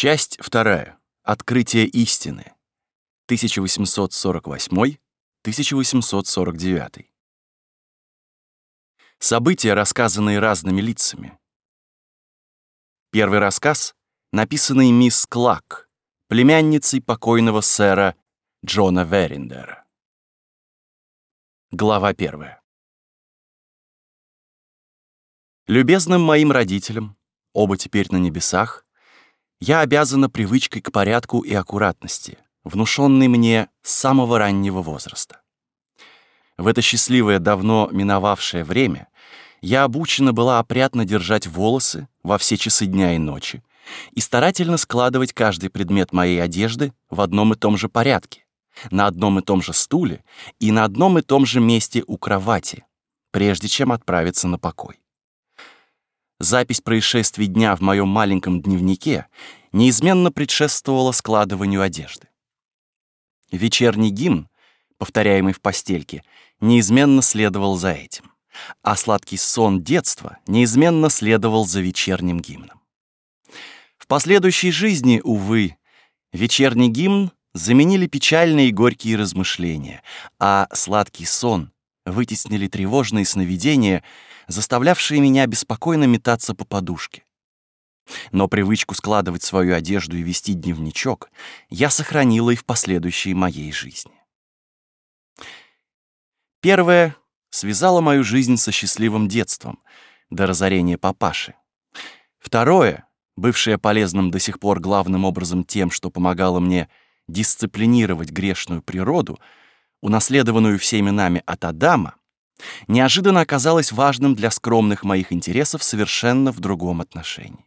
Часть вторая. Открытие истины. 1848-1849. События, рассказанные разными лицами. Первый рассказ, написанный мисс Клак, племянницей покойного сэра Джона Верендера. Глава первая. Любезным моим родителям, оба теперь на небесах, я обязана привычкой к порядку и аккуратности, внушенной мне с самого раннего возраста. В это счастливое, давно миновавшее время я обучена была опрятно держать волосы во все часы дня и ночи и старательно складывать каждый предмет моей одежды в одном и том же порядке, на одном и том же стуле и на одном и том же месте у кровати, прежде чем отправиться на покой. Запись происшествий дня в моем маленьком дневнике неизменно предшествовала складыванию одежды. Вечерний гимн, повторяемый в постельке, неизменно следовал за этим, а сладкий сон детства неизменно следовал за вечерним гимном. В последующей жизни, увы, вечерний гимн заменили печальные и горькие размышления, а сладкий сон вытеснили тревожные сновидения, заставлявшие меня беспокойно метаться по подушке. Но привычку складывать свою одежду и вести дневничок я сохранила и в последующей моей жизни. Первое связало мою жизнь со счастливым детством, до разорения папаши. Второе, бывшее полезным до сих пор главным образом тем, что помогало мне дисциплинировать грешную природу, унаследованную всеми нами от Адама, неожиданно оказалось важным для скромных моих интересов совершенно в другом отношении.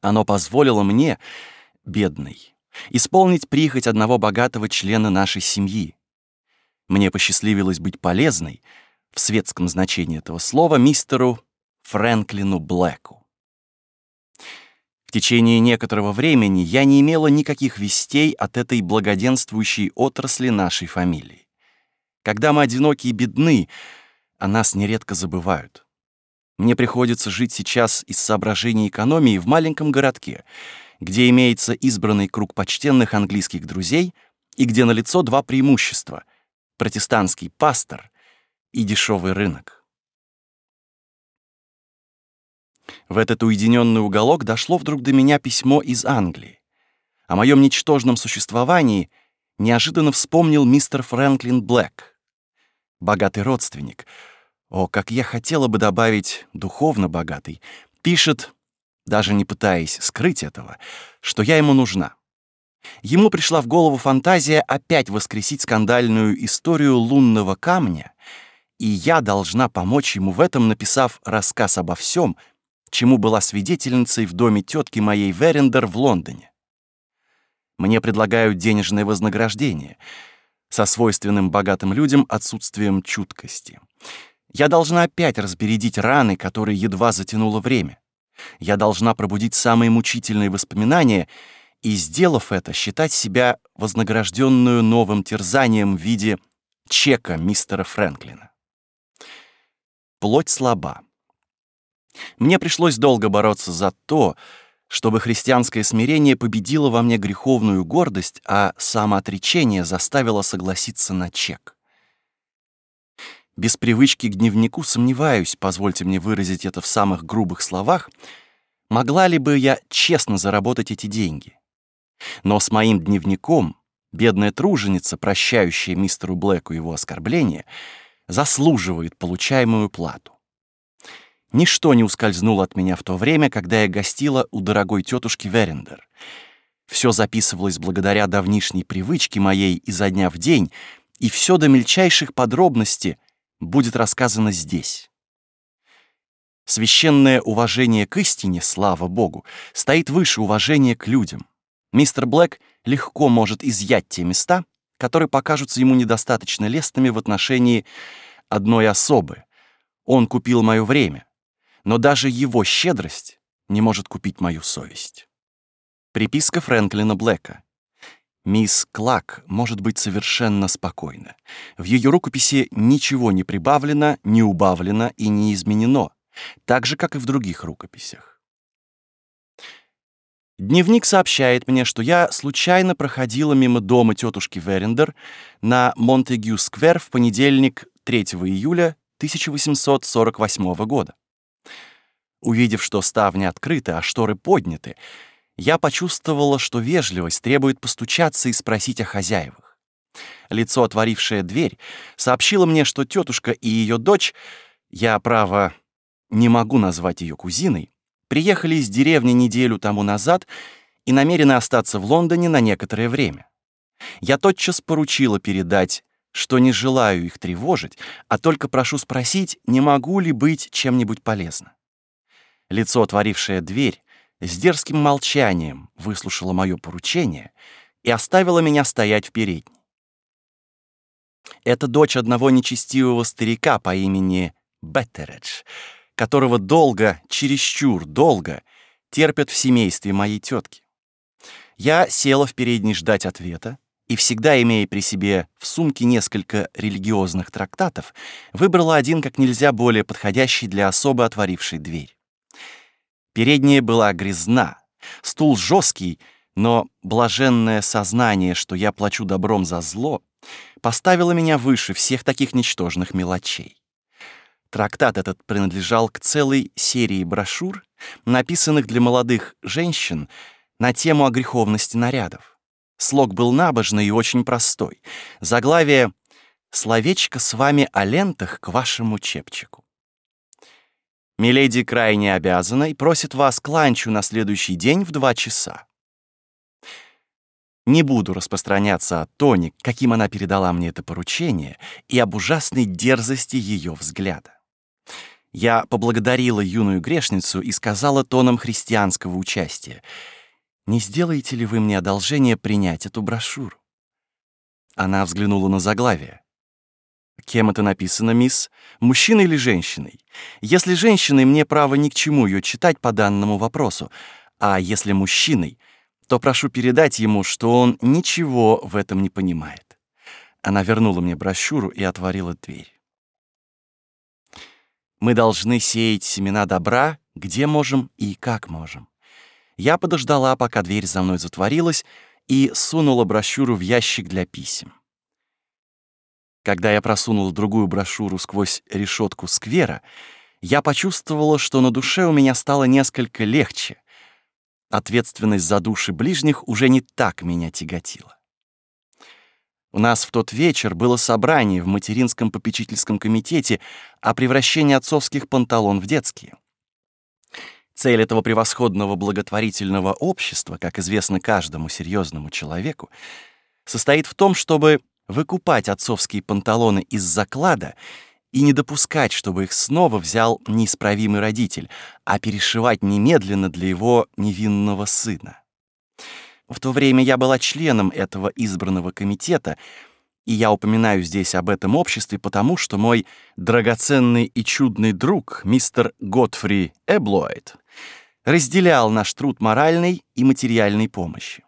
Оно позволило мне, бедный, исполнить прихоть одного богатого члена нашей семьи. Мне посчастливилось быть полезной, в светском значении этого слова, мистеру Фрэнклину Блэку. В течение некоторого времени я не имела никаких вестей от этой благоденствующей отрасли нашей фамилии. Когда мы одиноки и бедны, о нас нередко забывают. Мне приходится жить сейчас из соображений экономии в маленьком городке, где имеется избранный круг почтенных английских друзей и где налицо два преимущества — протестантский пастор и дешевый рынок. В этот уединенный уголок дошло вдруг до меня письмо из Англии. О моем ничтожном существовании неожиданно вспомнил мистер Фрэнклин Блэк. Богатый родственник. О, как я хотела бы добавить духовно богатый. Пишет, даже не пытаясь скрыть этого, что я ему нужна. Ему пришла в голову фантазия опять воскресить скандальную историю лунного камня, и я должна помочь ему в этом, написав рассказ обо всем, чему была свидетельницей в доме тетки моей Верендер в Лондоне. Мне предлагают денежное вознаграждение со свойственным богатым людям отсутствием чуткости. Я должна опять разбередить раны, которые едва затянуло время. Я должна пробудить самые мучительные воспоминания и, сделав это, считать себя вознагражденную новым терзанием в виде чека мистера Фрэнклина. Плоть слаба. Мне пришлось долго бороться за то, чтобы христианское смирение победило во мне греховную гордость, а самоотречение заставило согласиться на чек. Без привычки к дневнику сомневаюсь, позвольте мне выразить это в самых грубых словах, могла ли бы я честно заработать эти деньги. Но с моим дневником бедная труженица, прощающая мистеру Блэку его оскорбление, заслуживает получаемую плату. Ничто не ускользнуло от меня в то время, когда я гостила у дорогой тетушки Верендер. Все записывалось благодаря давнишней привычке моей изо дня в день, и все до мельчайших подробностей будет рассказано здесь. Священное уважение к истине, слава Богу, стоит выше уважения к людям. Мистер Блэк легко может изъять те места, которые покажутся ему недостаточно лестными в отношении одной особы. Он купил мое время, но даже его щедрость не может купить мою совесть. Приписка Фрэнклина Блэка. Мисс Клак может быть совершенно спокойна. В ее рукописи ничего не прибавлено, не убавлено и не изменено, так же, как и в других рукописях. Дневник сообщает мне, что я случайно проходила мимо дома тетушки Верендер на Монтегю-сквер в понедельник 3 июля 1848 года. Увидев, что ставни открыты, а шторы подняты, я почувствовала, что вежливость требует постучаться и спросить о хозяевах. Лицо, отворившее дверь, сообщило мне, что тетушка и ее дочь, я, право, не могу назвать ее кузиной, приехали из деревни неделю тому назад и намерены остаться в Лондоне на некоторое время. Я тотчас поручила передать, что не желаю их тревожить, а только прошу спросить, не могу ли быть чем-нибудь полезно. Лицо, отворившее дверь, с дерзким молчанием выслушало мое поручение и оставило меня стоять в передней. Это дочь одного нечестивого старика по имени Беттередж — которого долго, чересчур долго, терпят в семействе моей тетки. Я села в передней ждать ответа, и всегда, имея при себе в сумке несколько религиозных трактатов, выбрала один как нельзя более подходящий для особо отворившей дверь. Передняя была грязна, стул жесткий, но блаженное сознание, что я плачу добром за зло, поставило меня выше всех таких ничтожных мелочей. Трактат этот принадлежал к целой серии брошюр, написанных для молодых женщин на тему о греховности нарядов. Слог был набожный и очень простой. Заглавие «Словечко с вами о лентах к вашему чепчику». Миледи крайне обязана и просит вас к ланчу на следующий день в два часа. Не буду распространяться о тоне, каким она передала мне это поручение, и об ужасной дерзости ее взгляда. Я поблагодарила юную грешницу и сказала тоном христианского участия, «Не сделаете ли вы мне одолжение принять эту брошюру?» Она взглянула на заглавие. «Кем это написано, мисс? Мужчиной или женщиной? Если женщиной, мне право ни к чему ее читать по данному вопросу, а если мужчиной, то прошу передать ему, что он ничего в этом не понимает». Она вернула мне брошюру и отворила дверь. Мы должны сеять семена добра, где можем и как можем. Я подождала, пока дверь за мной затворилась, и сунула брошюру в ящик для писем. Когда я просунула другую брошюру сквозь решетку сквера, я почувствовала, что на душе у меня стало несколько легче. Ответственность за души ближних уже не так меня тяготила. У нас в тот вечер было собрание в материнском попечительском комитете о превращении отцовских панталон в детские. Цель этого превосходного благотворительного общества, как известно каждому серьезному человеку, состоит в том, чтобы выкупать отцовские панталоны из заклада и не допускать, чтобы их снова взял неисправимый родитель, а перешивать немедленно для его невинного сына. В то время я была членом этого избранного комитета, и я упоминаю здесь об этом обществе потому, что мой драгоценный и чудный друг, мистер Готфри Эблоид, разделял наш труд моральной и материальной помощи.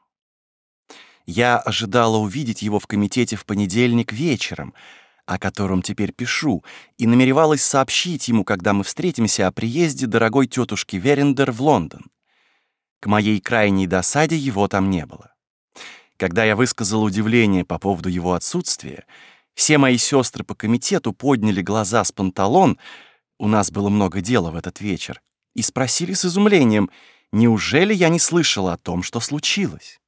Я ожидала увидеть его в комитете в понедельник вечером, о котором теперь пишу, и намеревалась сообщить ему, когда мы встретимся, о приезде дорогой тетушки Верендер в Лондон. К моей крайней досаде его там не было. Когда я высказал удивление по поводу его отсутствия, все мои сестры по комитету подняли глаза с панталон, у нас было много дела в этот вечер, и спросили с изумлением, неужели я не слышала о том, что случилось?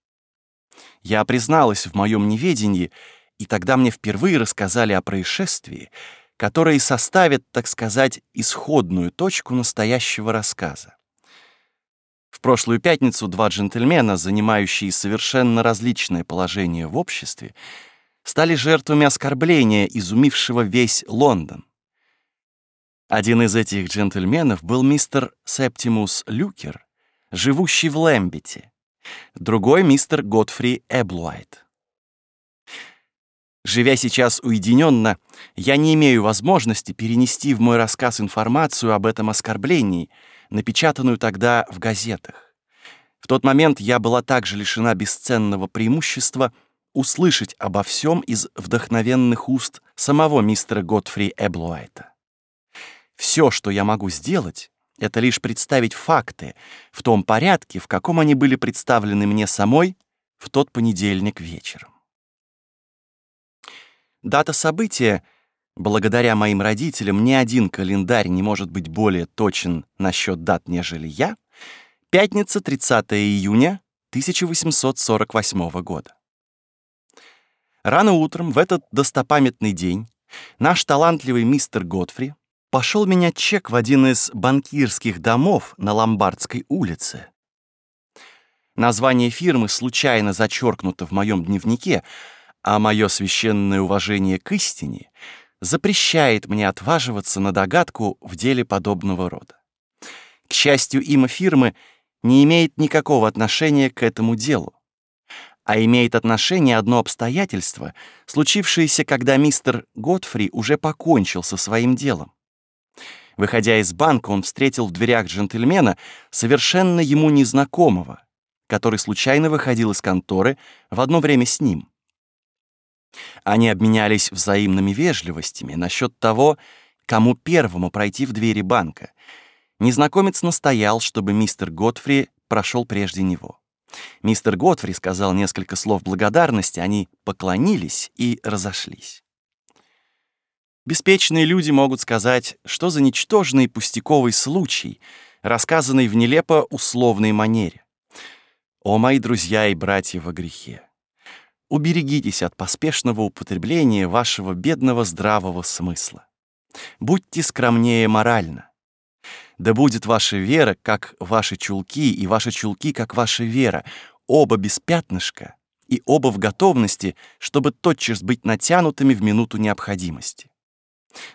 Я призналась в моем неведении, и тогда мне впервые рассказали о происшествии, которое составит, так сказать, исходную точку настоящего рассказа. В прошлую пятницу два джентльмена, занимающие совершенно различное положение в обществе, стали жертвами оскорбления, изумившего весь Лондон. Один из этих джентльменов был мистер Септимус Люкер, живущий в Лэмбите, другой — мистер Годфри Эблуайт. Живя сейчас уединенно, я не имею возможности перенести в мой рассказ информацию об этом оскорблении — напечатанную тогда в газетах. В тот момент я была также лишена бесценного преимущества услышать обо всем из вдохновенных уст самого мистера Готфри Эблуайта. Все, что я могу сделать, это лишь представить факты в том порядке, в каком они были представлены мне самой в тот понедельник вечером. Дата события, благодаря моим родителям, ни один календарь не может быть более точен насчет дат, нежели я, пятница, 30 июня 1848 года. Рано утром в этот достопамятный день наш талантливый мистер Годфри пошел менять чек в один из банкирских домов на Ломбардской улице. Название фирмы случайно зачеркнуто в моем дневнике, а мое священное уважение к истине запрещает мне отваживаться на догадку в деле подобного рода. К счастью, имя фирмы не имеет никакого отношения к этому делу, а имеет отношение одно обстоятельство, случившееся, когда мистер Готфри уже покончил со своим делом. Выходя из банка, он встретил в дверях джентльмена, совершенно ему незнакомого, который случайно выходил из конторы в одно время с ним. Они обменялись взаимными вежливостями насчет того, кому первому пройти в двери банка. Незнакомец настоял, чтобы мистер Готфри прошел прежде него. Мистер Готфри сказал несколько слов благодарности, они поклонились и разошлись. Беспечные люди могут сказать, что за ничтожный пустяковый случай, рассказанный в нелепо условной манере. О, мои друзья и братья во грехе! Уберегитесь от поспешного употребления вашего бедного здравого смысла. Будьте скромнее морально. Да будет ваша вера, как ваши чулки, и ваши чулки, как ваша вера, оба без пятнышка, и оба в готовности, чтобы тотчас быть натянутыми в минуту необходимости.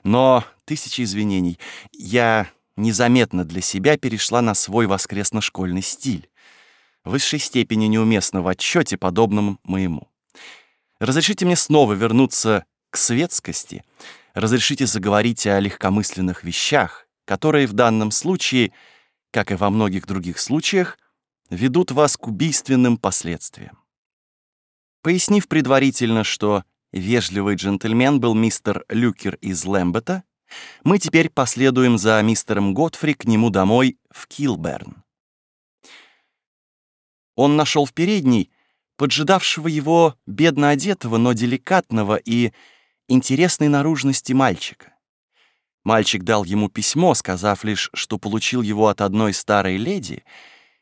Но, тысячи извинений, я незаметно для себя перешла на свой воскресно-школьный стиль, в высшей степени неуместно в отчете, подобном моему. Разрешите мне снова вернуться к светскости, разрешите заговорить о легкомысленных вещах, которые в данном случае, как и во многих других случаях, ведут вас к убийственным последствиям. Пояснив предварительно, что вежливый джентльмен был мистер Люкер из Лэмбета, мы теперь последуем за мистером Готфри к нему домой в Килберн. Он нашел в передней поджидавшего его бедно одетого, но деликатного и интересной наружности мальчика. Мальчик дал ему письмо, сказав лишь, что получил его от одной старой леди,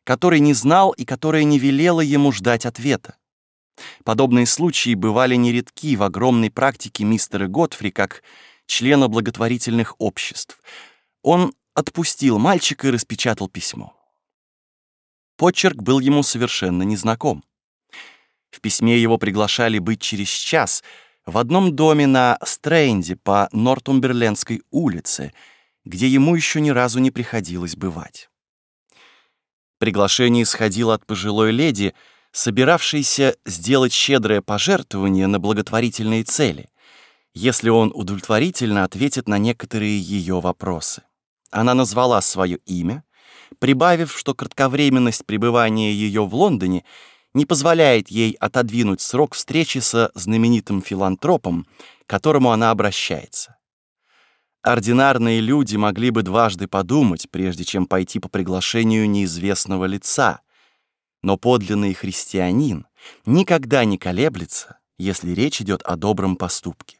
которой не знал и которая не велела ему ждать ответа. Подобные случаи бывали нередки в огромной практике мистера Готфри как члена благотворительных обществ. Он отпустил мальчика и распечатал письмо. Почерк был ему совершенно незнаком. В письме его приглашали быть через час в одном доме на Стрэнде по Нортумберлендской улице, где ему еще ни разу не приходилось бывать. Приглашение исходило от пожилой леди, собиравшейся сделать щедрое пожертвование на благотворительные цели, если он удовлетворительно ответит на некоторые ее вопросы. Она назвала свое имя, прибавив, что кратковременность пребывания ее в Лондоне не позволяет ей отодвинуть срок встречи со знаменитым филантропом, к которому она обращается. Ординарные люди могли бы дважды подумать, прежде чем пойти по приглашению неизвестного лица, но подлинный христианин никогда не колеблется, если речь идет о добром поступке.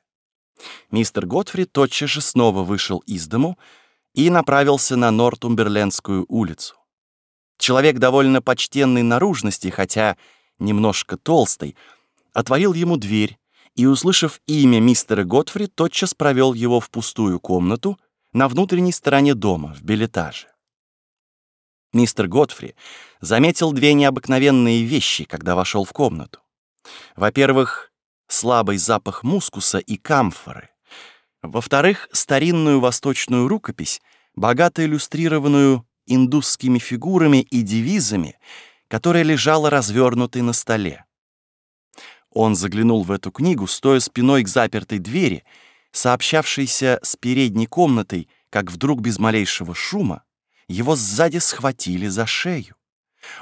Мистер Готфри тотчас же снова вышел из дому и направился на Нортумберлендскую улицу. Человек довольно почтенной наружности, хотя немножко толстый, отворил ему дверь и, услышав имя мистера Готфри, тотчас провел его в пустую комнату на внутренней стороне дома, в билетаже. Мистер Готфри заметил две необыкновенные вещи, когда вошел в комнату. Во-первых, слабый запах мускуса и камфоры. Во-вторых, старинную восточную рукопись, богато иллюстрированную индусскими фигурами и девизами, которая лежала развернутой на столе. Он заглянул в эту книгу, стоя спиной к запертой двери, сообщавшейся с передней комнатой, как вдруг без малейшего шума его сзади схватили за шею.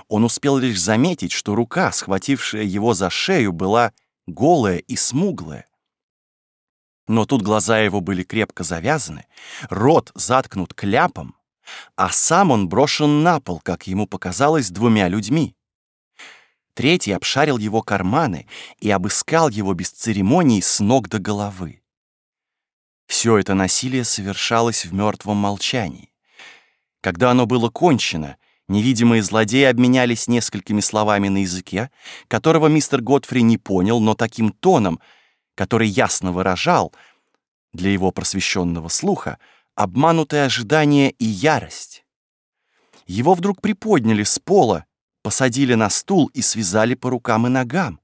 Он успел лишь заметить, что рука, схватившая его за шею, была голая и смуглая. Но тут глаза его были крепко завязаны, рот заткнут кляпом, а сам он брошен на пол, как ему показалось, двумя людьми. Третий обшарил его карманы и обыскал его без церемоний с ног до головы. Все это насилие совершалось в мертвом молчании. Когда оно было кончено, невидимые злодеи обменялись несколькими словами на языке, которого мистер Годфри не понял, но таким тоном, который ясно выражал, для его просвещенного слуха, обманутое ожидание и ярость. Его вдруг приподняли с пола, посадили на стул и связали по рукам и ногам.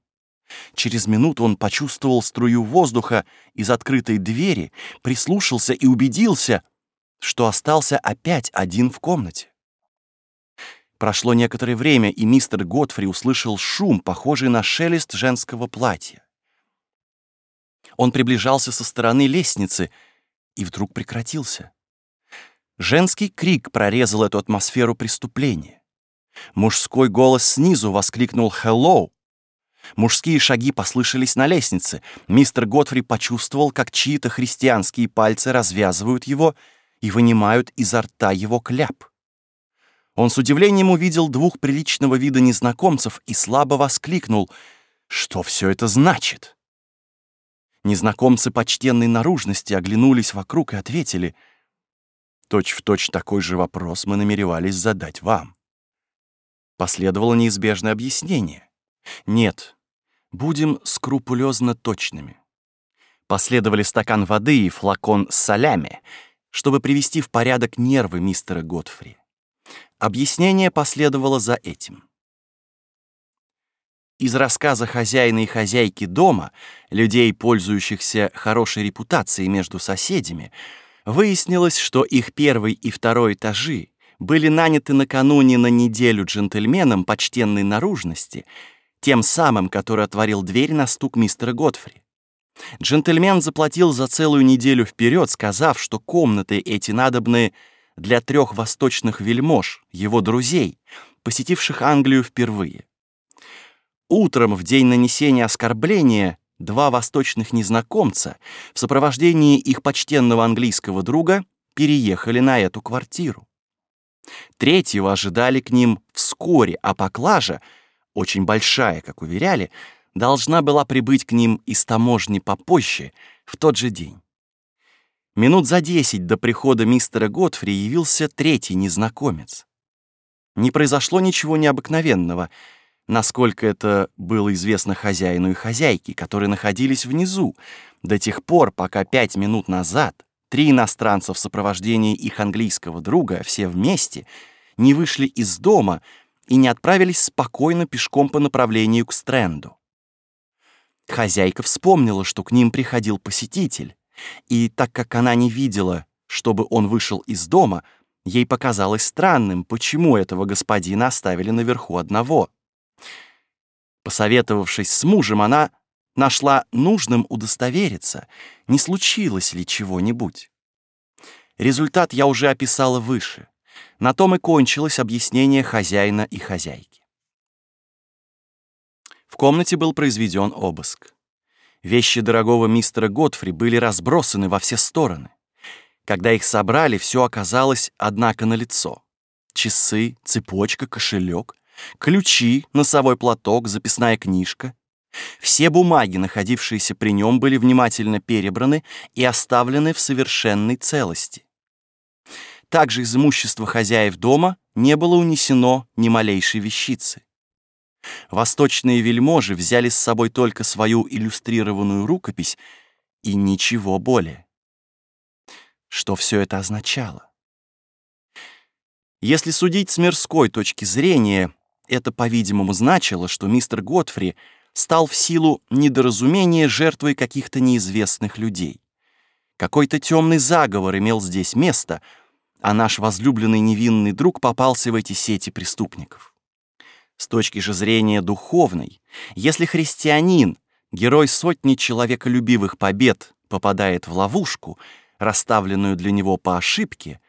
Через минуту он почувствовал струю воздуха из открытой двери, прислушался и убедился, что остался опять один в комнате. Прошло некоторое время, и мистер Готфри услышал шум, похожий на шелест женского платья. Он приближался со стороны лестницы и вдруг прекратился. Женский крик прорезал эту атмосферу преступления. Мужской голос снизу воскликнул «Hello!». Мужские шаги послышались на лестнице. Мистер Готфри почувствовал, как чьи-то христианские пальцы развязывают его и вынимают изо рта его кляп. Он с удивлением увидел двух приличного вида незнакомцев и слабо воскликнул «Что все это значит?». Незнакомцы почтенной наружности оглянулись вокруг и ответили «Точь-в-точь точь такой же вопрос мы намеревались задать вам». Последовало неизбежное объяснение. Нет, будем скрупулезно точными. Последовали стакан воды и флакон с солями, чтобы привести в порядок нервы мистера Готфри. Объяснение последовало за этим. Из рассказа хозяина и хозяйки дома, людей, пользующихся хорошей репутацией между соседями, выяснилось, что их первый и второй этажи были наняты накануне на неделю джентльменом почтенной наружности — тем самым, который отворил дверь на стук мистера Годфри. Джентльмен заплатил за целую неделю вперед, сказав, что комнаты эти надобны для трех восточных вельмож, его друзей, посетивших Англию впервые. Утром, в день нанесения оскорбления, два восточных незнакомца в сопровождении их почтенного английского друга переехали на эту квартиру. Третьего ожидали к ним вскоре, а поклажа — очень большая, как уверяли, должна была прибыть к ним из таможни попозже, в тот же день. Минут за десять до прихода мистера Готфри явился третий незнакомец. Не произошло ничего необыкновенного, насколько это было известно хозяину и хозяйке, которые находились внизу, до тех пор, пока пять минут назад три иностранца в сопровождении их английского друга, все вместе, не вышли из дома, и не отправились спокойно пешком по направлению к Стрэнду. Хозяйка вспомнила, что к ним приходил посетитель, и так как она не видела, чтобы он вышел из дома, ей показалось странным, почему этого господина оставили наверху одного. Посоветовавшись с мужем, она нашла нужным удостовериться, не случилось ли чего-нибудь. Результат я уже описала выше. На том и кончилось объяснение хозяина и хозяйки. Комнате был произведен обыск. Вещи дорогого мистера Готфри были разбросаны во все стороны. Когда их собрали, все оказалось, однако, на лицо: Часы, цепочка, кошелек, ключи, носовой платок, записная книжка. Все бумаги, находившиеся при нем, были внимательно перебраны и оставлены в совершенной целости. Также из имущества хозяев дома не было унесено ни малейшей вещицы. Восточные вельможи взяли с собой только свою иллюстрированную рукопись и ничего более. Что все это означало? Если судить с мирской точки зрения, это, по-видимому, значило, что мистер Готфри стал в силу недоразумения жертвой каких-то неизвестных людей. Какой-то темный заговор имел здесь место — а наш возлюбленный невинный друг попался в эти сети преступников. С точки же зрения духовной, если христианин, герой сотни человеколюбивых побед, попадает в ловушку, расставленную для него по ошибке,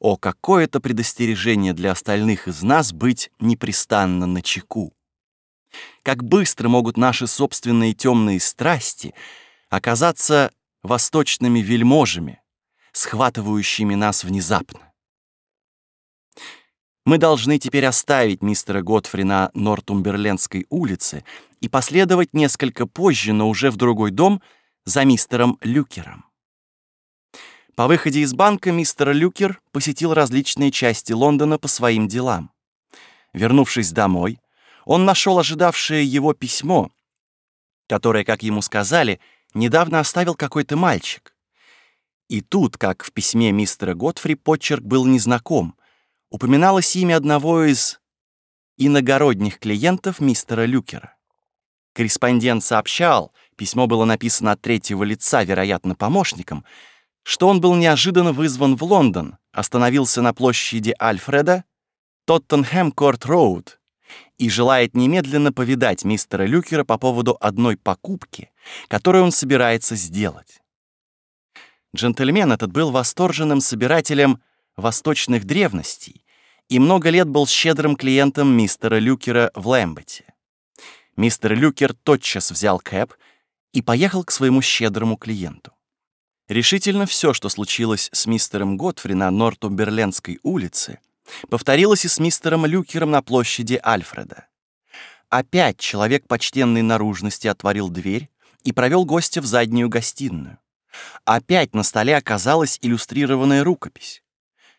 о, какое это предостережение для остальных из нас быть непрестанно на чеку. Как быстро могут наши собственные темные страсти оказаться восточными вельможами, схватывающими нас внезапно. Мы должны теперь оставить мистера Готфри на Нортумберлендской улице и последовать несколько позже, но уже в другой дом, за мистером Люкером. По выходе из банка мистер Люкер посетил различные части Лондона по своим делам. Вернувшись домой, он нашел ожидавшее его письмо, которое, как ему сказали, недавно оставил какой-то мальчик. И тут, как в письме мистера Готфри, почерк был незнаком. Упоминалось имя одного из иногородних клиентов мистера Люкера. Корреспондент сообщал, письмо было написано от третьего лица, вероятно, помощником, что он был неожиданно вызван в Лондон, остановился на площади Альфреда, Тоттенхэм-Корт-Роуд, и желает немедленно повидать мистера Люкера по поводу одной покупки, которую он собирается сделать. Джентльмен этот был восторженным собирателем восточных древностей и много лет был щедрым клиентом мистера Люкера в Лэмбете. Мистер Люкер тотчас взял кэп и поехал к своему щедрому клиенту. Решительно все, что случилось с мистером Готфри на Нортумберлендской улице, повторилось и с мистером Люкером на площади Альфреда. Опять человек почтенной наружности отворил дверь и провел гостя в заднюю гостиную. Опять на столе оказалась иллюстрированная рукопись.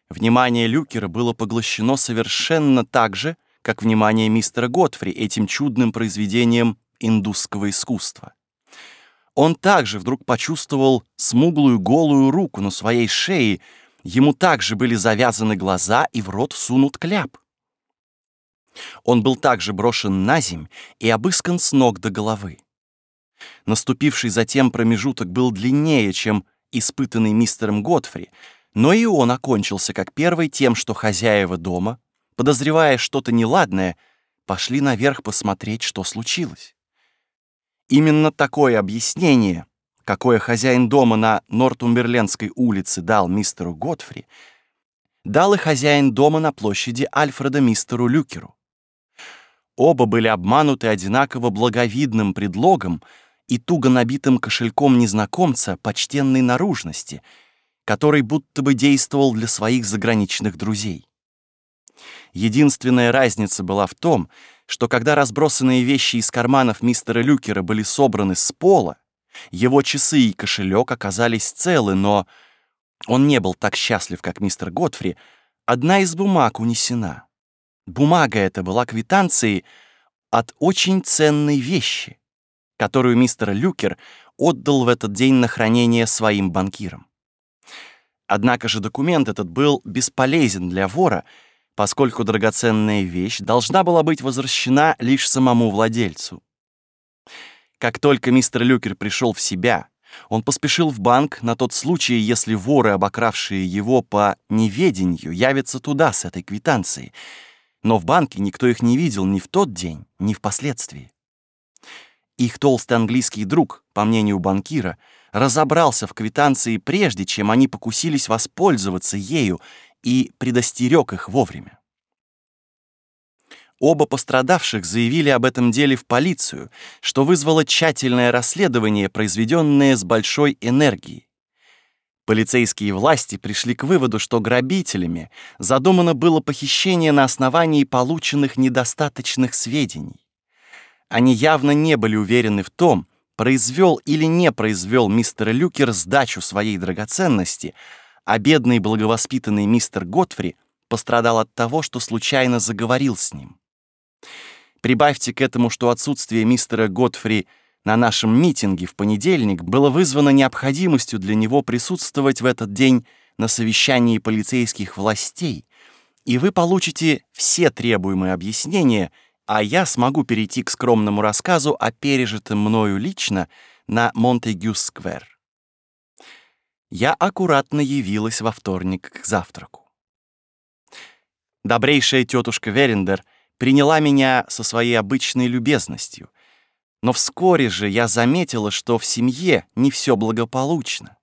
Внимание Люкера было поглощено совершенно так же, как внимание мистера Готфри этим чудным произведением индусского искусства. Он также вдруг почувствовал смуглую голую руку на своей шее, ему также были завязаны глаза и в рот сунут кляп. Он был также брошен на земь и обыскан с ног до головы. Наступивший затем промежуток был длиннее, чем испытанный мистером Готфри, но и он окончился как первый тем, что хозяева дома, подозревая что-то неладное, пошли наверх посмотреть, что случилось. Именно такое объяснение, какое хозяин дома на Нортумберлендской улице дал мистеру Готфри, дал и хозяин дома на площади Альфреда мистеру Люкеру. Оба были обмануты одинаково благовидным предлогом и туго набитым кошельком незнакомца почтенной наружности, который будто бы действовал для своих заграничных друзей. Единственная разница была в том, что когда разбросанные вещи из карманов мистера Люкера были собраны с пола, его часы и кошелек оказались целы, но он не был так счастлив, как мистер Готфри, одна из бумаг унесена. Бумага эта была квитанцией от очень ценной вещи, которую мистер Люкер отдал в этот день на хранение своим банкирам. Однако же документ этот был бесполезен для вора, поскольку драгоценная вещь должна была быть возвращена лишь самому владельцу. Как только мистер Люкер пришел в себя, он поспешил в банк на тот случай, если воры, обокравшие его по неведению, явятся туда с этой квитанцией — но в банке никто их не видел ни в тот день, ни впоследствии. Их толстый английский друг, по мнению банкира, разобрался в квитанции прежде, чем они покусились воспользоваться ею и предостерег их вовремя. Оба пострадавших заявили об этом деле в полицию, что вызвало тщательное расследование, произведенное с большой энергией. Полицейские власти пришли к выводу, что грабителями задумано было похищение на основании полученных недостаточных сведений. Они явно не были уверены в том, произвел или не произвел мистер Люкер сдачу своей драгоценности, а бедный благовоспитанный мистер Готфри пострадал от того, что случайно заговорил с ним. Прибавьте к этому, что отсутствие мистера Готфри — на нашем митинге в понедельник было вызвано необходимостью для него присутствовать в этот день на совещании полицейских властей, и вы получите все требуемые объяснения, а я смогу перейти к скромному рассказу о пережитом мною лично на Монтегю-сквер. Я аккуратно явилась во вторник к завтраку. Добрейшая тетушка Верендер приняла меня со своей обычной любезностью — но вскоре же я заметила, что в семье не все благополучно.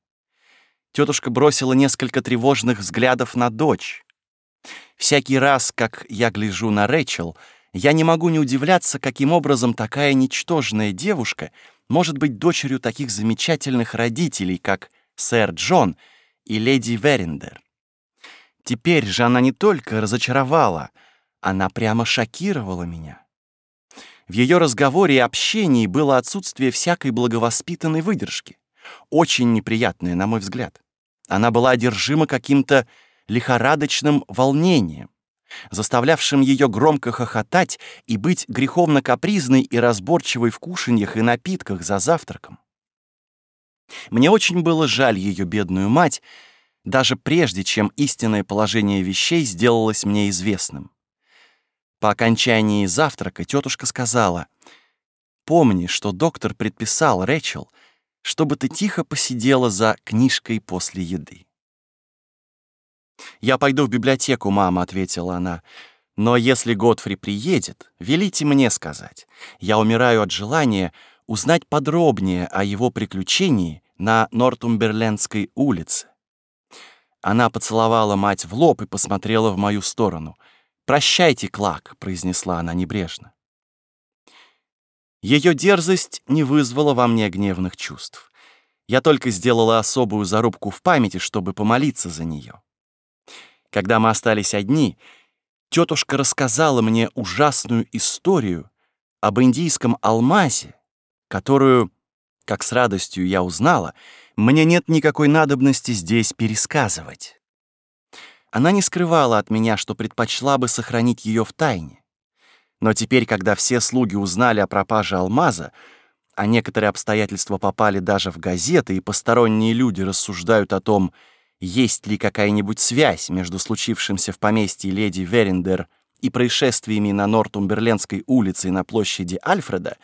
Тетушка бросила несколько тревожных взглядов на дочь. Всякий раз, как я гляжу на Рэчел, я не могу не удивляться, каким образом такая ничтожная девушка может быть дочерью таких замечательных родителей, как сэр Джон и леди Верендер. Теперь же она не только разочаровала, она прямо шокировала меня. В ее разговоре и общении было отсутствие всякой благовоспитанной выдержки, очень неприятное, на мой взгляд. Она была одержима каким-то лихорадочным волнением, заставлявшим ее громко хохотать и быть греховно капризной и разборчивой в кушаньях и напитках за завтраком. Мне очень было жаль ее бедную мать, даже прежде, чем истинное положение вещей сделалось мне известным. По окончании завтрака тетушка сказала, «Помни, что доктор предписал, Рэчел, чтобы ты тихо посидела за книжкой после еды». «Я пойду в библиотеку, мама», — ответила она. «Но если Готфри приедет, велите мне сказать. Я умираю от желания узнать подробнее о его приключении на Нортумберлендской улице». Она поцеловала мать в лоб и посмотрела в мою сторону. «Прощайте, Клак», — произнесла она небрежно. Ее дерзость не вызвала во мне гневных чувств. Я только сделала особую зарубку в памяти, чтобы помолиться за нее. Когда мы остались одни, тетушка рассказала мне ужасную историю об индийском алмазе, которую, как с радостью я узнала, мне нет никакой надобности здесь пересказывать. Она не скрывала от меня, что предпочла бы сохранить ее в тайне. Но теперь, когда все слуги узнали о пропаже алмаза, а некоторые обстоятельства попали даже в газеты, и посторонние люди рассуждают о том, есть ли какая-нибудь связь между случившимся в поместье леди Верендер и происшествиями на Нортумберлендской улице и на площади Альфреда,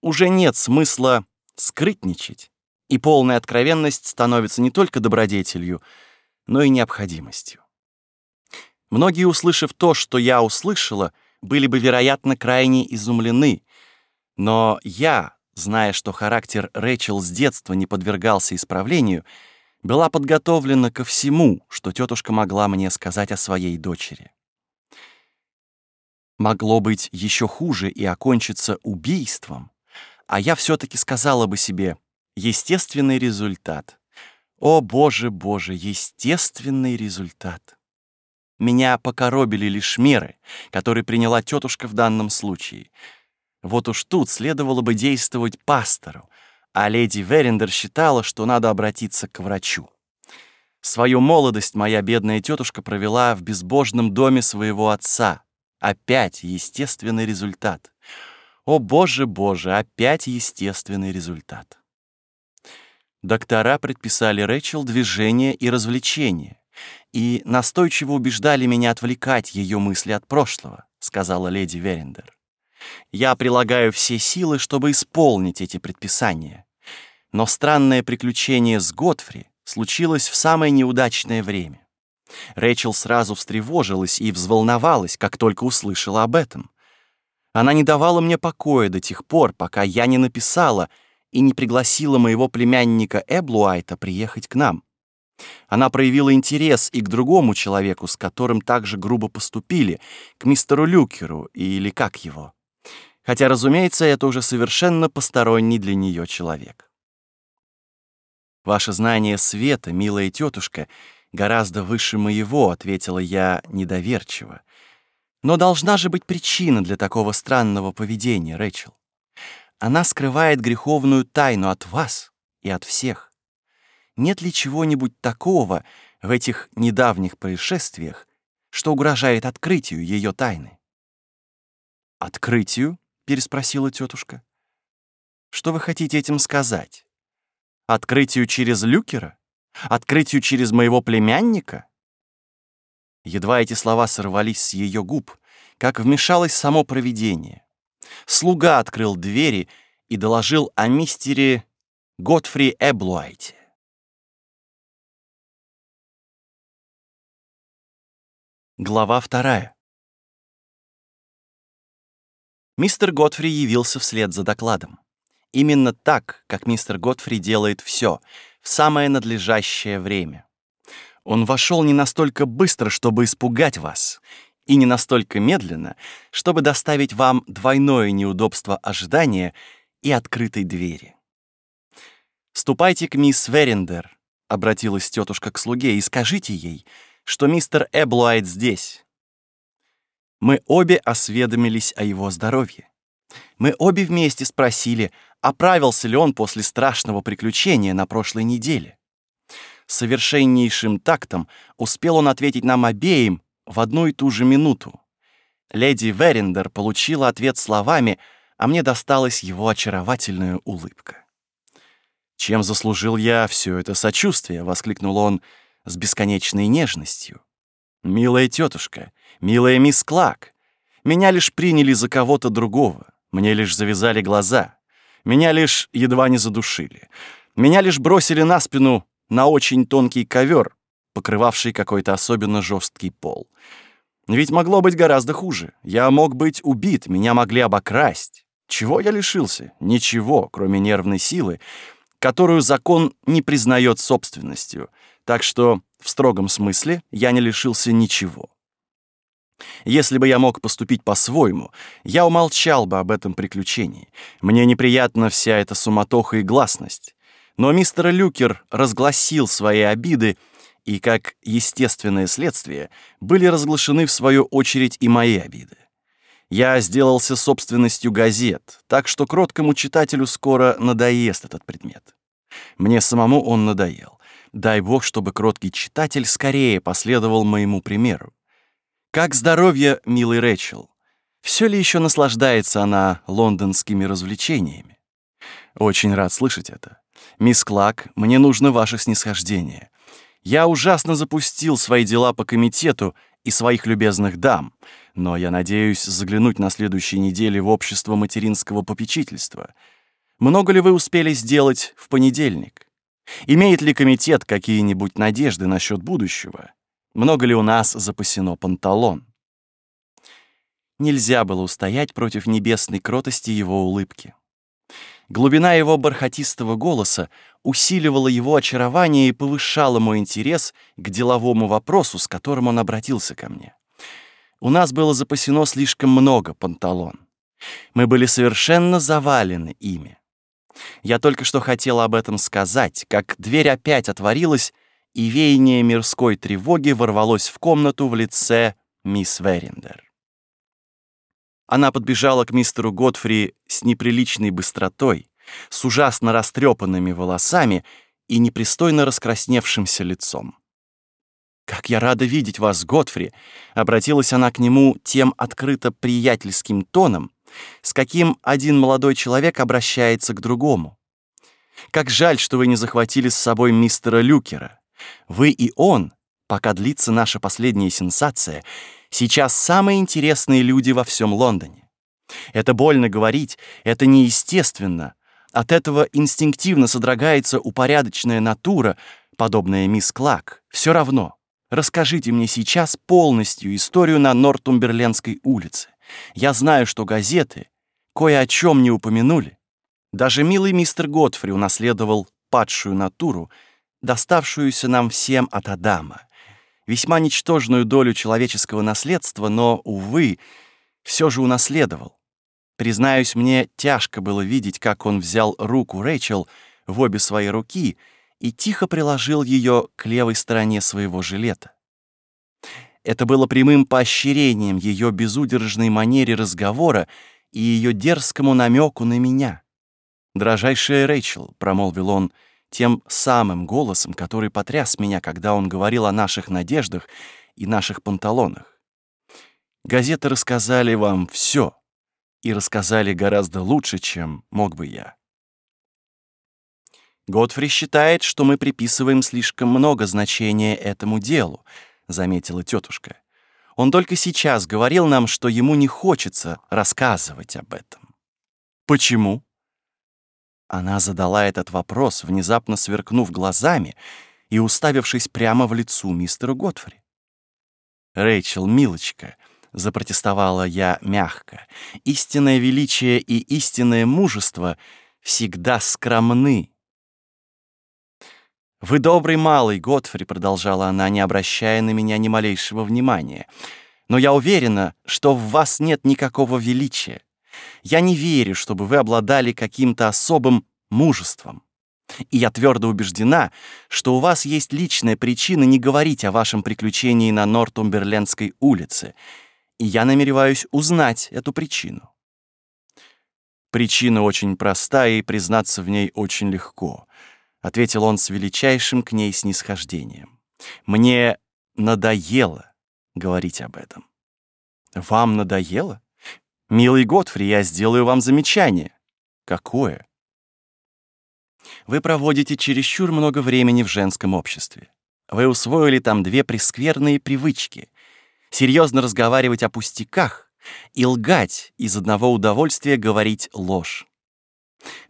уже нет смысла скрытничать, и полная откровенность становится не только добродетелью, но и необходимостью. Многие, услышав то, что я услышала, были бы, вероятно, крайне изумлены, но я, зная, что характер Рэчел с детства не подвергался исправлению, — была подготовлена ко всему, что тетушка могла мне сказать о своей дочери. Могло быть еще хуже и окончиться убийством, а я все-таки сказала бы себе «естественный результат». О, Боже, Боже, естественный результат. Меня покоробили лишь меры, которые приняла тетушка в данном случае. Вот уж тут следовало бы действовать пастору, а леди Верендер считала, что надо обратиться к врачу. Свою молодость моя бедная тетушка провела в безбожном доме своего отца. Опять естественный результат. О, боже, боже, опять естественный результат. Доктора предписали Рэчел движение и развлечение и настойчиво убеждали меня отвлекать ее мысли от прошлого, сказала леди Верендер. Я прилагаю все силы, чтобы исполнить эти предписания. Но странное приключение с Готфри случилось в самое неудачное время. Рэйчел сразу встревожилась и взволновалась, как только услышала об этом. Она не давала мне покоя до тех пор, пока я не написала и не пригласила моего племянника Эблуайта приехать к нам. Она проявила интерес и к другому человеку, с которым также грубо поступили, к мистеру Люкеру или как его хотя, разумеется, это уже совершенно посторонний для нее человек. «Ваше знание света, милая тетушка, гораздо выше моего», — ответила я недоверчиво. «Но должна же быть причина для такого странного поведения, Рэчел. Она скрывает греховную тайну от вас и от всех. Нет ли чего-нибудь такого в этих недавних происшествиях, что угрожает открытию ее тайны?» «Открытию?» переспросила тетушка. Что вы хотите этим сказать? Открытию через Люкера? Открытию через моего племянника? Едва эти слова сорвались с ее губ, как вмешалось само провидение. Слуга открыл двери и доложил о мистере Готфри Эблуайте. Глава вторая. Мистер Готфри явился вслед за докладом. Именно так, как мистер Готфри делает все, в самое надлежащее время. Он вошел не настолько быстро, чтобы испугать вас, и не настолько медленно, чтобы доставить вам двойное неудобство ожидания и открытой двери. «Ступайте к мисс Верендер», — обратилась тетушка к слуге, — «и скажите ей, что мистер Эблуайт здесь. Мы обе осведомились о его здоровье. Мы обе вместе спросили, оправился ли он после страшного приключения на прошлой неделе. Совершеннейшим тактом успел он ответить нам обеим в одну и ту же минуту. Леди Верендер получила ответ словами, а мне досталась его очаровательная улыбка. «Чем заслужил я все это сочувствие?» — воскликнул он — с бесконечной нежностью. «Милая тетушка, милая мисс Клак, меня лишь приняли за кого-то другого, мне лишь завязали глаза, меня лишь едва не задушили, меня лишь бросили на спину на очень тонкий ковер, покрывавший какой-то особенно жесткий пол. Ведь могло быть гораздо хуже. Я мог быть убит, меня могли обокрасть. Чего я лишился? Ничего, кроме нервной силы, которую закон не признает собственностью, так что в строгом смысле я не лишился ничего. Если бы я мог поступить по-своему, я умолчал бы об этом приключении. Мне неприятна вся эта суматоха и гласность. Но мистер Люкер разгласил свои обиды, и, как естественное следствие, были разглашены в свою очередь и мои обиды. Я сделался собственностью газет, так что кроткому читателю скоро надоест этот предмет. Мне самому он надоел. Дай бог, чтобы кроткий читатель скорее последовал моему примеру. Как здоровье, милый Рэчел? Все ли еще наслаждается она лондонскими развлечениями? Очень рад слышать это. Мисс Клак, мне нужно ваше снисхождение. Я ужасно запустил свои дела по комитету и своих любезных дам, но я надеюсь заглянуть на следующей неделе в общество материнского попечительства. Много ли вы успели сделать в понедельник? Имеет ли комитет какие-нибудь надежды насчет будущего? Много ли у нас запасено панталон? Нельзя было устоять против небесной кротости его улыбки. Глубина его бархатистого голоса усиливала его очарование и повышала мой интерес к деловому вопросу, с которым он обратился ко мне. У нас было запасено слишком много панталон. Мы были совершенно завалены ими. Я только что хотела об этом сказать, как дверь опять отворилась, и веяние мирской тревоги ворвалось в комнату в лице мисс Верендер. Она подбежала к мистеру Годфри с неприличной быстротой, с ужасно растрепанными волосами и непристойно раскрасневшимся лицом. «Как я рада видеть вас, Годфри!» — обратилась она к нему тем открыто приятельским тоном, с каким один молодой человек обращается к другому. Как жаль, что вы не захватили с собой мистера Люкера. Вы и он, пока длится наша последняя сенсация, сейчас самые интересные люди во всем Лондоне. Это больно говорить, это неестественно. От этого инстинктивно содрогается упорядоченная натура, подобная мисс Клак. Все равно. Расскажите мне сейчас полностью историю на Нортумберлендской улице. Я знаю, что газеты кое о чем не упомянули. Даже милый мистер Готфри унаследовал падшую натуру, доставшуюся нам всем от Адама. Весьма ничтожную долю человеческого наследства, но, увы, все же унаследовал. Признаюсь, мне тяжко было видеть, как он взял руку Рэйчел в обе свои руки и тихо приложил ее к левой стороне своего жилета. Это было прямым поощрением ее безудержной манере разговора и ее дерзкому намеку на меня. «Дрожайшая Рэйчел», — промолвил он тем самым голосом, который потряс меня, когда он говорил о наших надеждах и наших панталонах. «Газеты рассказали вам все, и рассказали гораздо лучше, чем мог бы я». Готфри считает, что мы приписываем слишком много значения этому делу, — заметила тетушка. «Он только сейчас говорил нам, что ему не хочется рассказывать об этом». «Почему?» Она задала этот вопрос, внезапно сверкнув глазами и уставившись прямо в лицо мистеру Готфри. «Рэйчел, милочка», — запротестовала я мягко, «истинное величие и истинное мужество всегда скромны «Вы добрый малый, Готфри», — продолжала она, не обращая на меня ни малейшего внимания. «Но я уверена, что в вас нет никакого величия. Я не верю, чтобы вы обладали каким-то особым мужеством. И я твердо убеждена, что у вас есть личная причина не говорить о вашем приключении на Нортумберлендской улице, и я намереваюсь узнать эту причину. Причина очень простая, и признаться в ней очень легко, ответил он с величайшим к ней снисхождением. Мне надоело говорить об этом. Вам надоело? Милый Готфри, я сделаю вам замечание. Какое? Вы проводите чересчур много времени в женском обществе. Вы усвоили там две прескверные привычки. Серьезно разговаривать о пустяках и лгать из одного удовольствия говорить ложь.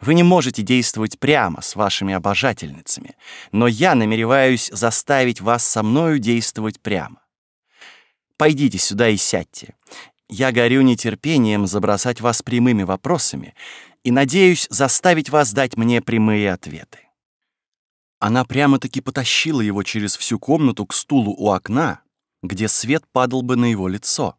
Вы не можете действовать прямо с вашими обожательницами, но я намереваюсь заставить вас со мною действовать прямо. Пойдите сюда и сядьте. Я горю нетерпением забросать вас прямыми вопросами и надеюсь заставить вас дать мне прямые ответы. Она прямо-таки потащила его через всю комнату к стулу у окна, где свет падал бы на его лицо.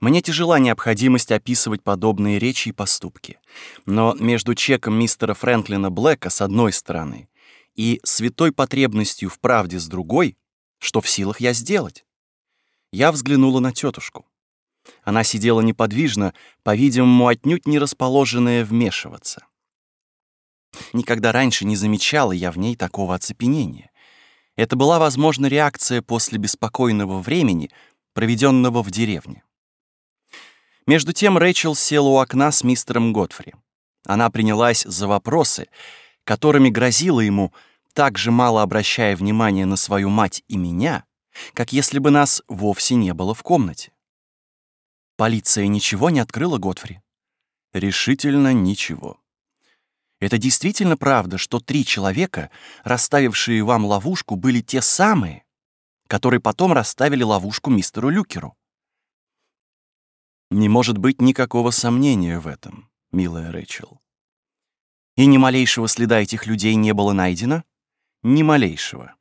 Мне тяжела необходимость описывать подобные речи и поступки. Но между чеком мистера Фрэнклина Блэка с одной стороны и святой потребностью в правде с другой, что в силах я сделать? Я взглянула на тетушку. Она сидела неподвижно, по-видимому, отнюдь не расположенная вмешиваться. Никогда раньше не замечала я в ней такого оцепенения. Это была, возможно, реакция после беспокойного времени, проведенного в деревне. Между тем Рэйчел села у окна с мистером Готфри. Она принялась за вопросы, которыми грозила ему, так же мало обращая внимания на свою мать и меня, как если бы нас вовсе не было в комнате. Полиция ничего не открыла Готфри? Решительно ничего. Это действительно правда, что три человека, расставившие вам ловушку, были те самые, которые потом расставили ловушку мистеру Люкеру? Не может быть никакого сомнения в этом, милая Рэйчел. И ни малейшего следа этих людей не было найдено? Ни малейшего.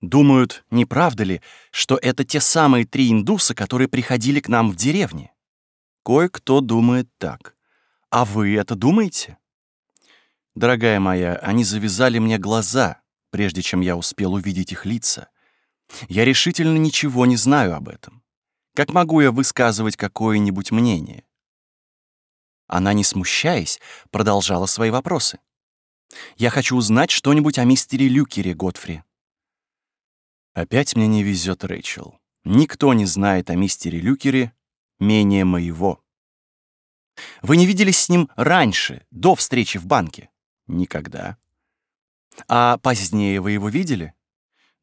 Думают, не правда ли, что это те самые три индуса, которые приходили к нам в деревне? Кое-кто думает так. А вы это думаете? Дорогая моя, они завязали мне глаза, прежде чем я успел увидеть их лица. Я решительно ничего не знаю об этом. Как могу я высказывать какое-нибудь мнение? Она, не смущаясь, продолжала свои вопросы. «Я хочу узнать что-нибудь о мистере Люкере, Готфри. Опять мне не везет, Рэйчел. Никто не знает о мистере Люкере менее моего. Вы не виделись с ним раньше, до встречи в банке? Никогда. А позднее вы его видели?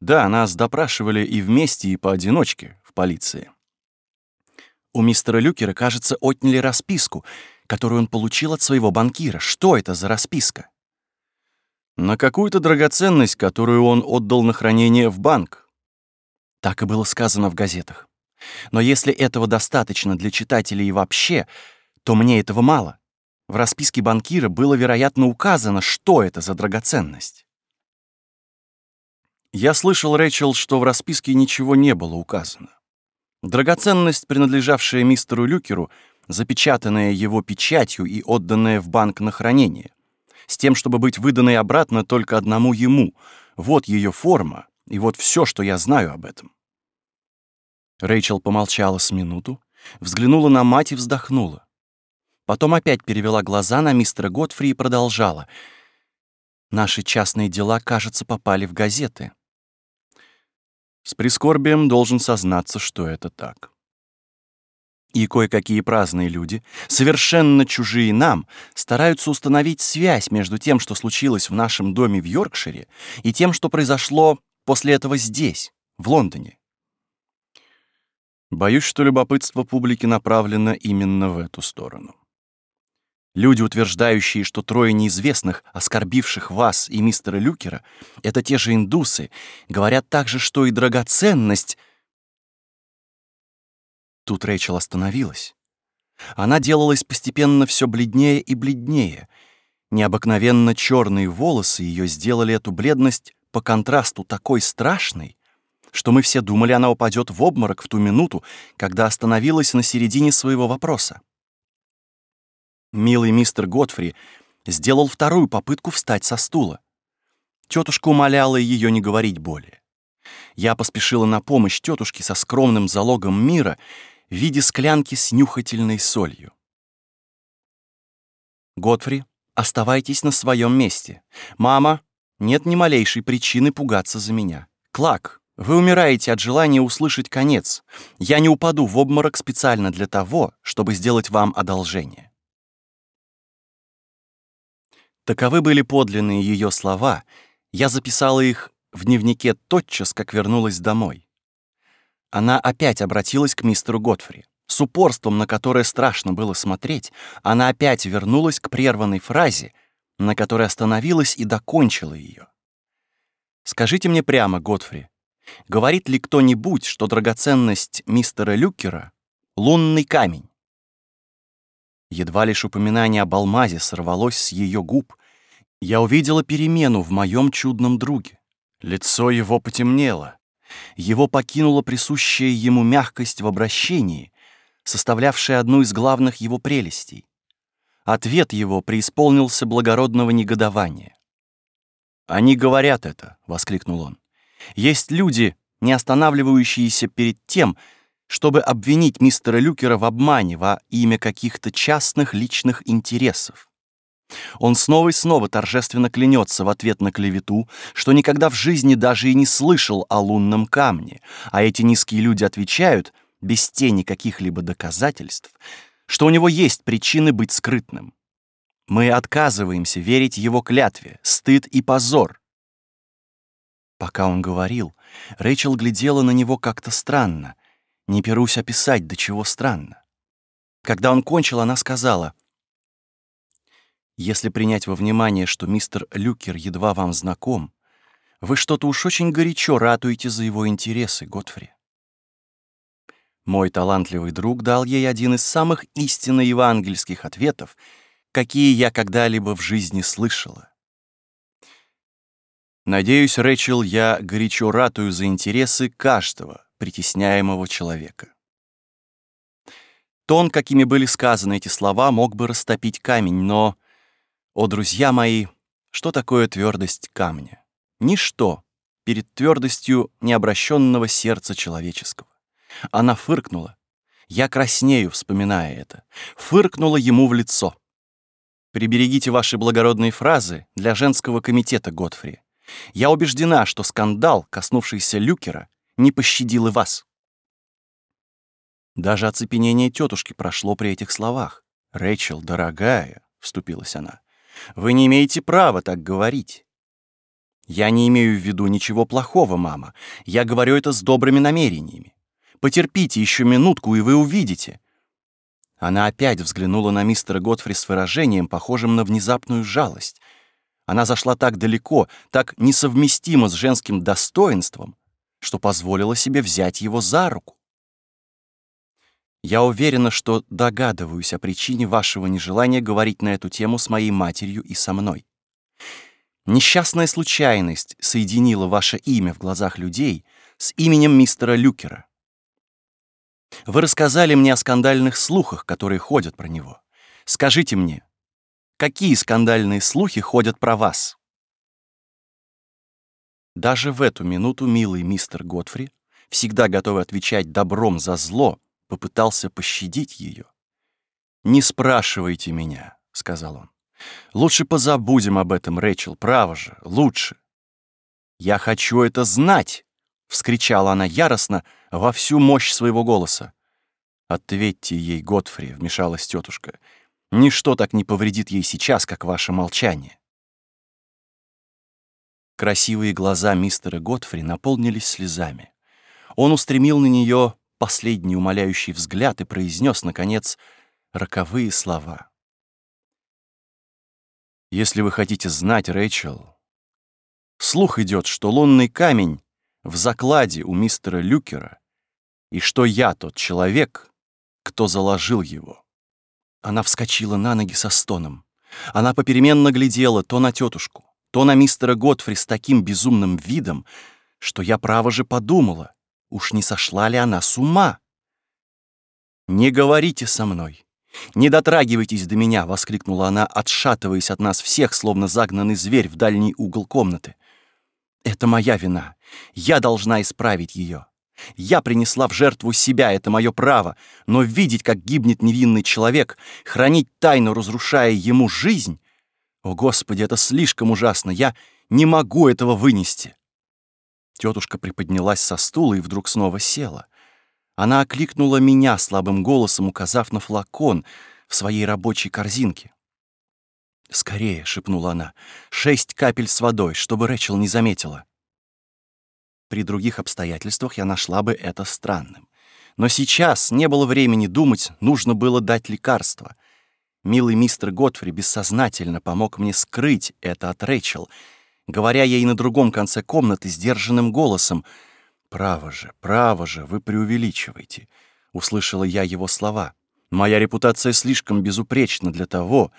Да, нас допрашивали и вместе, и поодиночке в полиции. У мистера Люкера, кажется, отняли расписку, которую он получил от своего банкира. Что это за расписка? На какую-то драгоценность, которую он отдал на хранение в банк. Так и было сказано в газетах. Но если этого достаточно для читателей вообще, то мне этого мало. В расписке банкира было, вероятно, указано, что это за драгоценность. Я слышал, Рэйчел, что в расписке ничего не было указано. Драгоценность, принадлежавшая мистеру Люкеру, запечатанная его печатью и отданная в банк на хранение с тем, чтобы быть выданной обратно только одному ему. Вот ее форма, и вот все, что я знаю об этом. Рэйчел помолчала с минуту, взглянула на мать и вздохнула. Потом опять перевела глаза на мистера Готфри и продолжала. «Наши частные дела, кажется, попали в газеты». С прискорбием должен сознаться, что это так. И кое-какие праздные люди, совершенно чужие нам, стараются установить связь между тем, что случилось в нашем доме в Йоркшире, и тем, что произошло после этого здесь, в Лондоне. Боюсь, что любопытство публики направлено именно в эту сторону. Люди, утверждающие, что трое неизвестных, оскорбивших вас и мистера Люкера, это те же индусы, говорят также, что и драгоценность — Тут Рэйчел остановилась. Она делалась постепенно все бледнее и бледнее. Необыкновенно черные волосы ее сделали эту бледность по контрасту такой страшной, что мы все думали, она упадет в обморок в ту минуту, когда остановилась на середине своего вопроса. Милый мистер Готфри сделал вторую попытку встать со стула. Тетушка умоляла ее не говорить более. Я поспешила на помощь тетушке со скромным залогом мира в виде склянки с нюхательной солью. Готфри, оставайтесь на своем месте. Мама, нет ни малейшей причины пугаться за меня. Клак, вы умираете от желания услышать конец. Я не упаду в обморок специально для того, чтобы сделать вам одолжение. Таковы были подлинные ее слова. Я записала их в дневнике тотчас, как вернулась домой. Она опять обратилась к мистеру Готфри. С упорством, на которое страшно было смотреть, она опять вернулась к прерванной фразе, на которой остановилась и докончила ее. «Скажите мне прямо, Готфри, говорит ли кто-нибудь, что драгоценность мистера Люкера — лунный камень?» Едва лишь упоминание об алмазе сорвалось с ее губ, я увидела перемену в моем чудном друге. Лицо его потемнело. Его покинула присущая ему мягкость в обращении, составлявшая одну из главных его прелестей. Ответ его преисполнился благородного негодования. «Они говорят это», — воскликнул он. «Есть люди, не останавливающиеся перед тем, чтобы обвинить мистера Люкера в обмане во имя каких-то частных личных интересов. Он снова и снова торжественно клянется в ответ на клевету, что никогда в жизни даже и не слышал о лунном камне, а эти низкие люди отвечают, без тени каких-либо доказательств, что у него есть причины быть скрытным. Мы отказываемся верить его клятве, стыд и позор. Пока он говорил, Рэйчел глядела на него как-то странно. Не берусь описать, до чего странно. Когда он кончил, она сказала — если принять во внимание, что мистер Люкер едва вам знаком, вы что-то уж очень горячо ратуете за его интересы, Готфри. Мой талантливый друг дал ей один из самых истинно евангельских ответов, какие я когда-либо в жизни слышала. Надеюсь, Рэчел, я горячо ратую за интересы каждого притесняемого человека. Тон, какими были сказаны эти слова, мог бы растопить камень, но о, друзья мои, что такое твердость камня? Ничто перед твердостью необращенного сердца человеческого. Она фыркнула. Я краснею, вспоминая это. Фыркнула ему в лицо. Приберегите ваши благородные фразы для женского комитета, Готфри. Я убеждена, что скандал, коснувшийся Люкера, не пощадил и вас. Даже оцепенение тетушки прошло при этих словах. «Рэчел, дорогая», — вступилась она, вы не имеете права так говорить. Я не имею в виду ничего плохого, мама. Я говорю это с добрыми намерениями. Потерпите еще минутку, и вы увидите. Она опять взглянула на мистера Готфри с выражением, похожим на внезапную жалость. Она зашла так далеко, так несовместимо с женским достоинством, что позволила себе взять его за руку. Я уверена, что догадываюсь о причине вашего нежелания говорить на эту тему с моей матерью и со мной. Несчастная случайность соединила ваше имя в глазах людей с именем мистера Люкера. Вы рассказали мне о скандальных слухах, которые ходят про него. Скажите мне, какие скандальные слухи ходят про вас? Даже в эту минуту милый мистер Готфри, всегда готовый отвечать добром за зло, попытался пощадить ее. «Не спрашивайте меня», — сказал он. «Лучше позабудем об этом, Рэчел, право же, лучше». «Я хочу это знать!» — вскричала она яростно во всю мощь своего голоса. «Ответьте ей, Готфри», — вмешалась тетушка. «Ничто так не повредит ей сейчас, как ваше молчание». Красивые глаза мистера Готфри наполнились слезами. Он устремил на нее последний умоляющий взгляд и произнес, наконец, роковые слова. «Если вы хотите знать, Рэйчел, слух идет, что лунный камень в закладе у мистера Люкера и что я тот человек, кто заложил его». Она вскочила на ноги со стоном. Она попеременно глядела то на тетушку, то на мистера Готфри с таким безумным видом, что я право же подумала, Уж не сошла ли она с ума? Не говорите со мной. «Не дотрагивайтесь до меня!» — воскликнула она, отшатываясь от нас всех, словно загнанный зверь в дальний угол комнаты. «Это моя вина. Я должна исправить ее. Я принесла в жертву себя, это мое право, но видеть, как гибнет невинный человек, хранить тайну, разрушая ему жизнь... О, Господи, это слишком ужасно. Я не могу этого вынести. Тетушка приподнялась со стула и вдруг снова села. Она окликнула меня слабым голосом, указав на флакон в своей рабочей корзинке. «Скорее», — шепнула она, — «шесть капель с водой, чтобы Рэчел не заметила». При других обстоятельствах я нашла бы это странным. Но сейчас не было времени думать, нужно было дать лекарство. Милый мистер Готфри бессознательно помог мне скрыть это от Рэйчел, говоря ей на другом конце комнаты сдержанным голосом «Право же, право же, вы преувеличиваете», — услышала я его слова. «Моя репутация слишком безупречна для того,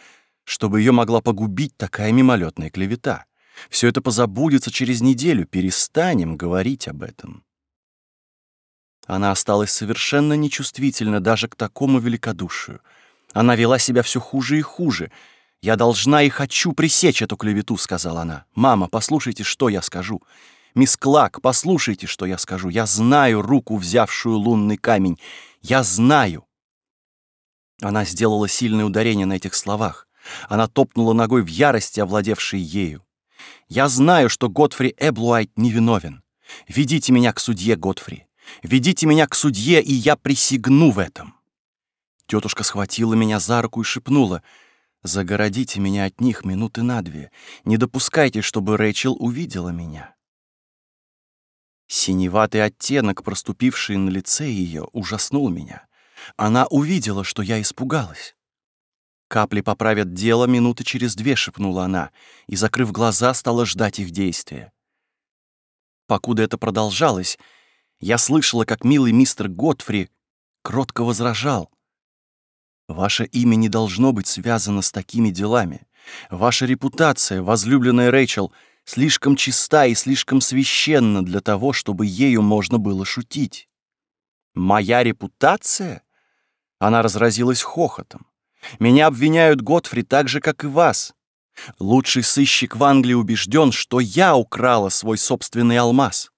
чтобы ее могла погубить такая мимолетная клевета». Все это позабудется через неделю, перестанем говорить об этом. Она осталась совершенно нечувствительна даже к такому великодушию. Она вела себя все хуже и хуже. «Я должна и хочу пресечь эту клевету», — сказала она. «Мама, послушайте, что я скажу. Мисс Клак, послушайте, что я скажу. Я знаю руку, взявшую лунный камень. Я знаю». Она сделала сильное ударение на этих словах. Она топнула ногой в ярости, овладевшей ею. Я знаю, что Готфри Эблуайт невиновен. Ведите меня к судье, Готфри. Ведите меня к судье, и я присягну в этом. Тетушка схватила меня за руку и шепнула. «Загородите меня от них минуты на две. Не допускайте, чтобы Рэйчел увидела меня». Синеватый оттенок, проступивший на лице ее, ужаснул меня. Она увидела, что я испугалась. «Капли поправят дело минуты через две», — шепнула она, и, закрыв глаза, стала ждать их действия. Покуда это продолжалось, я слышала, как милый мистер Готфри кротко возражал. «Ваше имя не должно быть связано с такими делами. Ваша репутация, возлюбленная Рэйчел, слишком чиста и слишком священна для того, чтобы ею можно было шутить». «Моя репутация?» Она разразилась хохотом. Меня обвиняют Готфри так же, как и вас. Лучший сыщик в Англии убежден, что я украла свой собственный алмаз.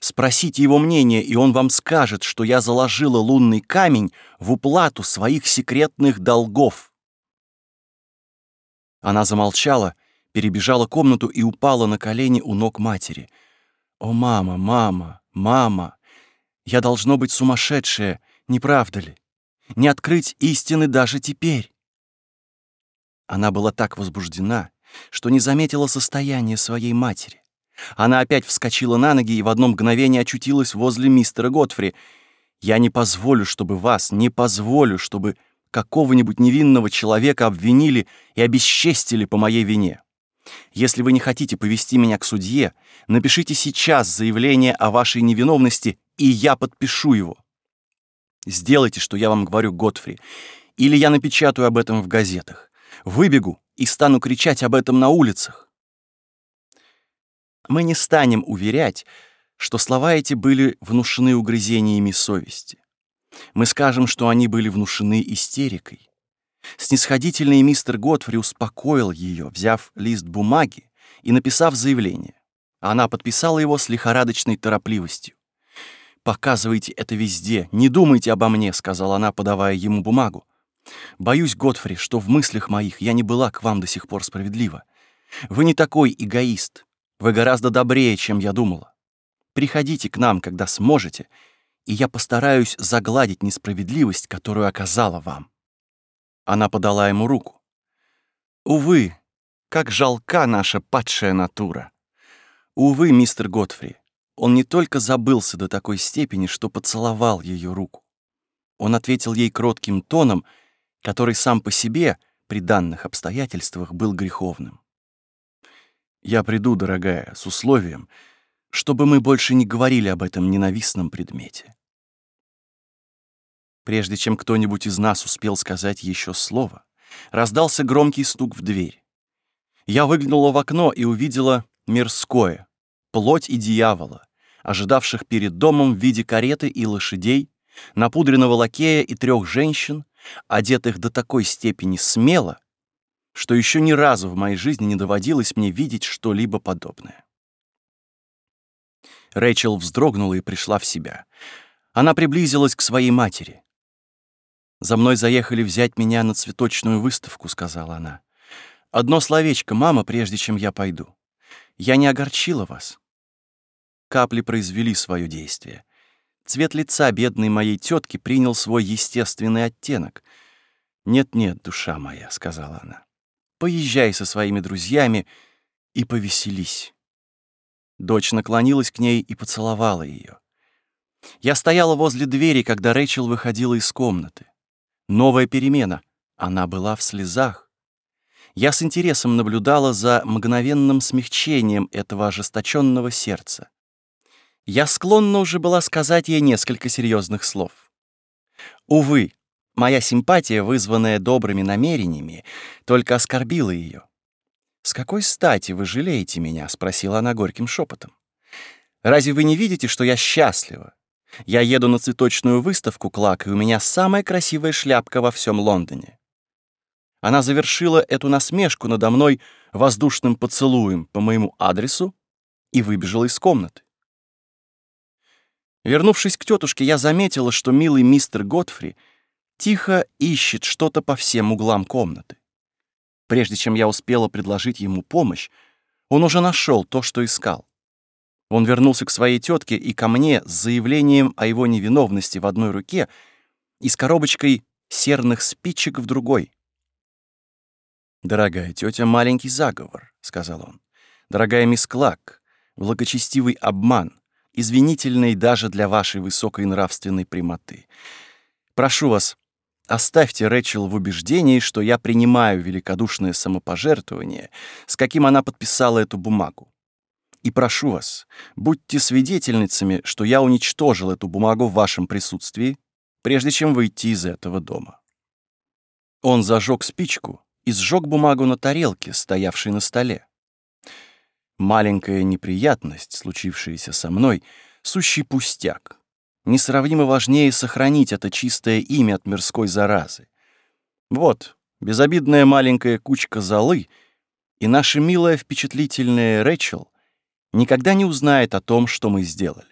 Спросите его мнение, и он вам скажет, что я заложила лунный камень в уплату своих секретных долгов. Она замолчала, перебежала комнату и упала на колени у ног матери. «О, мама, мама, мама! Я должно быть сумасшедшая, не правда ли? не открыть истины даже теперь. Она была так возбуждена, что не заметила состояние своей матери. Она опять вскочила на ноги и в одно мгновение очутилась возле мистера Готфри. «Я не позволю, чтобы вас, не позволю, чтобы какого-нибудь невинного человека обвинили и обесчестили по моей вине. Если вы не хотите повести меня к судье, напишите сейчас заявление о вашей невиновности, и я подпишу его. Сделайте, что я вам говорю, Готфри, или я напечатаю об этом в газетах. Выбегу и стану кричать об этом на улицах. Мы не станем уверять, что слова эти были внушены угрызениями совести. Мы скажем, что они были внушены истерикой. Снисходительный мистер Готфри успокоил ее, взяв лист бумаги и написав заявление. Она подписала его с лихорадочной торопливостью. «Показывайте это везде, не думайте обо мне», — сказала она, подавая ему бумагу. «Боюсь, Готфри, что в мыслях моих я не была к вам до сих пор справедлива. Вы не такой эгоист. Вы гораздо добрее, чем я думала. Приходите к нам, когда сможете, и я постараюсь загладить несправедливость, которую оказала вам». Она подала ему руку. «Увы, как жалка наша падшая натура! Увы, мистер Готфри, он не только забылся до такой степени, что поцеловал ее руку. Он ответил ей кротким тоном, который сам по себе при данных обстоятельствах был греховным. «Я приду, дорогая, с условием, чтобы мы больше не говорили об этом ненавистном предмете». Прежде чем кто-нибудь из нас успел сказать еще слово, раздался громкий стук в дверь. Я выглянула в окно и увидела мирское, плоть и дьявола, ожидавших перед домом в виде кареты и лошадей, напудренного лакея и трех женщин, одетых до такой степени смело, что еще ни разу в моей жизни не доводилось мне видеть что-либо подобное. Рэйчел вздрогнула и пришла в себя. Она приблизилась к своей матери. «За мной заехали взять меня на цветочную выставку», — сказала она. «Одно словечко, мама, прежде чем я пойду. Я не огорчила вас». Капли произвели свое действие. Цвет лица бедной моей тетки принял свой естественный оттенок. «Нет-нет, душа моя», — сказала она. «Поезжай со своими друзьями и повеселись». Дочь наклонилась к ней и поцеловала ее. Я стояла возле двери, когда Рэйчел выходила из комнаты. Новая перемена. Она была в слезах. Я с интересом наблюдала за мгновенным смягчением этого ожесточенного сердца. Я склонна уже была сказать ей несколько серьезных слов. Увы, моя симпатия, вызванная добрыми намерениями, только оскорбила ее. «С какой стати вы жалеете меня?» — спросила она горьким шепотом. «Разве вы не видите, что я счастлива? Я еду на цветочную выставку Клак, и у меня самая красивая шляпка во всем Лондоне». Она завершила эту насмешку надо мной воздушным поцелуем по моему адресу и выбежала из комнаты. Вернувшись к тетушке, я заметила, что милый мистер Готфри тихо ищет что-то по всем углам комнаты. Прежде чем я успела предложить ему помощь, он уже нашел то, что искал. Он вернулся к своей тетке и ко мне с заявлением о его невиновности в одной руке и с коробочкой серных спичек в другой. «Дорогая тетя, маленький заговор», — сказал он. «Дорогая мисс Клак, благочестивый обман, извинительный даже для вашей высокой нравственной прямоты. Прошу вас, Оставьте Рэчел в убеждении, что я принимаю великодушное самопожертвование, с каким она подписала эту бумагу. И прошу вас, будьте свидетельницами, что я уничтожил эту бумагу в вашем присутствии, прежде чем выйти из этого дома. Он зажег спичку и сжег бумагу на тарелке, стоявшей на столе. Маленькая неприятность, случившаяся со мной, сущий пустяк, несравнимо важнее сохранить это чистое имя от мирской заразы. Вот, безобидная маленькая кучка золы, и наша милая впечатлительная Рэчел никогда не узнает о том, что мы сделали.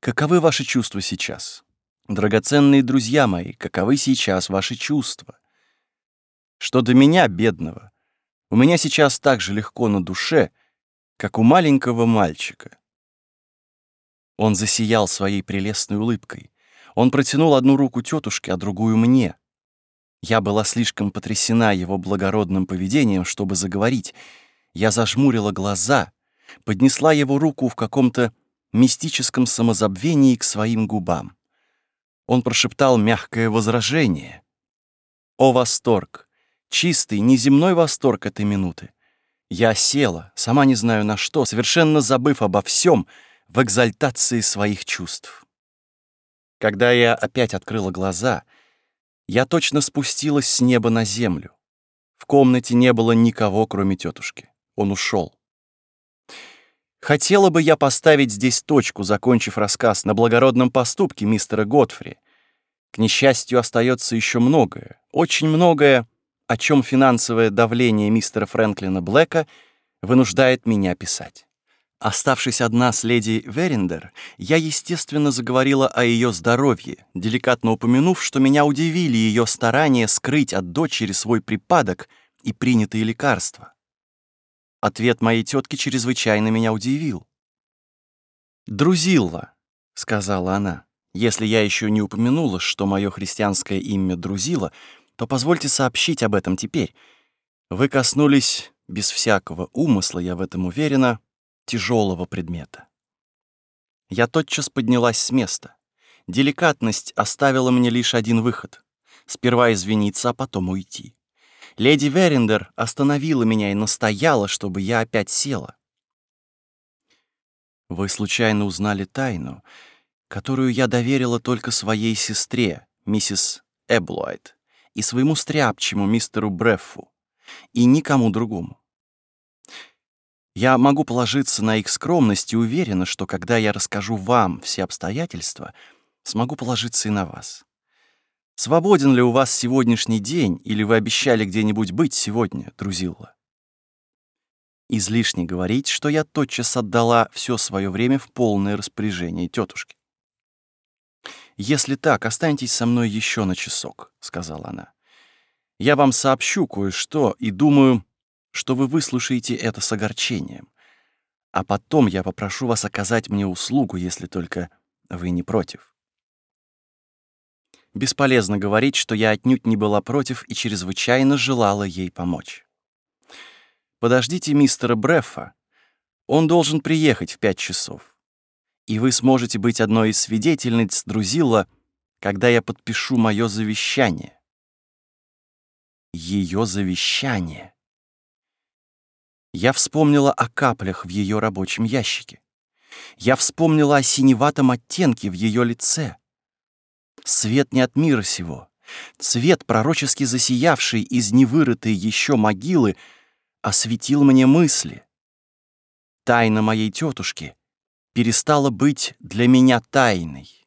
Каковы ваши чувства сейчас? Драгоценные друзья мои, каковы сейчас ваши чувства? Что до меня, бедного, у меня сейчас так же легко на душе, как у маленького мальчика. Он засиял своей прелестной улыбкой. Он протянул одну руку тетушке, а другую мне. Я была слишком потрясена его благородным поведением, чтобы заговорить. Я зажмурила глаза, поднесла его руку в каком-то мистическом самозабвении к своим губам. Он прошептал мягкое возражение. О, восторг! Чистый, неземной восторг этой минуты! Я села, сама не знаю на что, совершенно забыв обо всем — в экзальтации своих чувств. Когда я опять открыла глаза, я точно спустилась с неба на землю. В комнате не было никого, кроме тетушки. Он ушел. Хотела бы я поставить здесь точку, закончив рассказ на благородном поступке мистера Готфри. К несчастью, остается еще многое, очень многое, о чем финансовое давление мистера Фрэнклина Блэка вынуждает меня писать. Оставшись одна с леди Верендер, я, естественно, заговорила о ее здоровье, деликатно упомянув, что меня удивили ее старания скрыть от дочери свой припадок и принятые лекарства. Ответ моей тетки чрезвычайно меня удивил. «Друзилла», — сказала она, — «если я еще не упомянула, что мое христианское имя Друзила, то позвольте сообщить об этом теперь. Вы коснулись, без всякого умысла, я в этом уверена, тяжелого предмета. Я тотчас поднялась с места. Деликатность оставила мне лишь один выход. Сперва извиниться, а потом уйти. Леди Верендер остановила меня и настояла, чтобы я опять села. Вы случайно узнали тайну, которую я доверила только своей сестре, миссис Эблойд, и своему стряпчему мистеру Бреффу, и никому другому. Я могу положиться на их скромность и уверена, что когда я расскажу вам все обстоятельства, смогу положиться и на вас. Свободен ли у вас сегодняшний день, или вы обещали где-нибудь быть сегодня, Друзилла? Излишне говорить, что я тотчас отдала все свое время в полное распоряжение тетушки. «Если так, останьтесь со мной еще на часок», — сказала она. «Я вам сообщу кое-что и думаю, что вы выслушаете это с огорчением. А потом я попрошу вас оказать мне услугу, если только вы не против». Бесполезно говорить, что я отнюдь не была против и чрезвычайно желала ей помочь. «Подождите мистера Бреффа. Он должен приехать в пять часов. И вы сможете быть одной из свидетельниц Друзилла, когда я подпишу мое завещание». Ее завещание. Я вспомнила о каплях в ее рабочем ящике. Я вспомнила о синеватом оттенке в ее лице. Свет не от мира сего. Свет, пророчески засиявший из невырытой еще могилы, осветил мне мысли. Тайна моей тетушки перестала быть для меня тайной.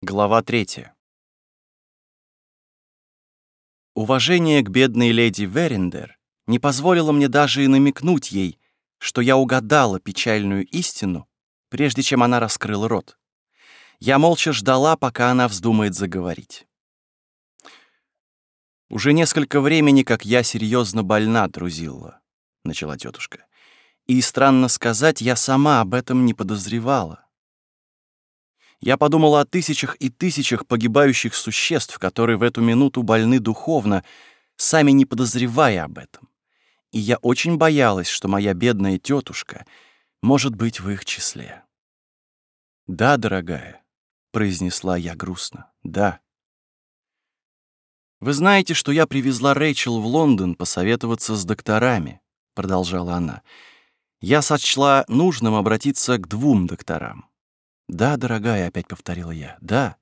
Глава третья. Уважение к бедной леди Верендер не позволило мне даже и намекнуть ей, что я угадала печальную истину, прежде чем она раскрыла рот. Я молча ждала, пока она вздумает заговорить. «Уже несколько времени, как я серьезно больна, Друзилла», — начала тетушка. «И, странно сказать, я сама об этом не подозревала. Я подумала о тысячах и тысячах погибающих существ, которые в эту минуту больны духовно, сами не подозревая об этом. И я очень боялась, что моя бедная тетушка может быть в их числе. «Да, дорогая», — произнесла я грустно, — «да». «Вы знаете, что я привезла Рэйчел в Лондон посоветоваться с докторами», — продолжала она. «Я сочла нужным обратиться к двум докторам». «Да, дорогая», — опять повторила я, — «да».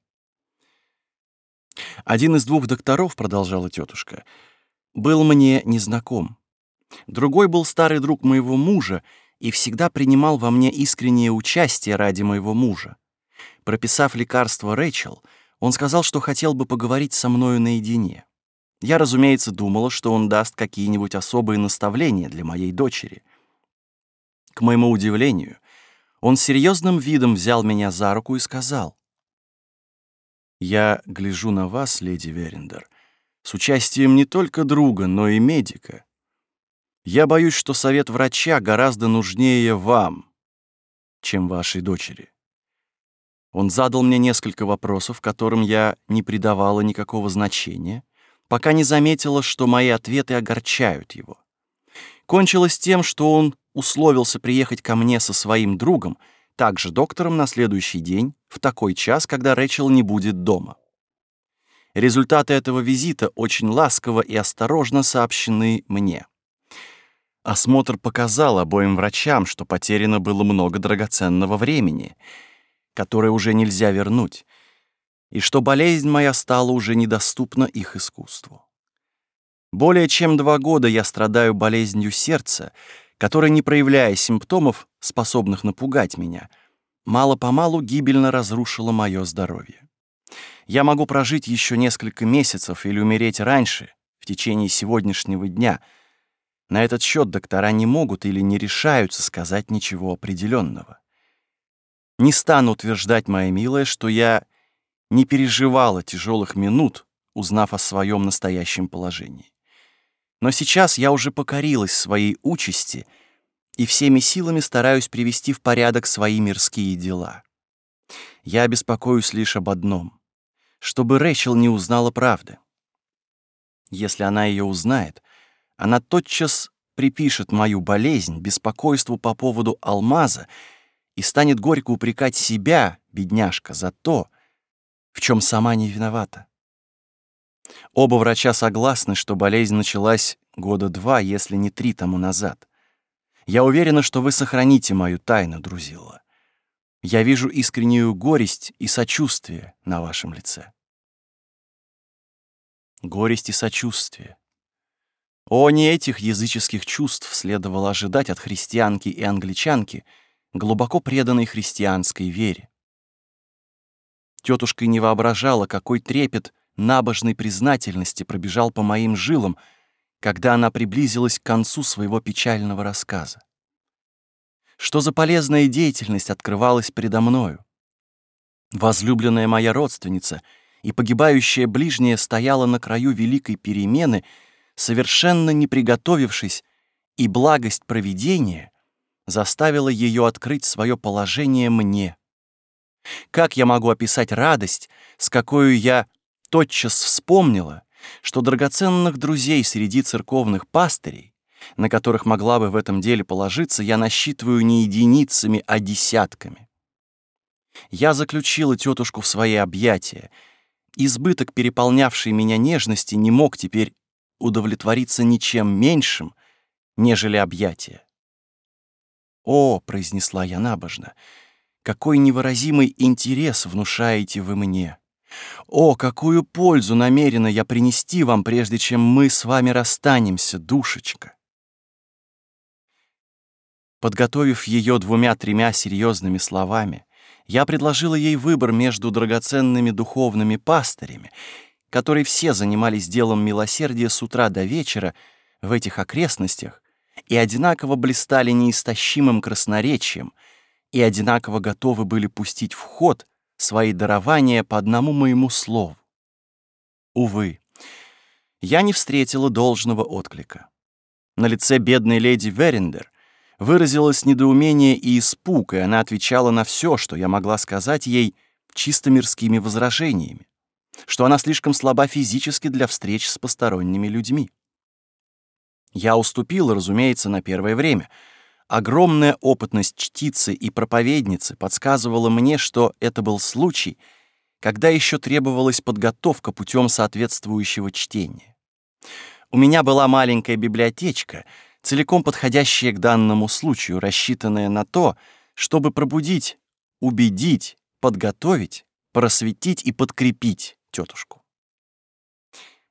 «Один из двух докторов», — продолжала тетушка, — «был мне незнаком. Другой был старый друг моего мужа, и всегда принимал во мне искреннее участие ради моего мужа. Прописав лекарство Рэйчел, он сказал, что хотел бы поговорить со мною наедине. Я, разумеется, думала, что он даст какие-нибудь особые наставления для моей дочери. К моему удивлению, он серьезным видом взял меня за руку и сказал, «Я гляжу на вас, леди Верендер, с участием не только друга, но и медика. Я боюсь, что совет врача гораздо нужнее вам, чем вашей дочери. Он задал мне несколько вопросов, которым я не придавала никакого значения, пока не заметила, что мои ответы огорчают его. Кончилось тем, что он условился приехать ко мне со своим другом, также доктором, на следующий день, в такой час, когда Рэчел не будет дома. Результаты этого визита очень ласково и осторожно сообщены мне. Осмотр показал обоим врачам, что потеряно было много драгоценного времени, которое уже нельзя вернуть, и что болезнь моя стала уже недоступна их искусству. Более чем два года я страдаю болезнью сердца, которая, не проявляя симптомов, способных напугать меня, мало-помалу гибельно разрушила мое здоровье. Я могу прожить еще несколько месяцев или умереть раньше, в течение сегодняшнего дня — на этот счет доктора не могут или не решаются сказать ничего определенного. Не стану утверждать, моя милая, что я не переживала тяжелых минут, узнав о своем настоящем положении. Но сейчас я уже покорилась своей участи и всеми силами стараюсь привести в порядок свои мирские дела. Я беспокоюсь лишь об одном — чтобы Рэчел не узнала правды. Если она ее узнает — она тотчас припишет мою болезнь беспокойству по поводу алмаза и станет горько упрекать себя, бедняжка, за то, в чем сама не виновата. Оба врача согласны, что болезнь началась года два, если не три тому назад. Я уверена, что вы сохраните мою тайну, друзила. Я вижу искреннюю горесть и сочувствие на вашем лице. Горесть и сочувствие. О, не этих языческих чувств следовало ожидать от христианки и англичанки, глубоко преданной христианской вере. Тетушка не воображала, какой трепет набожной признательности пробежал по моим жилам, когда она приблизилась к концу своего печального рассказа. Что за полезная деятельность открывалась передо мною? Возлюбленная моя родственница и погибающая ближняя стояла на краю великой перемены, совершенно не приготовившись, и благость провидения заставила ее открыть свое положение мне. Как я могу описать радость, с какой я тотчас вспомнила, что драгоценных друзей среди церковных пастырей, на которых могла бы в этом деле положиться, я насчитываю не единицами, а десятками. Я заключила тетушку в свои объятия. Избыток переполнявшей меня нежности не мог теперь удовлетвориться ничем меньшим, нежели объятия. «О», — произнесла я набожно, — «какой невыразимый интерес внушаете вы мне! О, какую пользу намерена я принести вам, прежде чем мы с вами расстанемся, душечка!» Подготовив ее двумя-тремя серьезными словами, я предложила ей выбор между драгоценными духовными пастырями, которые все занимались делом милосердия с утра до вечера в этих окрестностях и одинаково блистали неистощимым красноречием и одинаково готовы были пустить в ход свои дарования по одному моему слову. Увы, я не встретила должного отклика. На лице бедной леди Верендер выразилось недоумение и испуг, и она отвечала на все, что я могла сказать ей чисто мирскими возражениями, что она слишком слаба физически для встреч с посторонними людьми. Я уступила, разумеется, на первое время. Огромная опытность чтицы и проповедницы подсказывала мне, что это был случай, когда еще требовалась подготовка путем соответствующего чтения. У меня была маленькая библиотечка — целиком подходящее к данному случаю, рассчитанное на то, чтобы пробудить, убедить, подготовить, просветить и подкрепить тетушку.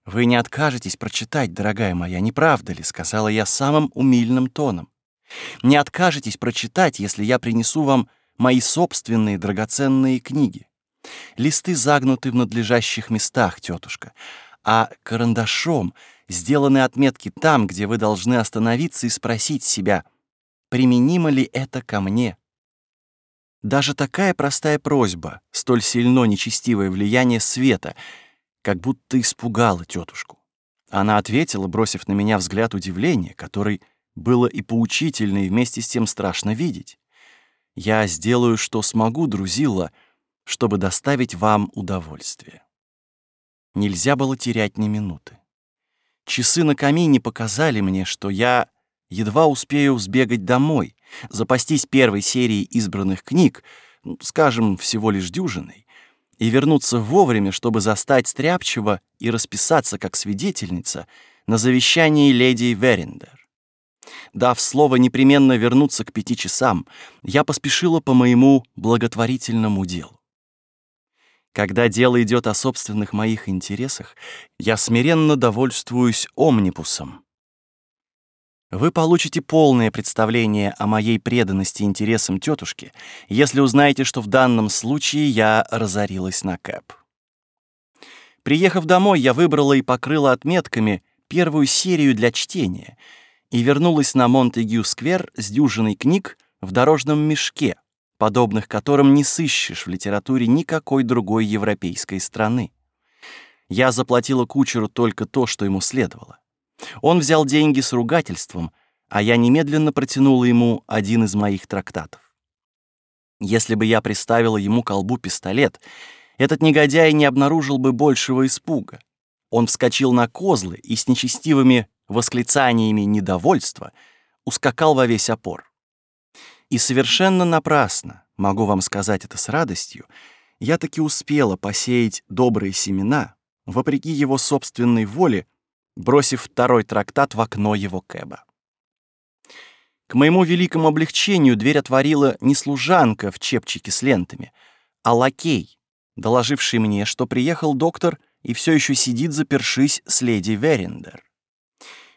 «Вы не откажетесь прочитать, дорогая моя, не правда ли?» — сказала я самым умильным тоном. «Не откажетесь прочитать, если я принесу вам мои собственные драгоценные книги. Листы загнуты в надлежащих местах, тетушка, а карандашом сделаны отметки там, где вы должны остановиться и спросить себя, применимо ли это ко мне. Даже такая простая просьба, столь сильно нечестивое влияние света, как будто испугала тетушку. Она ответила, бросив на меня взгляд удивления, который было и поучительно, и вместе с тем страшно видеть. «Я сделаю, что смогу, друзила, чтобы доставить вам удовольствие». Нельзя было терять ни минуты. Часы на камине показали мне, что я едва успею сбегать домой, запастись первой серией избранных книг, ну, скажем, всего лишь дюжиной, и вернуться вовремя, чтобы застать Стряпчего и расписаться как свидетельница на завещании леди Верендер. Дав слово непременно вернуться к пяти часам, я поспешила по моему благотворительному делу. Когда дело идет о собственных моих интересах, я смиренно довольствуюсь омнипусом. Вы получите полное представление о моей преданности интересам тетушки, если узнаете, что в данном случае я разорилась на Кэп. Приехав домой, я выбрала и покрыла отметками первую серию для чтения и вернулась на Монтегю-сквер с дюжиной книг в дорожном мешке, подобных которым не сыщешь в литературе никакой другой европейской страны. Я заплатила кучеру только то, что ему следовало. Он взял деньги с ругательством, а я немедленно протянула ему один из моих трактатов. Если бы я приставила ему колбу пистолет, этот негодяй не обнаружил бы большего испуга. Он вскочил на козлы и с нечестивыми восклицаниями недовольства ускакал во весь опор. И совершенно напрасно, могу вам сказать это с радостью, я таки успела посеять добрые семена, вопреки его собственной воле, бросив второй трактат в окно его кэба. К моему великому облегчению дверь отворила не служанка в чепчике с лентами, а лакей, доложивший мне, что приехал доктор и все еще сидит, запершись с леди Верендер.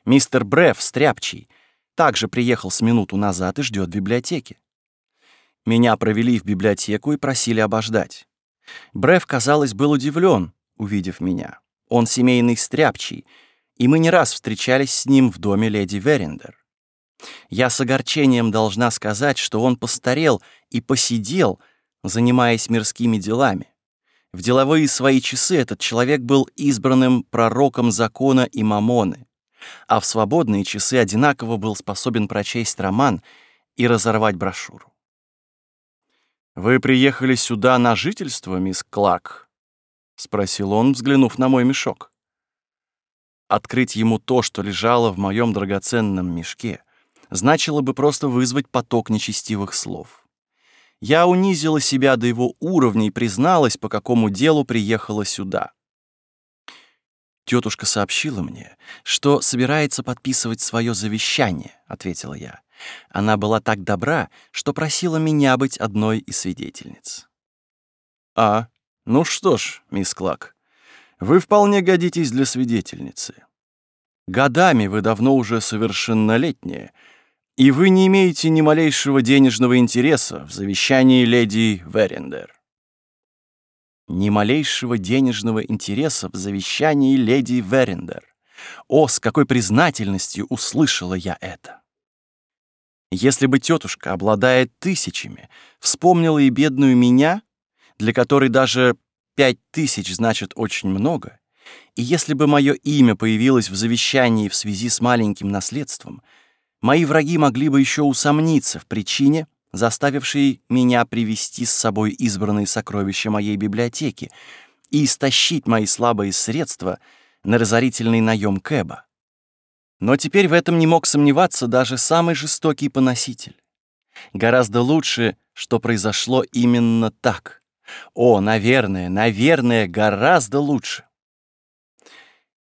Мистер Бреф, стряпчий, также приехал с минуту назад и ждет в библиотеке. Меня провели в библиотеку и просили обождать. Бреф, казалось, был удивлен, увидев меня. Он семейный стряпчий, и мы не раз встречались с ним в доме леди Верендер. Я с огорчением должна сказать, что он постарел и посидел, занимаясь мирскими делами. В деловые свои часы этот человек был избранным пророком закона и мамоны, а в свободные часы одинаково был способен прочесть роман и разорвать брошюру. «Вы приехали сюда на жительство, мисс Клак?» — спросил он, взглянув на мой мешок. Открыть ему то, что лежало в моем драгоценном мешке, значило бы просто вызвать поток нечестивых слов. Я унизила себя до его уровня и призналась, по какому делу приехала сюда. «Тетушка сообщила мне, что собирается подписывать свое завещание», — ответила я. Она была так добра, что просила меня быть одной из свидетельниц. «А, ну что ж, мисс Клак, вы вполне годитесь для свидетельницы. Годами вы давно уже совершеннолетняя, и вы не имеете ни малейшего денежного интереса в завещании леди Верендер. Ни малейшего денежного интереса в завещании леди Верендер. О, с какой признательностью услышала я это! Если бы тетушка, обладая тысячами, вспомнила и бедную меня, для которой даже пять тысяч значит очень много, и если бы мое имя появилось в завещании в связи с маленьким наследством — мои враги могли бы еще усомниться в причине, заставившей меня привести с собой избранные сокровища моей библиотеки и истощить мои слабые средства на разорительный наем Кэба. Но теперь в этом не мог сомневаться даже самый жестокий поноситель. Гораздо лучше, что произошло именно так. О, наверное, наверное, гораздо лучше.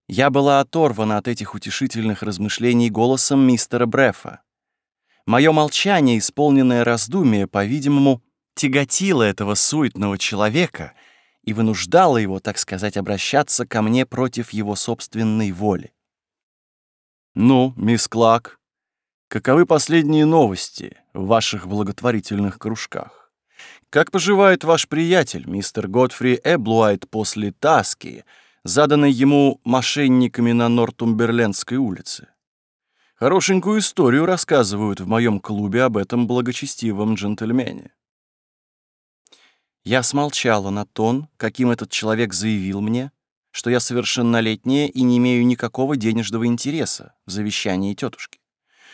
Я была оторвана от этих утешительных размышлений голосом мистера Брефа. Мое молчание, исполненное раздумие, по-видимому, тяготило этого суетного человека и вынуждало его, так сказать, обращаться ко мне против его собственной воли. «Ну, мисс Клак, каковы последние новости в ваших благотворительных кружках? Как поживает ваш приятель, мистер Годфри Эблуайт, после Таски, заданной ему мошенниками на Нортумберлендской улице. Хорошенькую историю рассказывают в моем клубе об этом благочестивом джентльмене. Я смолчала на тон, каким этот человек заявил мне, что я совершеннолетняя и не имею никакого денежного интереса в завещании тетушки.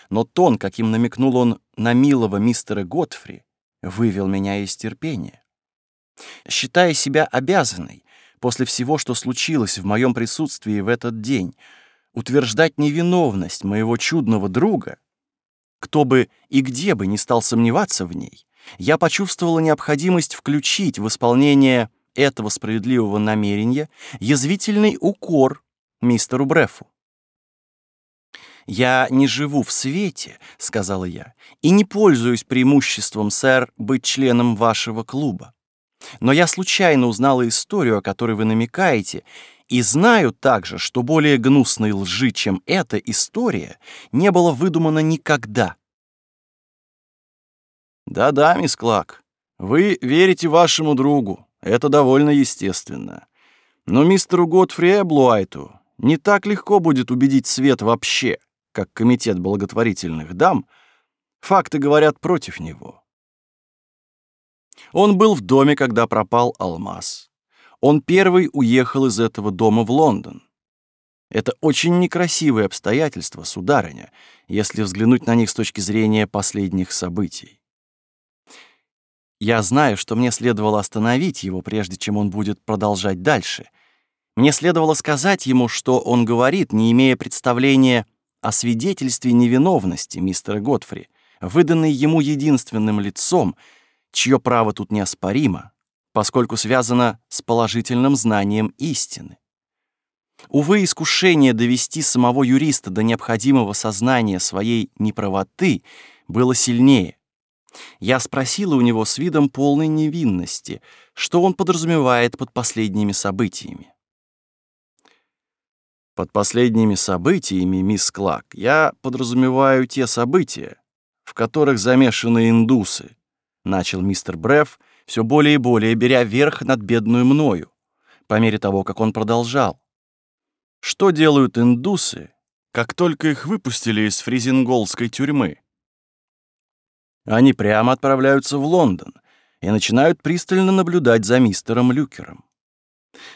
Но тон, каким намекнул он на милого мистера Готфри, вывел меня из терпения. Считая себя обязанной после всего, что случилось в моем присутствии в этот день, утверждать невиновность моего чудного друга, кто бы и где бы не стал сомневаться в ней, я почувствовала необходимость включить в исполнение этого справедливого намерения язвительный укор мистеру Брефу. «Я не живу в свете», — сказала я, — «и не пользуюсь преимуществом, сэр, быть членом вашего клуба. Но я случайно узнала историю, о которой вы намекаете, и знаю также, что более гнусной лжи, чем эта история, не было выдумано никогда. Да-да, мисс Клак, вы верите вашему другу. Это довольно естественно. Но мистеру Готфри Эблуайту не так легко будет убедить свет вообще, как комитет благотворительных дам. Факты говорят против него. Он был в доме, когда пропал алмаз. Он первый уехал из этого дома в Лондон. Это очень некрасивые обстоятельства, сударыня, если взглянуть на них с точки зрения последних событий. Я знаю, что мне следовало остановить его, прежде чем он будет продолжать дальше. Мне следовало сказать ему, что он говорит, не имея представления о свидетельстве невиновности мистера Готфри, выданной ему единственным лицом — чье право тут неоспоримо, поскольку связано с положительным знанием истины. Увы, искушение довести самого юриста до необходимого сознания своей неправоты было сильнее. Я спросила у него с видом полной невинности, что он подразумевает под последними событиями. Под последними событиями, мисс Клак, я подразумеваю те события, в которых замешаны индусы, — начал мистер Бреф, все более и более беря верх над бедную мною, по мере того, как он продолжал. Что делают индусы, как только их выпустили из фризинголской тюрьмы? Они прямо отправляются в Лондон и начинают пристально наблюдать за мистером Люкером.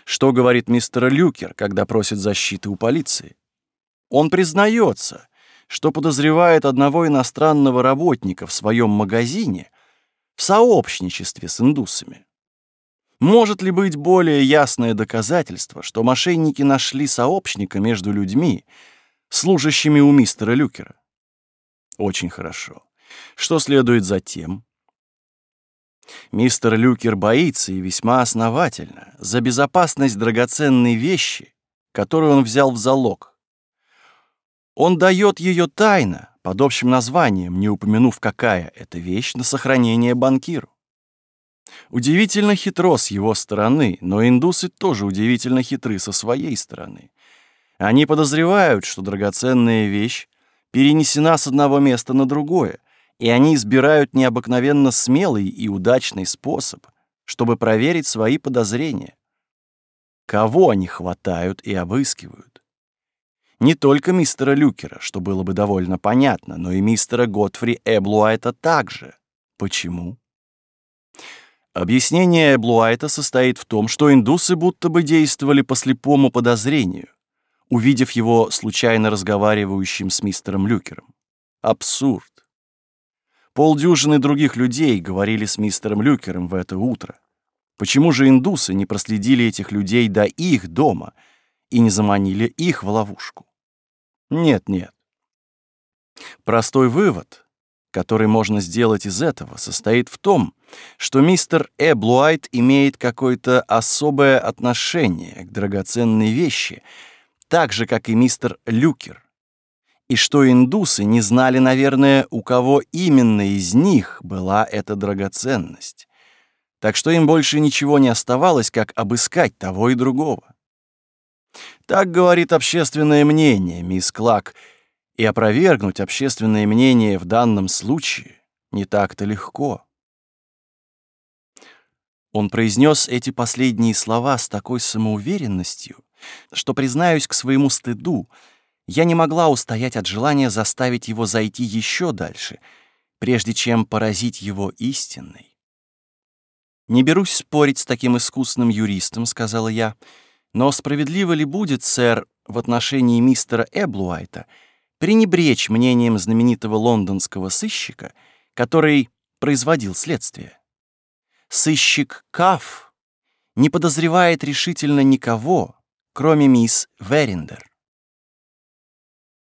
Что говорит мистер Люкер, когда просит защиты у полиции? Он признается, что подозревает одного иностранного работника в своем магазине в сообщничестве с индусами. Может ли быть более ясное доказательство, что мошенники нашли сообщника между людьми, служащими у мистера Люкера? Очень хорошо. Что следует затем? Мистер Люкер боится и весьма основательно за безопасность драгоценной вещи, которую он взял в залог. Он дает ее тайно, под общим названием, не упомянув, какая это вещь, на сохранение банкиру. Удивительно хитро с его стороны, но индусы тоже удивительно хитры со своей стороны. Они подозревают, что драгоценная вещь перенесена с одного места на другое, и они избирают необыкновенно смелый и удачный способ, чтобы проверить свои подозрения. Кого они хватают и обыскивают? Не только мистера Люкера, что было бы довольно понятно, но и мистера Готфри Эблуайта также. Почему? Объяснение Эблуайта состоит в том, что индусы будто бы действовали по слепому подозрению, увидев его случайно разговаривающим с мистером Люкером. Абсурд. Полдюжины других людей говорили с мистером Люкером в это утро. Почему же индусы не проследили этих людей до их дома и не заманили их в ловушку? Нет, нет. Простой вывод, который можно сделать из этого, состоит в том, что мистер Эблуайт имеет какое-то особое отношение к драгоценной вещи, так же, как и мистер Люкер и что индусы не знали, наверное, у кого именно из них была эта драгоценность. Так что им больше ничего не оставалось, как обыскать того и другого. Так говорит общественное мнение, мисс Клак, и опровергнуть общественное мнение в данном случае не так-то легко. Он произнес эти последние слова с такой самоуверенностью, что, признаюсь к своему стыду, я не могла устоять от желания заставить его зайти еще дальше, прежде чем поразить его истинной. «Не берусь спорить с таким искусным юристом», — сказала я, «но справедливо ли будет, сэр, в отношении мистера Эблуайта пренебречь мнением знаменитого лондонского сыщика, который производил следствие? Сыщик Каф не подозревает решительно никого, кроме мисс Верендер.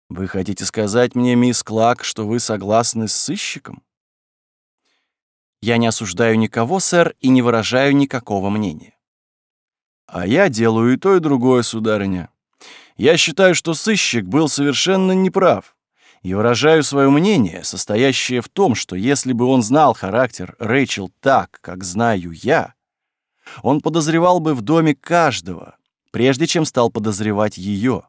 Вы хотите сказать мне, мисс Клак, что вы согласны с сыщиком? Я не осуждаю никого, сэр, и не выражаю никакого мнения. А я делаю и то, и другое, сударыня. Я считаю, что сыщик был совершенно неправ, и выражаю свое мнение, состоящее в том, что если бы он знал характер Рэйчел так, как знаю я, он подозревал бы в доме каждого, прежде чем стал подозревать ее.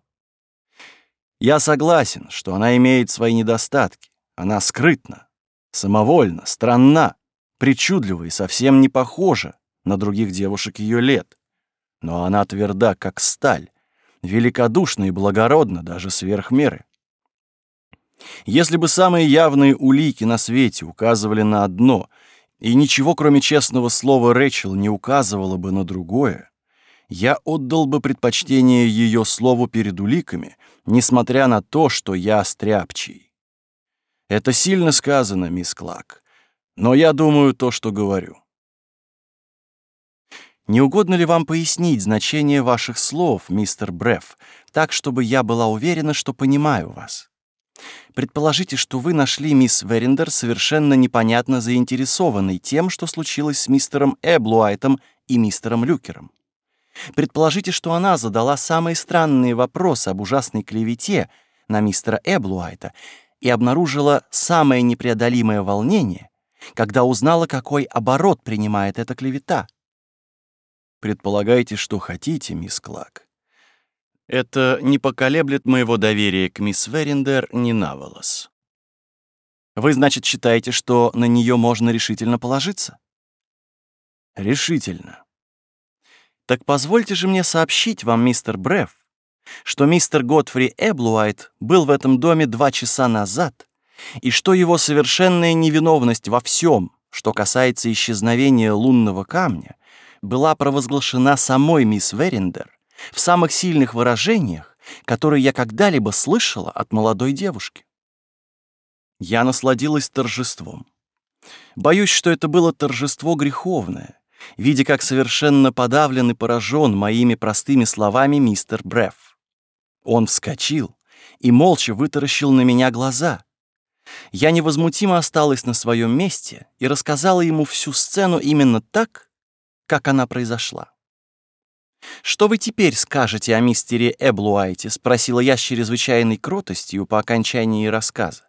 Я согласен, что она имеет свои недостатки. Она скрытна, самовольна, странна, причудлива и совсем не похожа на других девушек ее лет. Но она тверда, как сталь, великодушна и благородна даже сверх меры. Если бы самые явные улики на свете указывали на одно, и ничего, кроме честного слова Рэчел, не указывало бы на другое, я отдал бы предпочтение ее слову перед уликами, несмотря на то, что я стряпчий. Это сильно сказано, мисс Клак, но я думаю то, что говорю. Не угодно ли вам пояснить значение ваших слов, мистер Бреф, так, чтобы я была уверена, что понимаю вас? Предположите, что вы нашли мисс Верендер совершенно непонятно заинтересованной тем, что случилось с мистером Эблуайтом и мистером Люкером. Предположите, что она задала самые странные вопросы об ужасной клевете на мистера Эблуайта и обнаружила самое непреодолимое волнение, когда узнала, какой оборот принимает эта клевета. Предполагайте, что хотите, мисс Клак. Это не поколеблет моего доверия к мисс Верендер ни на волос. Вы, значит, считаете, что на нее можно решительно положиться? Решительно. Так позвольте же мне сообщить вам, мистер Бреф, что мистер Готфри Эблуайт был в этом доме два часа назад, и что его совершенная невиновность во всем, что касается исчезновения лунного камня, была провозглашена самой мисс Верендер в самых сильных выражениях, которые я когда-либо слышала от молодой девушки. Я насладилась торжеством. Боюсь, что это было торжество греховное, видя, как совершенно подавлен и поражен моими простыми словами мистер Бреф. Он вскочил и молча вытаращил на меня глаза. Я невозмутимо осталась на своем месте и рассказала ему всю сцену именно так, как она произошла. «Что вы теперь скажете о мистере Эблуайте?» — спросила я с чрезвычайной кротостью по окончании рассказа.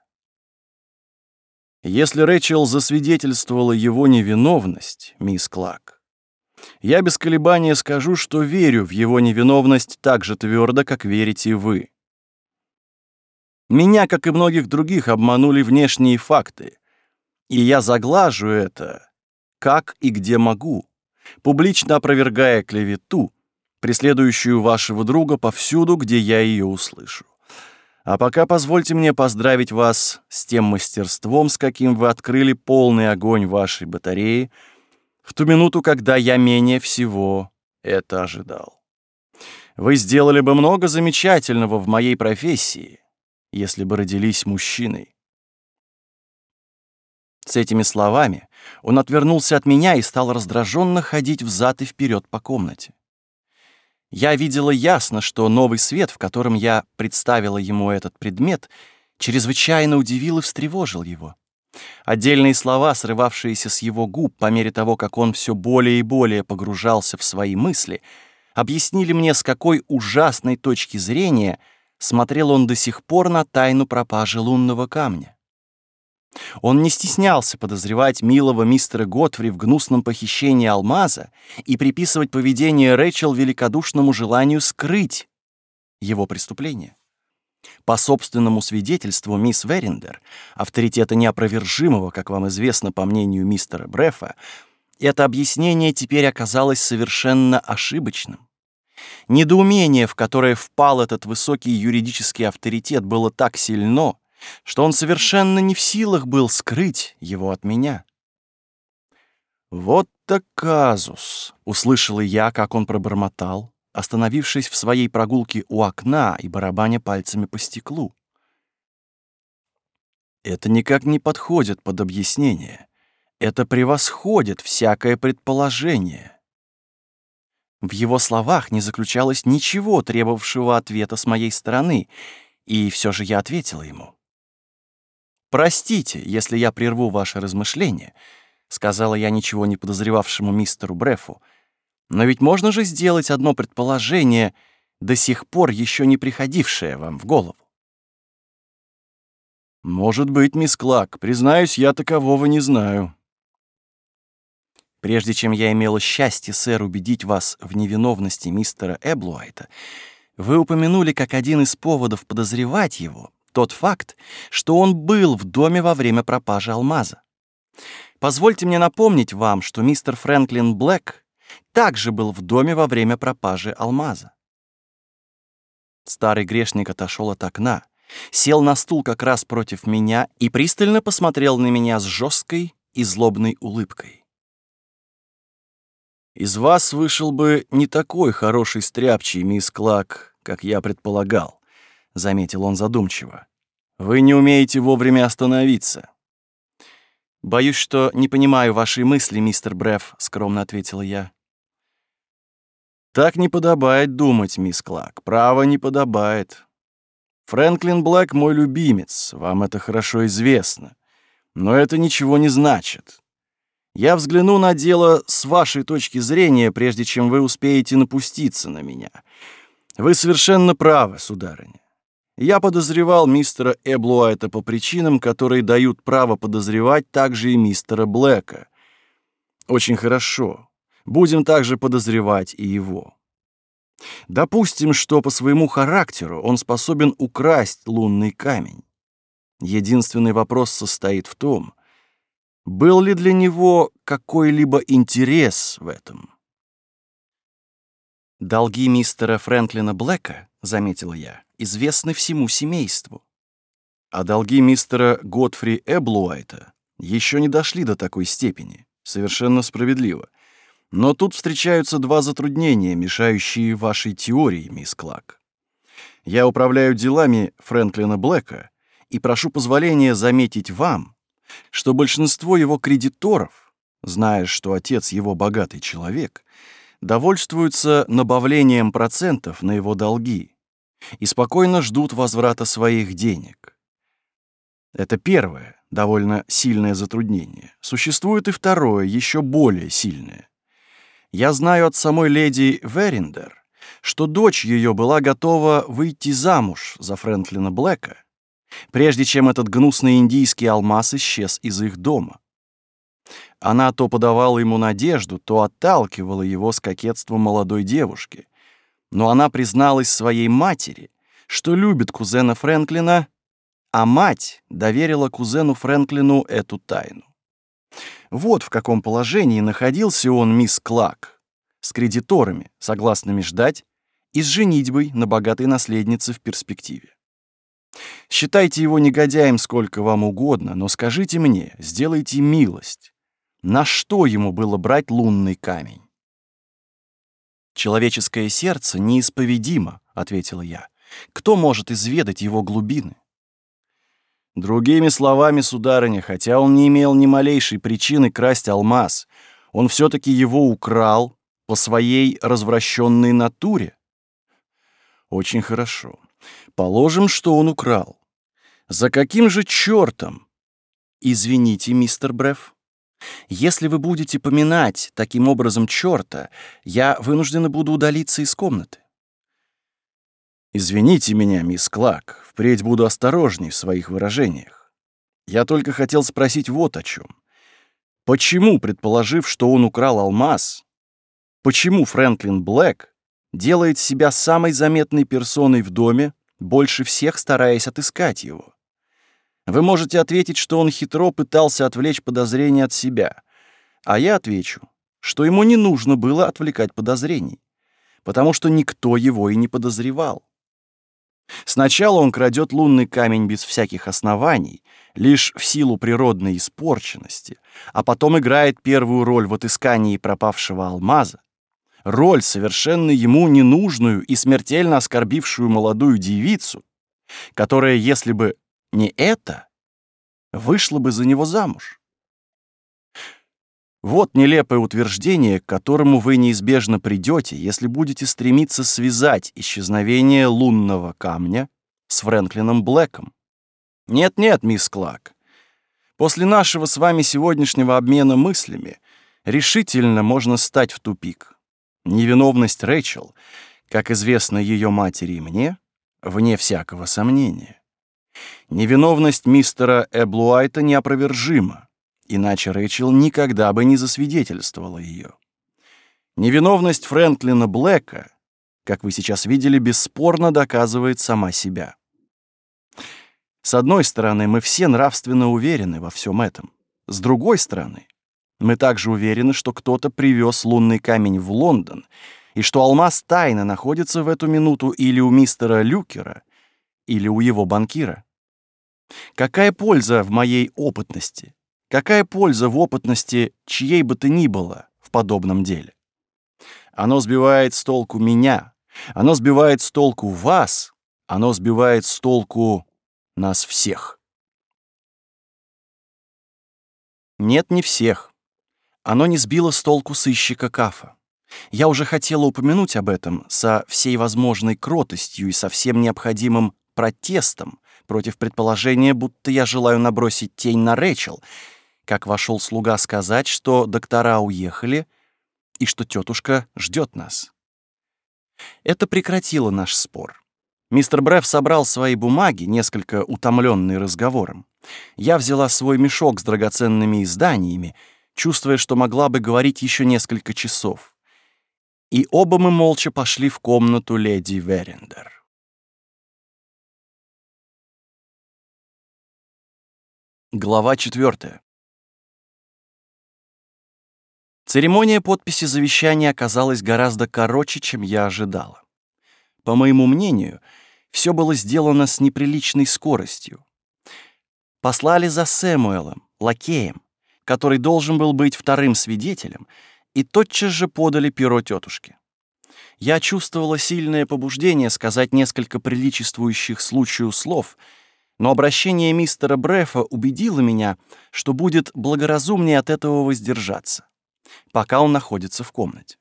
Если Рэчел засвидетельствовала его невиновность, мисс Клак, я без колебания скажу, что верю в его невиновность так же твердо, как верите вы. Меня, как и многих других, обманули внешние факты, и я заглажу это, как и где могу, публично опровергая клевету, преследующую вашего друга повсюду, где я ее услышу. А пока позвольте мне поздравить вас с тем мастерством, с каким вы открыли полный огонь вашей батареи в ту минуту, когда я менее всего это ожидал. Вы сделали бы много замечательного в моей профессии, если бы родились мужчиной. С этими словами он отвернулся от меня и стал раздраженно ходить взад и вперед по комнате. Я видела ясно, что новый свет, в котором я представила ему этот предмет, чрезвычайно удивил и встревожил его. Отдельные слова, срывавшиеся с его губ по мере того, как он все более и более погружался в свои мысли, объяснили мне, с какой ужасной точки зрения смотрел он до сих пор на тайну пропажи лунного камня. Он не стеснялся подозревать милого мистера Готфри в гнусном похищении алмаза и приписывать поведение Рэчел великодушному желанию скрыть его преступление. По собственному свидетельству мисс Верендер, авторитета неопровержимого, как вам известно по мнению мистера Брефа, это объяснение теперь оказалось совершенно ошибочным. Недоумение, в которое впал этот высокий юридический авторитет, было так сильно, что он совершенно не в силах был скрыть его от меня. «Вот так казус!» — услышала я, как он пробормотал, остановившись в своей прогулке у окна и барабаня пальцами по стеклу. Это никак не подходит под объяснение. Это превосходит всякое предположение. В его словах не заключалось ничего, требовавшего ответа с моей стороны, и все же я ответила ему. «Простите, если я прерву ваше размышление», — сказала я ничего не подозревавшему мистеру Брефу. «Но ведь можно же сделать одно предположение, до сих пор еще не приходившее вам в голову». «Может быть, мисс Клак, признаюсь, я такового не знаю». Прежде чем я имела счастье, сэр, убедить вас в невиновности мистера Эблуайта, вы упомянули как один из поводов подозревать его тот факт, что он был в доме во время пропажи алмаза. Позвольте мне напомнить вам, что мистер Фрэнклин Блэк также был в доме во время пропажи алмаза. Старый грешник отошел от окна, сел на стул как раз против меня и пристально посмотрел на меня с жесткой и злобной улыбкой. «Из вас вышел бы не такой хороший стряпчий, мисс Клак, как я предполагал. — заметил он задумчиво. «Вы не умеете вовремя остановиться». «Боюсь, что не понимаю вашей мысли, мистер Бреф», — скромно ответила я. «Так не подобает думать, мисс Клак. Право не подобает. Фрэнклин Блэк мой любимец, вам это хорошо известно. Но это ничего не значит. Я взгляну на дело с вашей точки зрения, прежде чем вы успеете напуститься на меня. Вы совершенно правы, сударыня. Я подозревал мистера Эблуайта по причинам, которые дают право подозревать также и мистера Блэка. Очень хорошо. Будем также подозревать и его. Допустим, что по своему характеру он способен украсть лунный камень. Единственный вопрос состоит в том, Был ли для него какой-либо интерес в этом? «Долги мистера Фрэнклина Блэка, — заметила я, — известны всему семейству. А долги мистера Годфри Эблуайта еще не дошли до такой степени. Совершенно справедливо. Но тут встречаются два затруднения, мешающие вашей теории, мисс Клак. Я управляю делами Фрэнклина Блэка и прошу позволения заметить вам, что большинство его кредиторов, зная, что отец его богатый человек, довольствуются набавлением процентов на его долги и спокойно ждут возврата своих денег. Это первое, довольно сильное затруднение. Существует и второе, еще более сильное. Я знаю от самой леди Верендер, что дочь ее была готова выйти замуж за Фрэнклина Блэка, прежде чем этот гнусный индийский алмаз исчез из их дома. Она то подавала ему надежду, то отталкивала его с кокетством молодой девушки. Но она призналась своей матери, что любит кузена Фрэнклина, а мать доверила кузену Фрэнклину эту тайну. Вот в каком положении находился он, мисс Клак, с кредиторами, согласными ждать, и с женитьбой на богатой наследнице в перспективе. Считайте его негодяем сколько вам угодно, но скажите мне, сделайте милость, на что ему было брать лунный камень? «Человеческое сердце неисповедимо», — ответила я. «Кто может изведать его глубины?» Другими словами, сударыня, хотя он не имел ни малейшей причины красть алмаз, он все-таки его украл по своей развращенной натуре. Очень хорошо. Положим, что он украл. За каким же чертом? Извините, мистер Бреф. Если вы будете поминать таким образом черта, я вынуждена буду удалиться из комнаты. Извините меня, мисс Клак, впредь буду осторожней в своих выражениях. Я только хотел спросить вот о чем. Почему, предположив, что он украл алмаз, почему Фрэнклин Блэк делает себя самой заметной персоной в доме, больше всех стараясь отыскать его. Вы можете ответить, что он хитро пытался отвлечь подозрения от себя, а я отвечу, что ему не нужно было отвлекать подозрений, потому что никто его и не подозревал. Сначала он крадет лунный камень без всяких оснований, лишь в силу природной испорченности, а потом играет первую роль в отыскании пропавшего алмаза, роль, совершенно ему ненужную и смертельно оскорбившую молодую девицу, которая, если бы не это, вышла бы за него замуж. Вот нелепое утверждение, к которому вы неизбежно придете, если будете стремиться связать исчезновение лунного камня с Фрэнклином Блэком. Нет-нет, мисс Клак. После нашего с вами сегодняшнего обмена мыслями решительно можно стать в тупик. Невиновность Рэйчел, как известно ее матери и мне, вне всякого сомнения. Невиновность мистера Эблуайта неопровержима, иначе Рэйчел никогда бы не засвидетельствовала ее. Невиновность Фрэнклина Блэка, как вы сейчас видели, бесспорно доказывает сама себя. С одной стороны, мы все нравственно уверены во всем этом. С другой стороны, мы также уверены, что кто-то привез лунный камень в Лондон, и что алмаз тайно находится в эту минуту или у мистера Люкера, или у его банкира. Какая польза в моей опытности? Какая польза в опытности чьей бы то ни было в подобном деле? Оно сбивает с толку меня, оно сбивает с толку вас, оно сбивает с толку нас всех. Нет, не всех. Оно не сбило с толку сыщика Кафа. Я уже хотела упомянуть об этом со всей возможной кротостью и со всем необходимым протестом против предположения, будто я желаю набросить тень на Рэчел, как вошел слуга сказать, что доктора уехали и что тетушка ждет нас. Это прекратило наш спор. Мистер Бреф собрал свои бумаги, несколько утомленный разговором. Я взяла свой мешок с драгоценными изданиями чувствуя, что могла бы говорить еще несколько часов. И оба мы молча пошли в комнату леди Верендер. Глава четвертая. Церемония подписи завещания оказалась гораздо короче, чем я ожидала. По моему мнению, все было сделано с неприличной скоростью. Послали за Сэмуэлом, лакеем, который должен был быть вторым свидетелем, и тотчас же подали перо тетушке. Я чувствовала сильное побуждение сказать несколько приличествующих случаю слов, но обращение мистера Брефа убедило меня, что будет благоразумнее от этого воздержаться, пока он находится в комнате.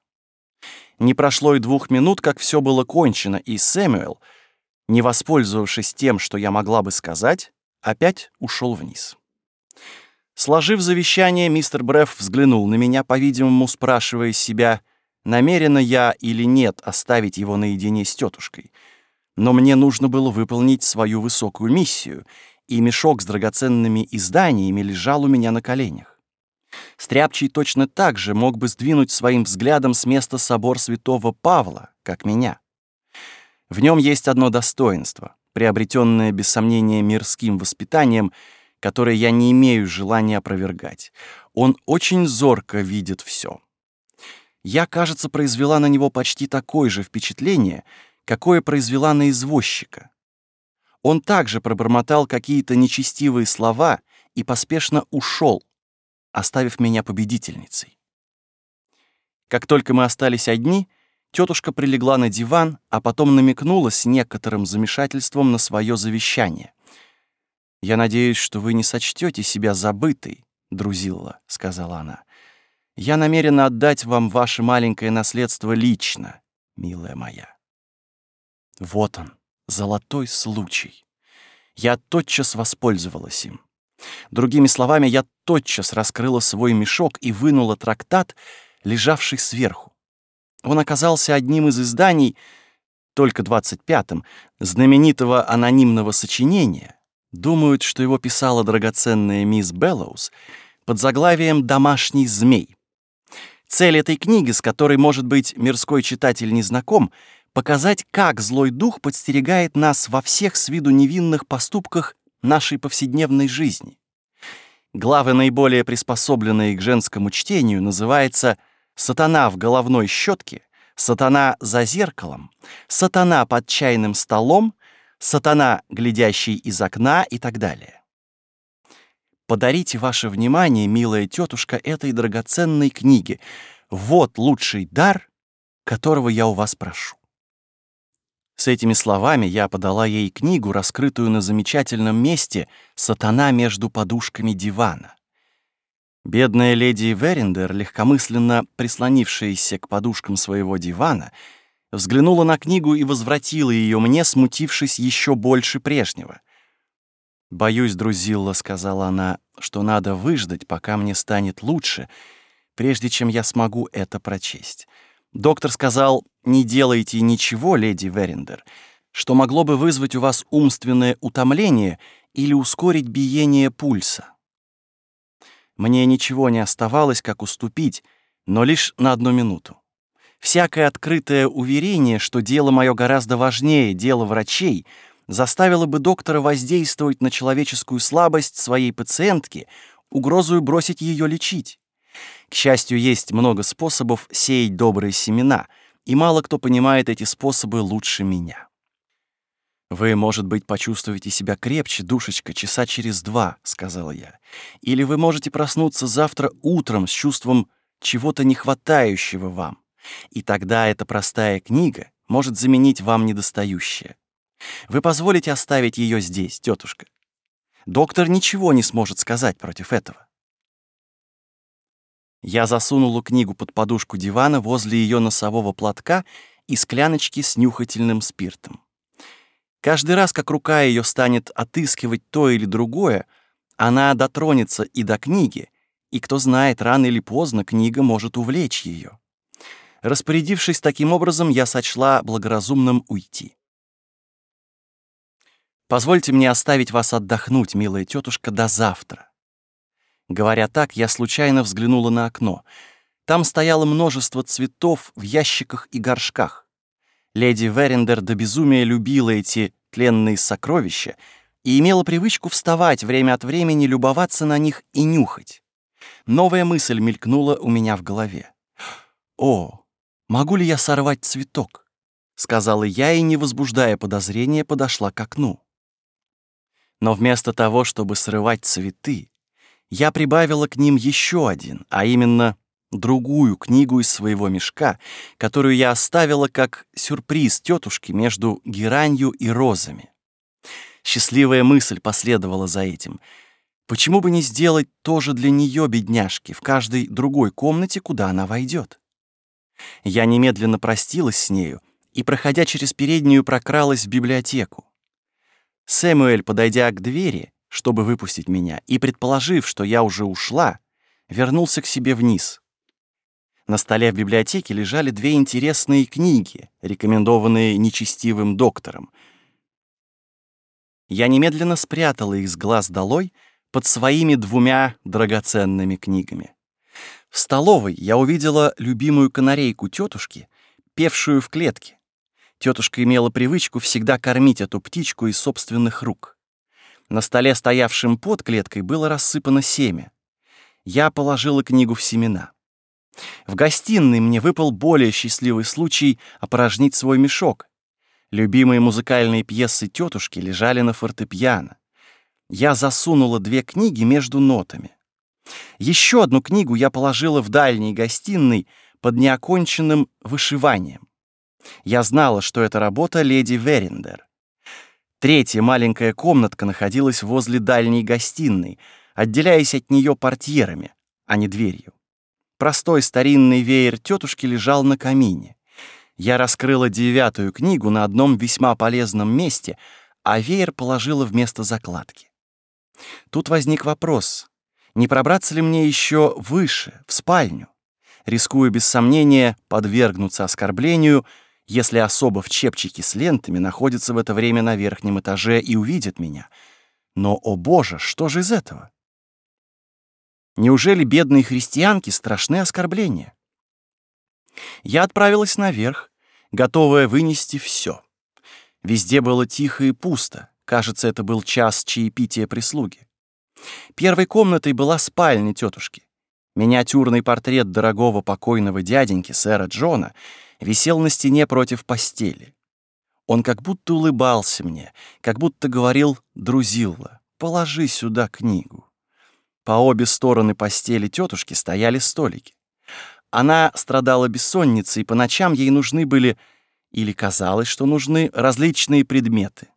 Не прошло и двух минут, как все было кончено, и Сэмюэл, не воспользовавшись тем, что я могла бы сказать, опять ушел вниз. Сложив завещание, мистер Бреф взглянул на меня, по-видимому, спрашивая себя, намерена я или нет оставить его наедине с тетушкой. Но мне нужно было выполнить свою высокую миссию, и мешок с драгоценными изданиями лежал у меня на коленях. Стряпчий точно так же мог бы сдвинуть своим взглядом с места собор святого Павла, как меня. В нем есть одно достоинство, приобретенное без сомнения мирским воспитанием, которое я не имею желания опровергать. Он очень зорко видит все. Я, кажется, произвела на него почти такое же впечатление, какое произвела на извозчика. Он также пробормотал какие-то нечестивые слова и поспешно ушел, оставив меня победительницей. Как только мы остались одни, тетушка прилегла на диван, а потом намекнула с некоторым замешательством на свое завещание. «Я надеюсь, что вы не сочтете себя забытой, Друзилла», — сказала она. «Я намерена отдать вам ваше маленькое наследство лично, милая моя». Вот он, золотой случай. Я тотчас воспользовалась им. Другими словами, я тотчас раскрыла свой мешок и вынула трактат, лежавший сверху. Он оказался одним из изданий, только 25-м, знаменитого анонимного сочинения. Думают, что его писала драгоценная мисс Беллоус под заглавием «Домашний змей». Цель этой книги, с которой, может быть, мирской читатель не знаком, показать, как злой дух подстерегает нас во всех с виду невинных поступках нашей повседневной жизни. Глава, наиболее приспособленная к женскому чтению, называется «Сатана в головной щетке», «Сатана за зеркалом», «Сатана под чайным столом», «Сатана, глядящий из окна» и так далее. Подарите ваше внимание, милая тетушка, этой драгоценной книге. Вот лучший дар, которого я у вас прошу. С этими словами я подала ей книгу, раскрытую на замечательном месте «Сатана между подушками дивана». Бедная леди Верендер, легкомысленно прислонившаяся к подушкам своего дивана, взглянула на книгу и возвратила ее мне, смутившись еще больше прежнего. «Боюсь, Друзилла», — сказала она, — «что надо выждать, пока мне станет лучше, прежде чем я смогу это прочесть». Доктор сказал, не делайте ничего, леди Верендер, что могло бы вызвать у вас умственное утомление или ускорить биение пульса. Мне ничего не оставалось, как уступить, но лишь на одну минуту. Всякое открытое уверение, что дело мое гораздо важнее дела врачей, заставило бы доктора воздействовать на человеческую слабость своей пациентки, угрозу бросить ее лечить. К счастью, есть много способов сеять добрые семена, и мало кто понимает эти способы лучше меня. «Вы, может быть, почувствуете себя крепче, душечка, часа через два», — сказала я. «Или вы можете проснуться завтра утром с чувством чего-то нехватающего вам. И тогда эта простая книга может заменить вам недостающее. Вы позволите оставить ее здесь, тетушка? Доктор ничего не сможет сказать против этого. Я засунула книгу под подушку дивана возле ее носового платка и скляночки с нюхательным спиртом. Каждый раз, как рука ее станет отыскивать то или другое, она дотронется и до книги, и, кто знает, рано или поздно книга может увлечь ее. Распорядившись таким образом, я сочла благоразумным уйти. Позвольте мне оставить вас отдохнуть, милая тетушка, до завтра. Говоря так, я случайно взглянула на окно. Там стояло множество цветов в ящиках и горшках. Леди Верендер до безумия любила эти тленные сокровища и имела привычку вставать время от времени, любоваться на них и нюхать. новая мысль мелькнула у меня в голове. «О, могу ли я сорвать цветок?» — сказала я и, не возбуждая подозрения, подошла к окну. Но вместо того, чтобы срывать цветы, я прибавила к ним еще один, а именно другую книгу из своего мешка, которую я оставила как сюрприз тетушке между геранью и розами. Счастливая мысль последовала за этим. Почему бы не сделать тоже для нее, бедняжки, в каждой другой комнате, куда она войдет? Я немедленно простилась с нею и, проходя через переднюю, прокралась в библиотеку. Сэмюэль, подойдя к двери, чтобы выпустить меня, и предположив, что я уже ушла, вернулся к себе вниз. На столе в библиотеке лежали две интересные книги, рекомендованные нечестивым доктором. Я немедленно спрятала их с глаз долой под своими двумя драгоценными книгами. В столовой я увидела любимую канарейку тетушки, певшую в клетке. Тетушка имела привычку всегда кормить эту птичку из собственных рук. На столе, стоявшем под клеткой, было рассыпано семя. Я положила книгу в семена. В гостиной мне выпал более счастливый случай опорожнить свой мешок. Любимые музыкальные пьесы тетушки лежали на фортепиано. Я засунула две книги между нотами. Еще одну книгу я положила в дальней гостиной под неоконченным вышиванием. Я знала, что это работа леди Верендер. Третья маленькая комнатка находилась возле дальней гостиной, отделяясь от нее портьерами, а не дверью. Простой старинный веер тетушки лежал на камине. Я раскрыла девятую книгу на одном весьма полезном месте, а веер положила вместо закладки. Тут возник вопрос, не пробраться ли мне еще выше, в спальню, рискуя без сомнения подвергнуться оскорблению, если особо в чепчике с лентами находится в это время на верхнем этаже и увидит меня. Но, о боже, что же из этого? Неужели бедные христианки страшны оскорбления? Я отправилась наверх, готовая вынести все. Везде было тихо и пусто. Кажется, это был час чаепития прислуги. Первой комнатой была спальня тетушки. Миниатюрный портрет дорогого покойного дяденьки, сэра Джона, висел на стене против постели. Он как будто улыбался мне, как будто говорил «Друзилла, положи сюда книгу». По обе стороны постели тетушки стояли столики. Она страдала бессонницей, и по ночам ей нужны были, или казалось, что нужны, различные предметы.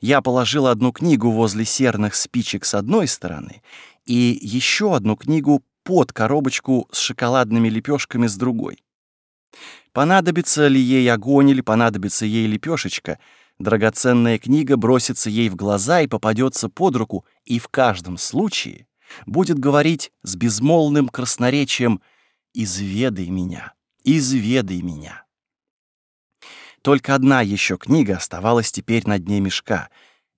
Я положила одну книгу возле серных спичек с одной стороны и еще одну книгу под коробочку с шоколадными лепешками с другой. Понадобится ли ей огонь или понадобится ей лепешечка, драгоценная книга бросится ей в глаза и попадется под руку, и в каждом случае будет говорить с безмолвным красноречием «Изведай меня, изведай меня». Только одна еще книга оставалась теперь на дне мешка,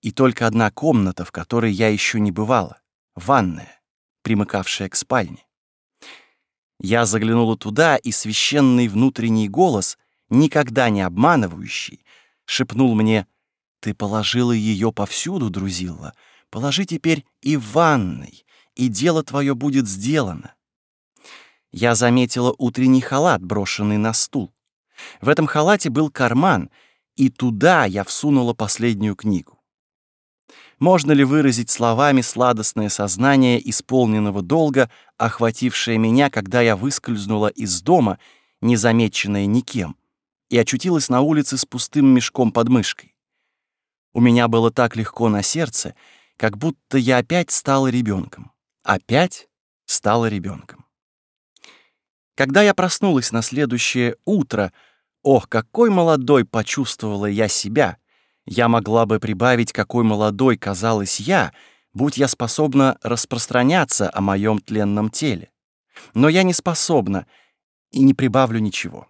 и только одна комната, в которой я еще не бывала — ванная, примыкавшая к спальне. Я заглянула туда, и священный внутренний голос, никогда не обманывающий, шепнул мне «Ты положила ее повсюду, друзилла, положи теперь и в ванной, и дело твое будет сделано. Я заметила утренний халат, брошенный на стул. В этом халате был карман, и туда я всунула последнюю книгу. Можно ли выразить словами сладостное сознание исполненного долга, охватившее меня, когда я выскользнула из дома, незамеченная никем, и очутилась на улице с пустым мешком под мышкой? У меня было так легко на сердце, как будто я опять стала ребенком опять стала ребенком. Когда я проснулась на следующее утро, ох, какой молодой почувствовала я себя, я могла бы прибавить, какой молодой казалась я, будь я способна распространяться о моем тленном теле. Но я не способна и не прибавлю ничего.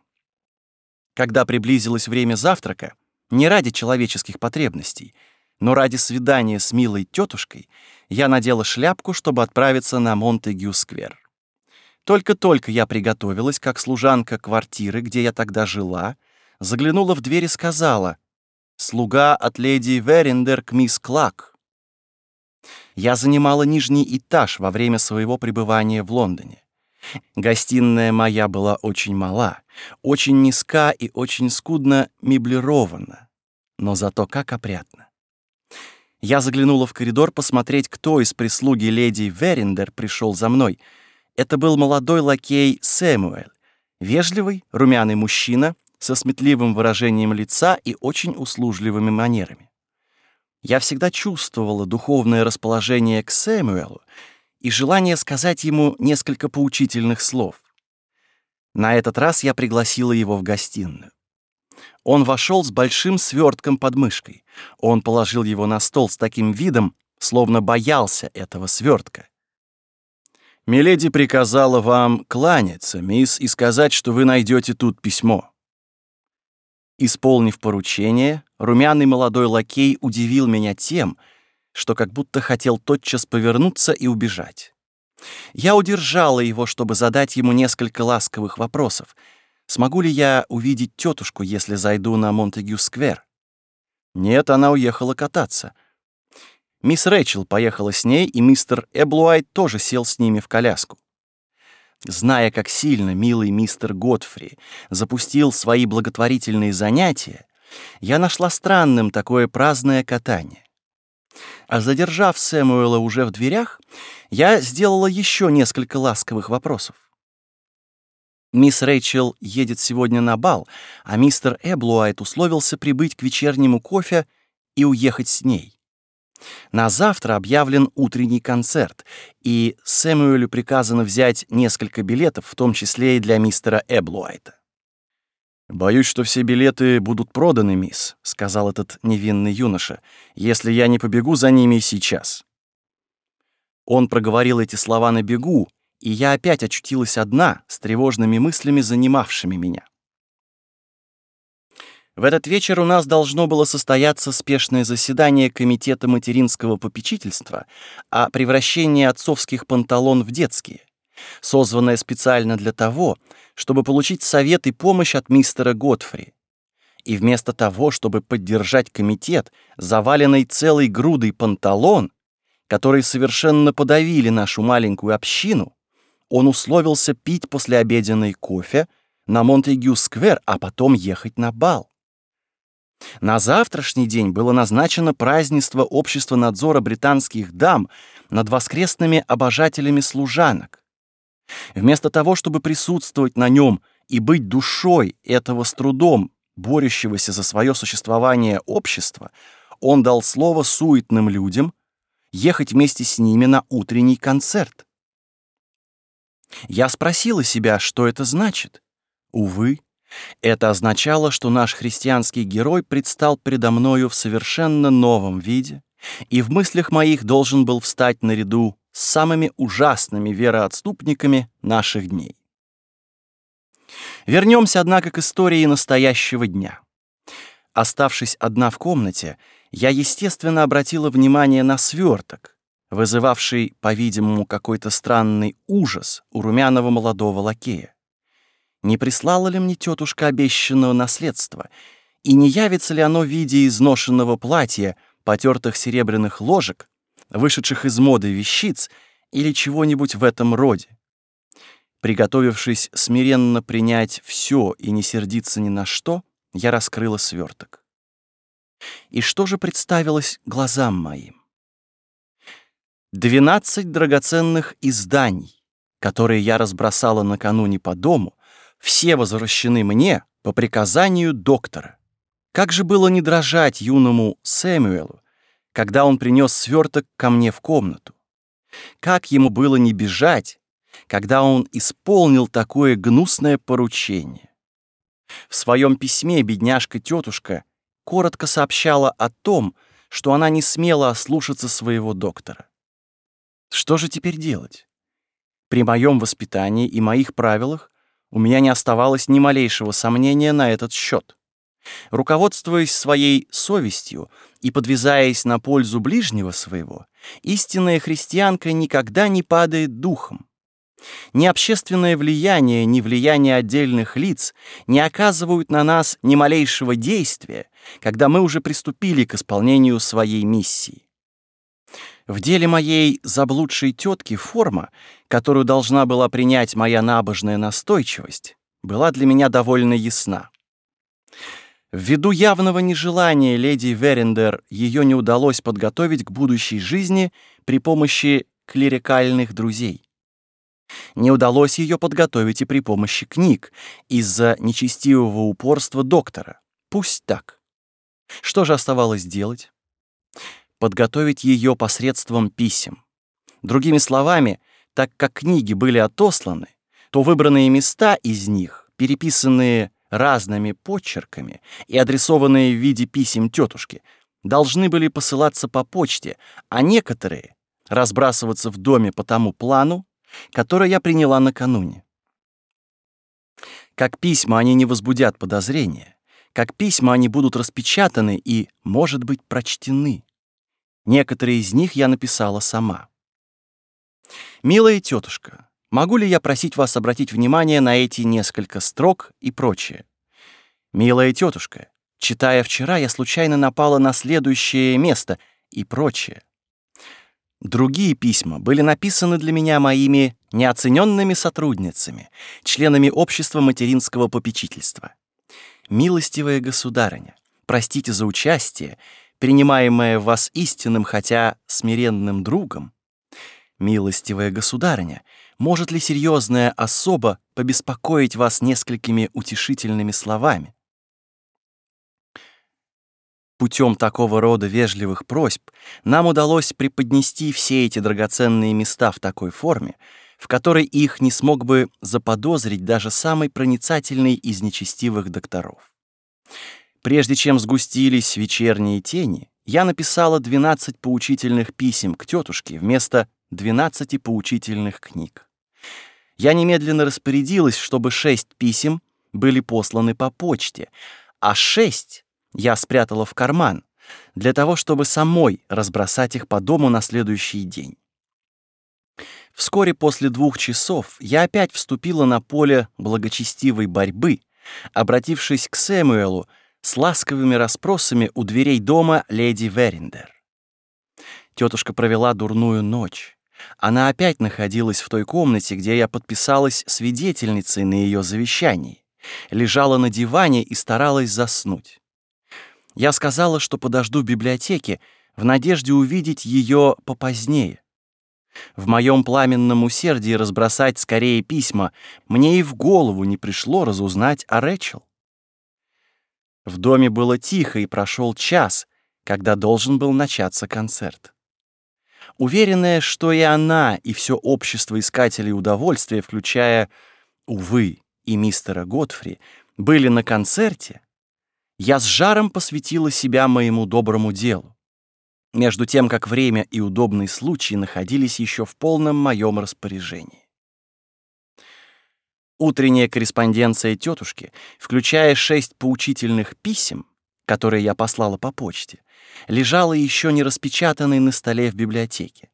Когда приблизилось время завтрака, не ради человеческих потребностей — но ради свидания с милой тетушкой я надела шляпку, чтобы отправиться на Монтегю-сквер. Только-только я приготовилась, как служанка квартиры, где я тогда жила, заглянула в дверь и сказала «Слуга от леди Верендер к мисс Клак». я занимала нижний этаж во время своего пребывания в Лондоне. Гостиная моя была очень мала, очень низка и очень скудно меблирована, но зато как опрятно. Я заглянула в коридор посмотреть, кто из прислуги леди Верендер пришел за мной. Это был молодой лакей Сэмуэль, вежливый, румяный мужчина со сметливым выражением лица и очень услужливыми манерами. Я всегда чувствовала духовное расположение к Сэмуэлу и желание сказать ему несколько поучительных слов. На этот раз я пригласила его в гостиную. Он вошел с большим свертком под мышкой. Он положил его на стол с таким видом, словно боялся этого свертка. «Миледи приказала вам кланяться, мисс, и сказать, что вы найдете тут письмо». Исполнив поручение, румяный молодой лакей удивил меня тем, что как будто хотел тотчас повернуться и убежать. Я удержала его, чтобы задать ему несколько ласковых вопросов. Смогу ли я увидеть тетушку, если зайду на Монтегю-сквер? Нет, она уехала кататься. Мисс Рэйчел поехала с ней, и мистер Эблуайт тоже сел с ними в коляску. Зная, как сильно милый мистер Годфри запустил свои благотворительные занятия, я нашла странным такое праздное катание. А задержав Сэмуэла уже в дверях, я сделала еще несколько ласковых вопросов. Мисс Рэйчел едет сегодня на бал, а мистер Эблуайт условился прибыть к вечернему кофе и уехать с ней. На завтра объявлен утренний концерт, и Сэмюэлю приказано взять несколько билетов, в том числе и для мистера Эблуайта. «Боюсь, что все билеты будут проданы, мисс», — сказал этот невинный юноша, «если я не побегу за ними сейчас». Он проговорил эти слова на бегу, и я опять очутилась одна, с тревожными мыслями, занимавшими меня. В этот вечер у нас должно было состояться спешное заседание Комитета материнского попечительства о превращении отцовских панталон в детские, созванное специально для того, чтобы получить совет и помощь от мистера Готфри. И вместо того, чтобы поддержать комитет, заваленный целой грудой панталон, которые совершенно подавили нашу маленькую общину, он условился пить послеобеденный кофе на Монтегю-сквер, а потом ехать на бал. На завтрашний день было назначено празднество Общества надзора британских дам над воскресными обожателями служанок. Вместо того, чтобы присутствовать на нем и быть душой этого с трудом борющегося за свое существование общества, он дал слово суетным людям ехать вместе с ними на утренний концерт. Я спросила себя, что это значит. Увы, это означало, что наш христианский герой предстал передо мною в совершенно новом виде и в мыслях моих должен был встать наряду с самыми ужасными вероотступниками наших дней. Вернемся, однако, к истории настоящего дня. Оставшись одна в комнате, я, естественно, обратила внимание на сверток, вызывавший, по-видимому, какой-то странный ужас у румяного молодого лакея. Не прислала ли мне тетушка обещанного наследства, и не явится ли оно в виде изношенного платья, потертых серебряных ложек вышедших из моды вещиц или чего-нибудь в этом роде. Приготовившись смиренно принять все и не сердиться ни на что, я раскрыла сверток. И что же представилось глазам моим? Двенадцать драгоценных изданий, которые я разбросала накануне по дому, все возвращены мне по приказанию доктора. Как же было не дрожать юному Сэмюэлу, когда он принес сверток ко мне в комнату. Как ему было не бежать, когда он исполнил такое гнусное поручение. В своем письме бедняжка-тетушка коротко сообщала о том, что она не смела ослушаться своего доктора. Что же теперь делать? При моем воспитании и моих правилах у меня не оставалось ни малейшего сомнения на этот счет. Руководствуясь своей совестью и подвязаясь на пользу ближнего своего, истинная христианка никогда не падает духом. Ни общественное влияние, ни влияние отдельных лиц не оказывают на нас ни малейшего действия, когда мы уже приступили к исполнению своей миссии. В деле моей заблудшей тетки форма, которую должна была принять моя набожная настойчивость, была для меня довольно ясна. Ввиду явного нежелания леди Верендер ее не удалось подготовить к будущей жизни при помощи клерикальных друзей. Не удалось ее подготовить и при помощи книг из-за нечестивого упорства доктора. Пусть так. Что же оставалось делать? Подготовить ее посредством писем. Другими словами, так как книги были отосланы, то выбранные места из них, переписанные разными почерками и адресованные в виде писем тетушки, должны были посылаться по почте, а некоторые разбрасываться в доме по тому плану, который я приняла накануне. Как письма они не возбудят подозрения, как письма они будут распечатаны и, может быть, прочтены. Некоторые из них я написала сама. «Милая тетушка, могу ли я просить вас обратить внимание на эти несколько строк и прочее? Милая тетушка, читая вчера, я случайно напала на следующее место и прочее. Другие письма были написаны для меня моими неоцененными сотрудницами, членами общества материнского попечительства. Милостивая государыня, простите за участие, принимаемое вас истинным, хотя смиренным другом. Милостивая государыня, может ли серьезная особа побеспокоить вас несколькими утешительными словами? Путем такого рода вежливых просьб нам удалось преподнести все эти драгоценные места в такой форме, в которой их не смог бы заподозрить даже самый проницательный из нечестивых докторов. Прежде чем сгустились вечерние тени, я написала 12 поучительных писем к тетушке вместо 12 поучительных книг. Я немедленно распорядилась, чтобы шесть писем были посланы по почте, а шесть я спрятала в карман, для того, чтобы самой разбросать их по дому на следующий день. Вскоре после двух часов я опять вступила на поле благочестивой борьбы, обратившись к Сэмуэлу с ласковыми расспросами у дверей дома леди Верендер. Тетушка провела дурную ночь. Она опять находилась в той комнате, где я подписалась свидетельницей на ее завещании, лежала на диване и старалась заснуть. Я сказала, что подожду в библиотеке в надежде увидеть ее попозднее. В моем пламенном усердии разбросать скорее письма мне и в голову не пришло разузнать о Рэчел. В доме было тихо, и прошел час, когда должен был начаться концерт. Уверенная, что и она, и все общество искателей удовольствия, включая, увы, и мистера Готфри, были на концерте, я с жаром посвятила себя моему доброму делу, между тем как время и удобный случай находились еще в полном моем распоряжении. Утренняя корреспонденция тетушки, включая шесть поучительных писем, которые я послала по почте, лежала еще не распечатанной на столе в библиотеке.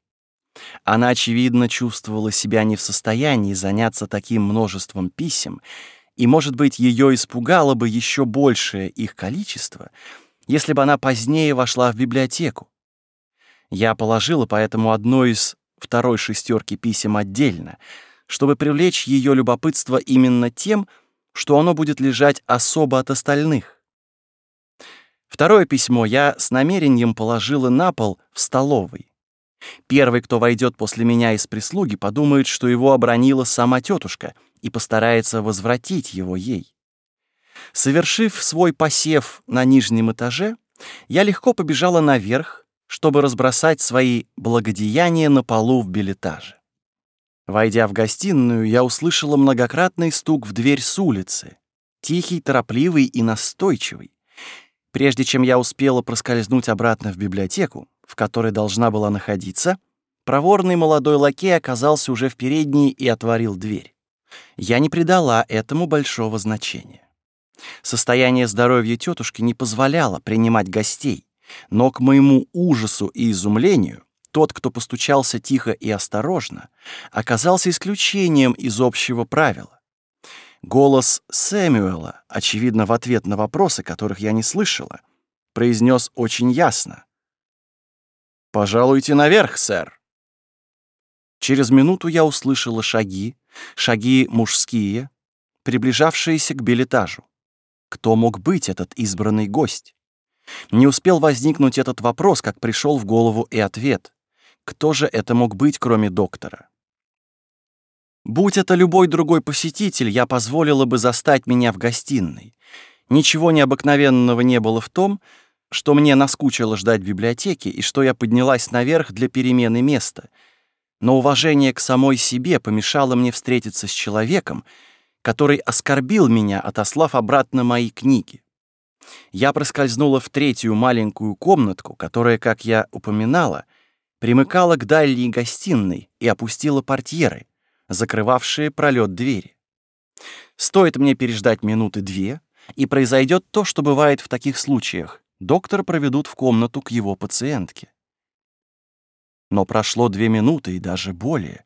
Она, очевидно, чувствовала себя не в состоянии заняться таким множеством писем и, может быть, ее испугало бы еще большее их количество, если бы она позднее вошла в библиотеку. Я положила поэтому одно из второй шестерки писем отдельно, чтобы привлечь ее любопытство именно тем, что оно будет лежать особо от остальных. Второе письмо я с намерением положила на пол в столовой. Первый, кто войдет после меня из прислуги, подумает, что его обронила сама тетушка — и постарается возвратить его ей. Совершив свой посев на нижнем этаже, я легко побежала наверх, чтобы разбросать свои благодеяния на полу в билетаже. Войдя в гостиную, я услышала многократный стук в дверь с улицы, тихий, торопливый и настойчивый. Прежде чем я успела проскользнуть обратно в библиотеку, в которой должна была находиться, проворный молодой лакей оказался уже в передней и отворил дверь. Я не придала этому большого значения. Состояние здоровья тетушки не позволяло принимать гостей, но к моему ужасу и изумлению тот, кто постучался тихо и осторожно, оказался исключением из общего правила. Голос Сэмюэла, очевидно, в ответ на вопросы, которых я не слышала, произнес очень ясно. «Пожалуйте наверх, сэр». Через минуту я услышала шаги, шаги мужские, приближавшиеся к билетажу. Кто мог быть этот избранный гость? Не успел возникнуть этот вопрос, как пришел в голову и ответ. Кто же это мог быть, кроме доктора? Будь это любой другой посетитель, я позволила бы застать меня в гостиной. Ничего необыкновенного не было в том, что мне наскучило ждать в библиотеке и что я поднялась наверх для перемены места. Но уважение к самой себе помешало мне встретиться с человеком, который оскорбил меня, отослав обратно мои книги. Я проскользнула в третью маленькую комнатку, которая, как я упоминала, примыкала к дальней гостиной и опустила портьеры, закрывавшие пролет двери. Стоит мне переждать минуты две, и произойдет то, что бывает в таких случаях. Доктора проведут в комнату к его пациентке. Но прошло две минуты и даже более.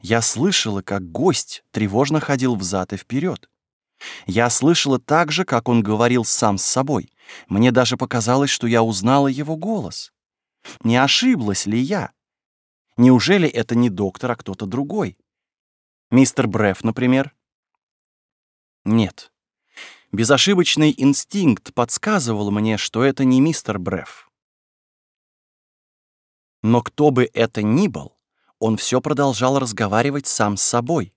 Я слышала, как гость тревожно ходил взад и вперед. Я слышала так же, как он говорил сам с собой. Мне даже показалось, что я узнала его голос. Не ошиблась ли я? Неужели это не доктор, а кто-то другой? Мистер Бреф, например? Нет. Безошибочный инстинкт подсказывал мне, что это не мистер Бреф. Но кто бы это ни был, он все продолжал разговаривать сам с собой.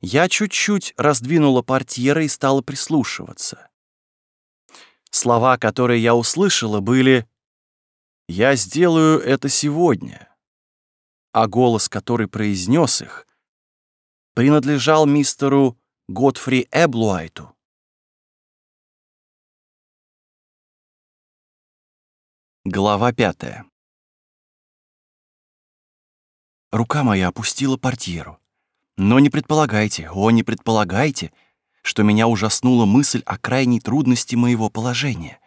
Я чуть-чуть раздвинула портьеры и стала прислушиваться. Слова, которые я услышала, были «Я сделаю это сегодня», а голос, который произнес их, принадлежал мистеру Готфри Эблуайту. Глава пятая. Рука моя опустила портьеру. Но не предполагайте, о, не предполагайте, что меня ужаснула мысль о крайней трудности моего положения.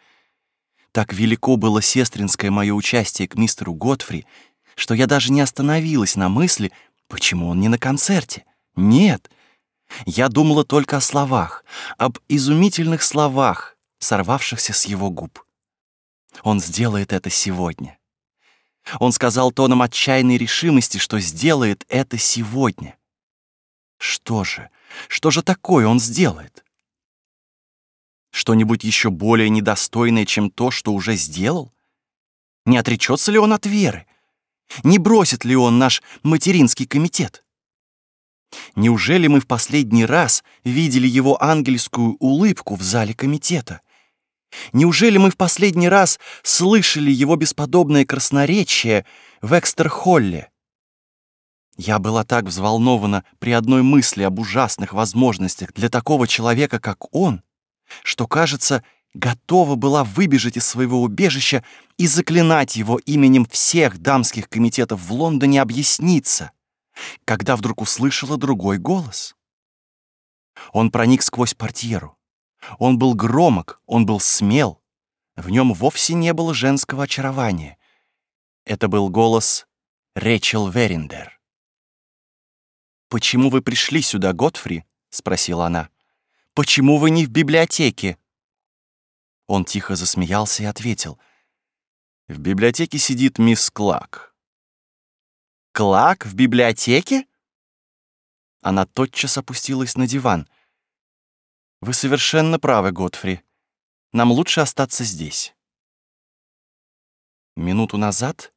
Так велико было сестринское мое участие к мистеру Готфри, что я даже не остановилась на мысли, почему он не на концерте. Нет, я думала только о словах, об изумительных словах, сорвавшихся с его губ. Он сделает это сегодня. Он сказал тоном отчаянной решимости, что сделает это сегодня. Что же, что же такое он сделает? Что-нибудь еще более недостойное, чем то, что уже сделал? Не отречется ли он от веры? Не бросит ли он наш материнский комитет? Неужели мы в последний раз видели его ангельскую улыбку в зале комитета? Неужели мы в последний раз слышали его бесподобное красноречие в Экстерхолле? Я была так взволнована при одной мысли об ужасных возможностях для такого человека, как он, что, кажется, готова была выбежать из своего убежища и заклинать его именем всех дамских комитетов в Лондоне объясниться, когда вдруг услышала другой голос. Он проник сквозь портьеру. Он был громок, он был смел. В нем вовсе не было женского очарования. Это был голос Рэчел Верендер. «Почему вы пришли сюда, Готфри?» — спросила она. «Почему вы не в библиотеке?» Он тихо засмеялся и ответил. «В библиотеке сидит мисс Клак». «Клак в библиотеке?» Она тотчас опустилась на диван. «Вы совершенно правы, Готфри. Нам лучше остаться здесь». Минуту назад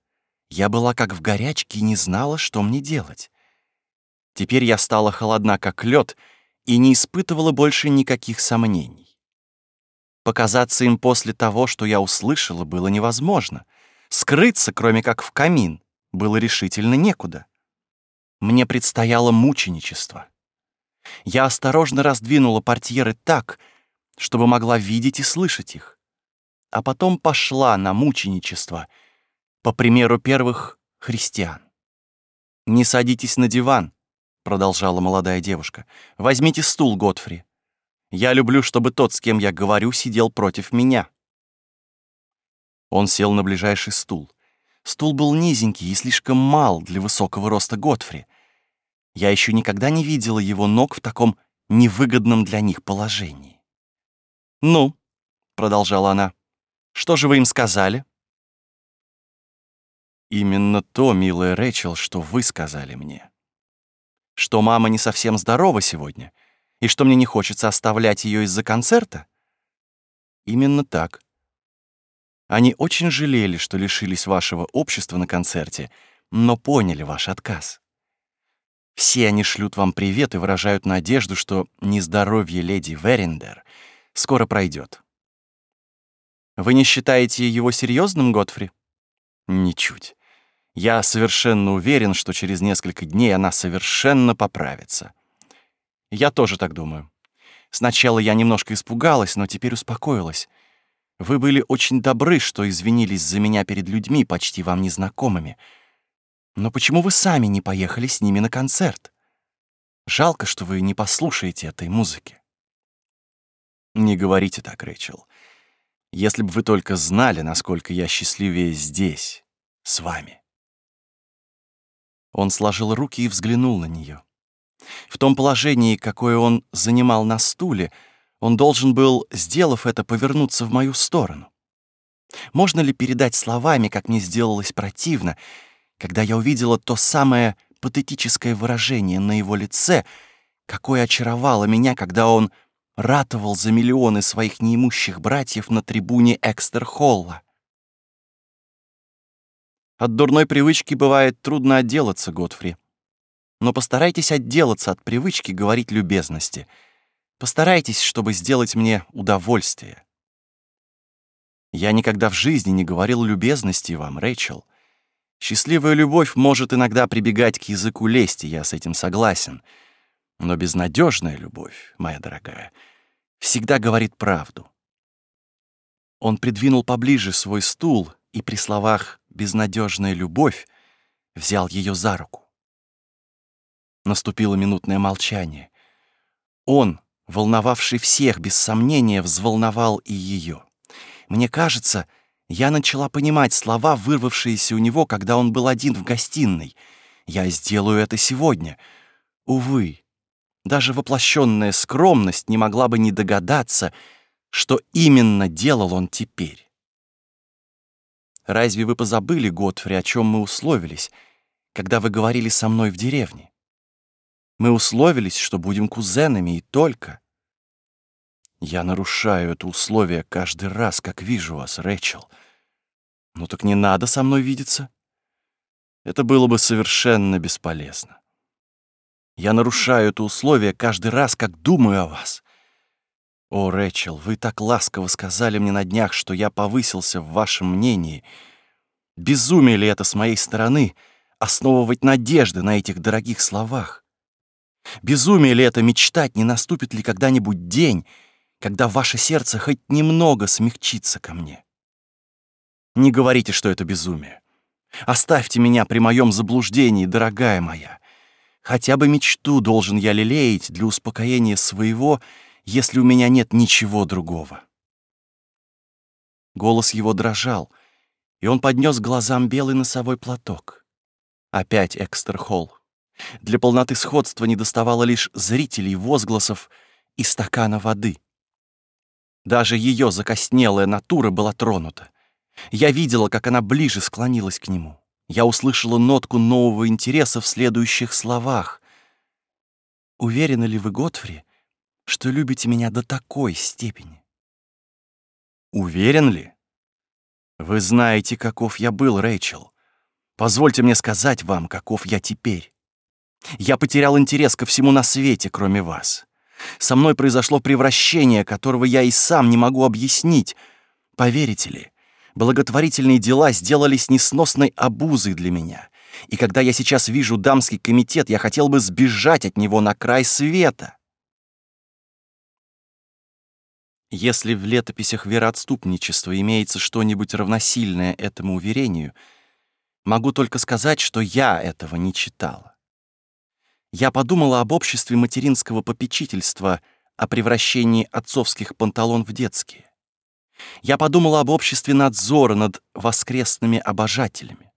я была как в горячке и не знала, что мне делать. Теперь я стала холодна, как лед, и не испытывала больше никаких сомнений. Показаться им после того, что я услышала, было невозможно. Скрыться, кроме как в камин, было решительно некуда. Мне предстояло мученичество. Я осторожно раздвинула портьеры так, чтобы могла видеть и слышать их, а потом пошла на мученичество, по примеру первых христиан. «Не садитесь на диван», продолжала молодая девушка. Возьмите стул, Готфри. Я люблю, чтобы тот, с кем я говорю, сидел против меня. Он сел на ближайший стул. Стул был низенький и слишком мал для высокого роста Готфри. Я еще никогда не видела его ног в таком невыгодном для них положении. «Ну», — продолжала она, — «что же вы им сказали?» Именно то, милая Рэчел, что вы сказали мне. Что мама не совсем здорова сегодня, и что мне не хочется оставлять ее из-за концерта? Именно так. Они очень жалели, что лишились вашего общества на концерте, но поняли ваш отказ. Все они шлют вам привет и выражают надежду, что нездоровье леди Верендер скоро пройдет. Вы не считаете его серьезным, Готфри? Ничуть. Я совершенно уверен, что через несколько дней она совершенно поправится. Я тоже так думаю. Сначала я немножко испугалась, но теперь успокоилась. Вы были очень добры, что извинились за меня перед людьми, почти вам незнакомыми. Но почему вы сами не поехали с ними на концерт? Жалко, что вы не послушаете этой музыки. Не говорите так, Рэйчел. Если бы вы только знали, насколько я счастливее здесь, с вами. Он сложил руки и взглянул на нее. В том положении, какое он занимал на стуле, он должен был, сделав это, повернуться в мою сторону. Можно ли передать словами, как мне сделалось противно, когда я увидела то самое патетическое выражение на его лице, какое очаровало меня, когда он ратовал за миллионы своих неимущих братьев на трибуне Экстер-Холла. От дурной привычки бывает трудно отделаться, Готфри. Но постарайтесь отделаться от привычки говорить любезности. Постарайтесь, чтобы сделать мне удовольствие. Я никогда в жизни не говорил любезности вам, Рэйчел. Счастливая любовь может иногда прибегать к языку лести, я с этим согласен. Но безнадежная любовь, моя дорогая, всегда говорит правду. Он придвинул поближе свой стул и при словах «безнадежная любовь» взял ее за руку. Наступило минутное молчание. Он, волновавший всех, без сомнения, взволновал и ее. Мне кажется, я начала понимать слова, вырвавшиеся у него, когда он был один в гостиной. Я сделаю это сегодня. Увы, даже воплощенная скромность не могла бы не догадаться, что именно делал он теперь. Разве вы позабыли, Готфри, о чем мы условились, когда вы говорили со мной в деревне? Мы условились, что будем кузенами и только. Я нарушаю это условие каждый раз, как вижу вас, Рэчел. Ну так не надо со мной видеться. Это было бы совершенно бесполезно. Я нарушаю это условие каждый раз, как думаю о вас. О, Рэчел, вы так ласково сказали мне на днях, что я повысился в вашем мнении. Безумие ли это с моей стороны основывать надежды на этих дорогих словах? Безумие ли это мечтать, не наступит ли когда-нибудь день, когда ваше сердце хоть немного смягчится ко мне? Не говорите, что это безумие. Оставьте меня при моем заблуждении, дорогая моя. Хотя бы мечту должен я лелеять для успокоения своего, если у меня нет ничего другого. Голос его дрожал, и он поднес глазам белый носовой платок. Опять Экстерхолл. Для полноты сходства недоставало лишь зрителей, возгласов и стакана воды. Даже ее закоснелая натура была тронута. Я видела, как она ближе склонилась к нему. Я услышала нотку нового интереса в следующих словах. «Уверены ли вы, Готфри, что любите меня до такой степени?» «Уверен ли? Вы знаете, каков я был, Рэйчел. Позвольте мне сказать вам, каков я теперь. Я потерял интерес ко всему на свете, кроме вас. Со мной произошло превращение, которого я и сам не могу объяснить. Поверите ли, благотворительные дела сделались несносной обузой для меня. И когда я сейчас вижу дамский комитет, я хотел бы сбежать от него на край света. Если в летописях вероотступничества имеется что-нибудь равносильное этому уверению, могу только сказать, что я этого не читала я подумала об обществе материнского попечительства, о превращении отцовских панталон в детские. Я подумала об обществе надзора над воскресными обожателями.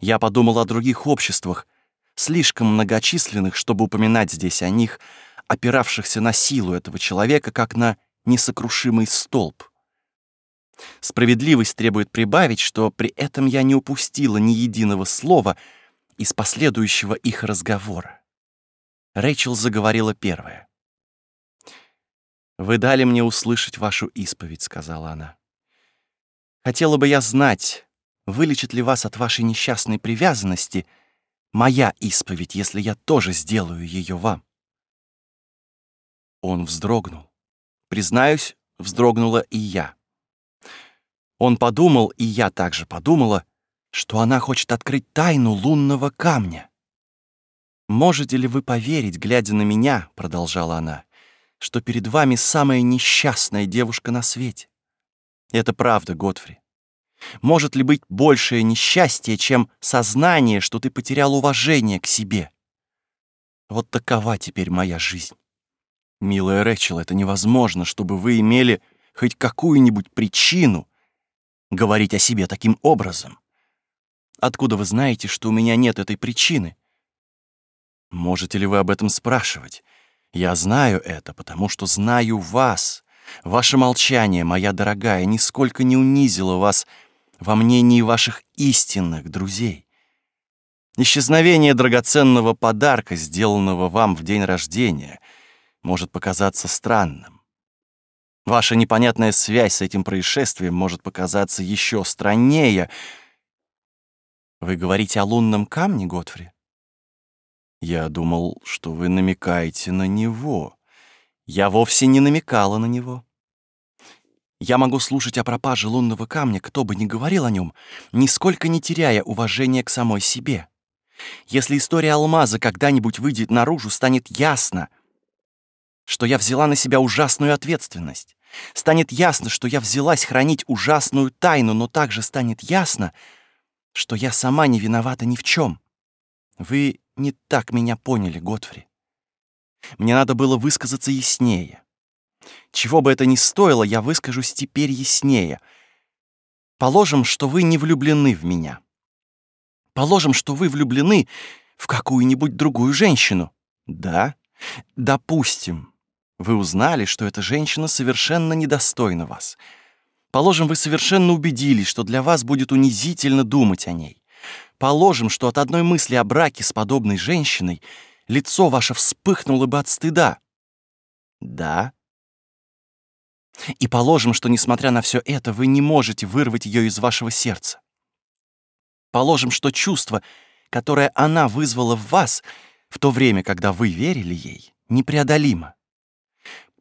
Я подумала о других обществах, слишком многочисленных, чтобы упоминать здесь о них, опиравшихся на силу этого человека, как на несокрушимый столб. Справедливость требует прибавить, что при этом я не упустила ни единого слова из последующего их разговора. Рэйчел заговорила первая. «Вы дали мне услышать вашу исповедь», — сказала она. «Хотела бы я знать, вылечит ли вас от вашей несчастной привязанности моя исповедь, если я тоже сделаю ее вам». Он вздрогнул. Признаюсь, вздрогнула и я. Он подумал, и я также подумала, что она хочет открыть тайну лунного камня. «Можете ли вы поверить, глядя на меня, — продолжала она, — что перед вами самая несчастная девушка на свете? Это правда, Готфри. Может ли быть большее несчастье, чем сознание, что ты потерял уважение к себе? Вот такова теперь моя жизнь. Милая Рэчел, это невозможно, чтобы вы имели хоть какую-нибудь причину говорить о себе таким образом. Откуда вы знаете, что у меня нет этой причины? Можете ли вы об этом спрашивать? Я знаю это, потому что знаю вас. Ваше молчание, моя дорогая, нисколько не унизило вас во мнении ваших истинных друзей. Исчезновение драгоценного подарка, сделанного вам в день рождения, может показаться странным. Ваша непонятная связь с этим происшествием может показаться еще страннее. Вы говорите о лунном камне, Готфри? Я думал, что вы намекаете на него. Я вовсе не намекала на него. Я могу слушать о пропаже лунного камня, кто бы ни говорил о нем, нисколько не теряя уважения к самой себе. Если история алмаза когда-нибудь выйдет наружу, станет ясно, что я взяла на себя ужасную ответственность. Станет ясно, что я взялась хранить ужасную тайну, но также станет ясно, что я сама не виновата ни в чем. Вы не так меня поняли, Готфри. Мне надо было высказаться яснее. Чего бы это ни стоило, я выскажусь теперь яснее. Положим, что вы не влюблены в меня. Положим, что вы влюблены в какую-нибудь другую женщину. Да, допустим. Вы узнали, что эта женщина совершенно недостойна вас. Положим, вы совершенно убедились, что для вас будет унизительно думать о ней. Положим, что от одной мысли о браке с подобной женщиной лицо ваше вспыхнуло бы от стыда. Да. И положим, что, несмотря на все это, вы не можете вырвать ее из вашего сердца. Положим, что чувство, которое она вызвала в вас в то время, когда вы верили ей, непреодолимо.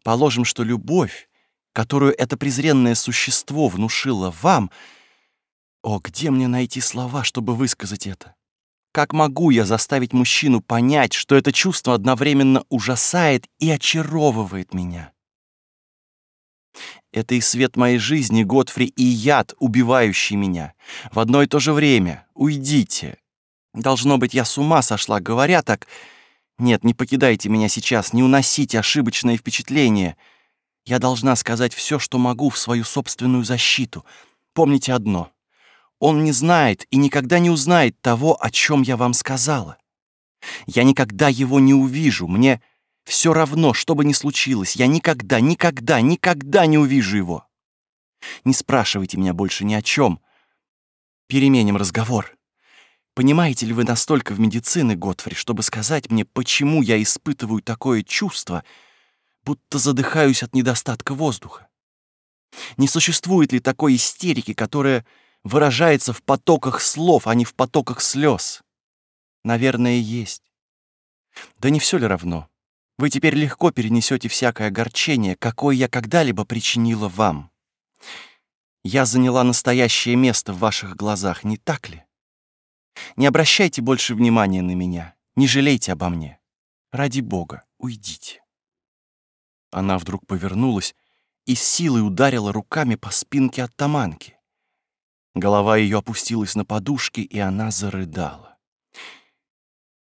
Положим, что любовь, которую это презренное существо внушило вам — о, где мне найти слова, чтобы высказать это? Как могу я заставить мужчину понять, что это чувство одновременно ужасает и очаровывает меня? Это и свет моей жизни, Готфри, и яд, убивающий меня. В одно и то же время. Уйдите. Должно быть, я с ума сошла, говоря так. Нет, не покидайте меня сейчас, не уносите ошибочное впечатление. Я должна сказать все, что могу в свою собственную защиту. Помните одно — он не знает и никогда не узнает того, о чем я вам сказала. Я никогда его не увижу. Мне все равно, что бы ни случилось. Я никогда, никогда, никогда не увижу его. Не спрашивайте меня больше ни о чем. Переменим разговор. Понимаете ли вы настолько в медицине, Готфри, чтобы сказать мне, почему я испытываю такое чувство, будто задыхаюсь от недостатка воздуха? Не существует ли такой истерики, которая выражается в потоках слов, а не в потоках слез. Наверное, есть. Да не все ли равно? Вы теперь легко перенесете всякое огорчение, какое я когда-либо причинила вам. Я заняла настоящее место в ваших глазах, не так ли? Не обращайте больше внимания на меня, не жалейте обо мне. Ради Бога, уйдите. Она вдруг повернулась и силой ударила руками по спинке оттаманки. Голова ее опустилась на подушки, и она зарыдала.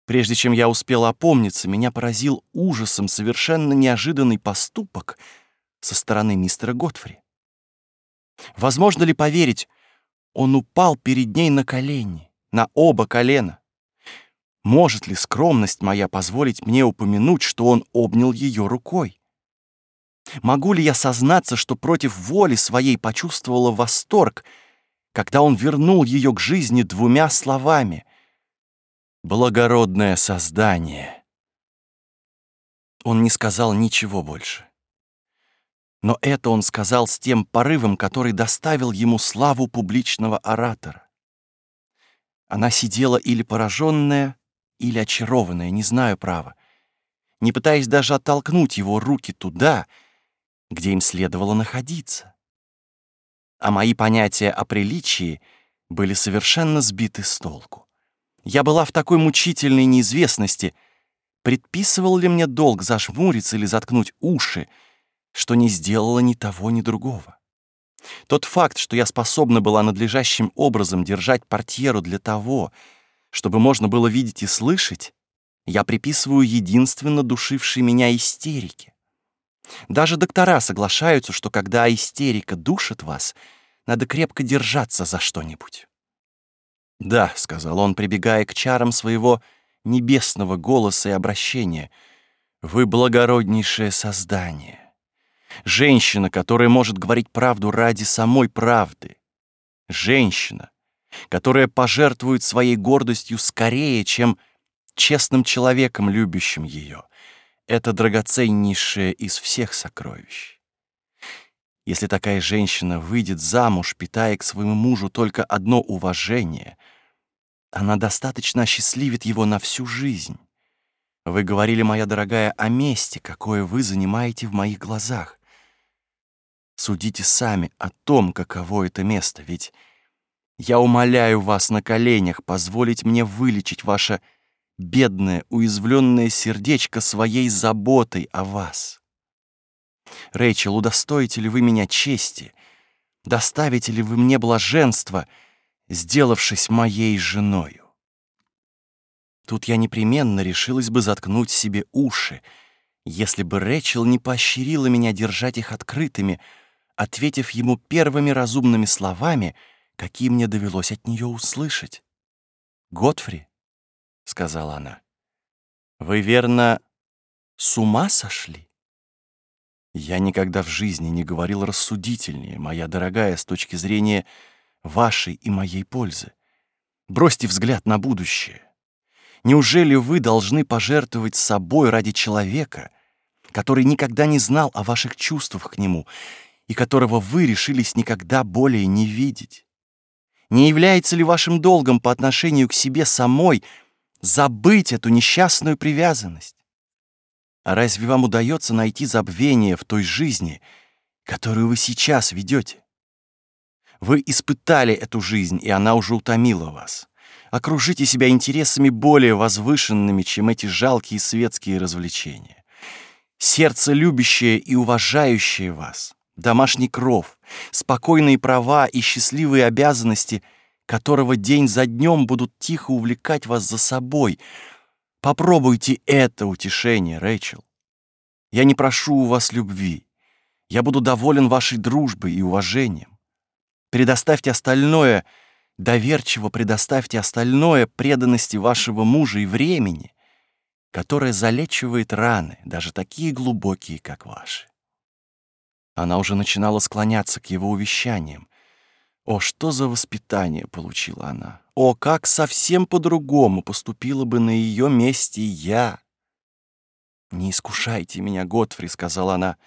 Прежде чем я успел опомниться, меня поразил ужасом совершенно неожиданный поступок со стороны мистера Готфри. Возможно ли поверить, он упал перед ней на колени, на оба колена? Может ли скромность моя позволить мне упомянуть, что он обнял ее рукой? Могу ли я сознаться, что против воли своей почувствовала восторг, когда он вернул ее к жизни двумя словами «Благородное создание». Он не сказал ничего больше. Но это он сказал с тем порывом, который доставил ему славу публичного оратора. Она сидела или пораженная, или очарованная, не знаю права, не пытаясь даже оттолкнуть его руки туда, где им следовало находиться. А мои понятия о приличии были совершенно сбиты с толку. Я была в такой мучительной неизвестности, предписывал ли мне долг зажмуриться или заткнуть уши, что не сделала ни того, ни другого. Тот факт, что я способна была надлежащим образом держать портьеру для того, чтобы можно было видеть и слышать, я приписываю единственно душившей меня истерике. Даже доктора соглашаются, что когда истерика душит вас, надо крепко держаться за что-нибудь. «Да», — сказал он, прибегая к чарам своего небесного голоса и обращения, «вы благороднейшее создание. Женщина, которая может говорить правду ради самой правды. Женщина, которая пожертвует своей гордостью скорее, чем честным человеком, любящим ее. Это драгоценнейшее из всех сокровищ. Если такая женщина выйдет замуж, питая к своему мужу только одно уважение, она достаточно осчастливит его на всю жизнь. Вы говорили, моя дорогая, о месте, какое вы занимаете в моих глазах. Судите сами о том, каково это место, ведь я умоляю вас на коленях позволить мне вылечить ваше бедное, уязвленное сердечко своей заботой о вас. Рэйчел, удостоите ли вы меня чести? Доставите ли вы мне блаженство, сделавшись моей женою? Тут я непременно решилась бы заткнуть себе уши, если бы Рэчел не поощрила меня держать их открытыми, ответив ему первыми разумными словами, какие мне довелось от нее услышать. «Готфри», — сказала она, — «вы, верно, с ума сошли?» Я никогда в жизни не говорил рассудительнее, моя дорогая, с точки зрения вашей и моей пользы. Бросьте взгляд на будущее. Неужели вы должны пожертвовать собой ради человека, который никогда не знал о ваших чувствах к нему и которого вы решились никогда более не видеть? Не является ли вашим долгом по отношению к себе самой забыть эту несчастную привязанность? А разве вам удается найти забвение в той жизни, которую вы сейчас ведете? Вы испытали эту жизнь, и она уже утомила вас. Окружите себя интересами более возвышенными, чем эти жалкие светские развлечения. Сердце любящее и уважающее вас домашний кров, спокойные права и счастливые обязанности, которого день за днем будут тихо увлекать вас за собой. Попробуйте это утешение, Рэйчел. Я не прошу у вас любви. Я буду доволен вашей дружбой и уважением. Предоставьте остальное, доверчиво предоставьте остальное преданности вашего мужа и времени, которое залечивает раны, даже такие глубокие, как ваши. Она уже начинала склоняться к его увещаниям. О, что за воспитание получила она! О, как совсем по-другому поступила бы на ее месте я! «Не искушайте меня, Готфри», — сказала она.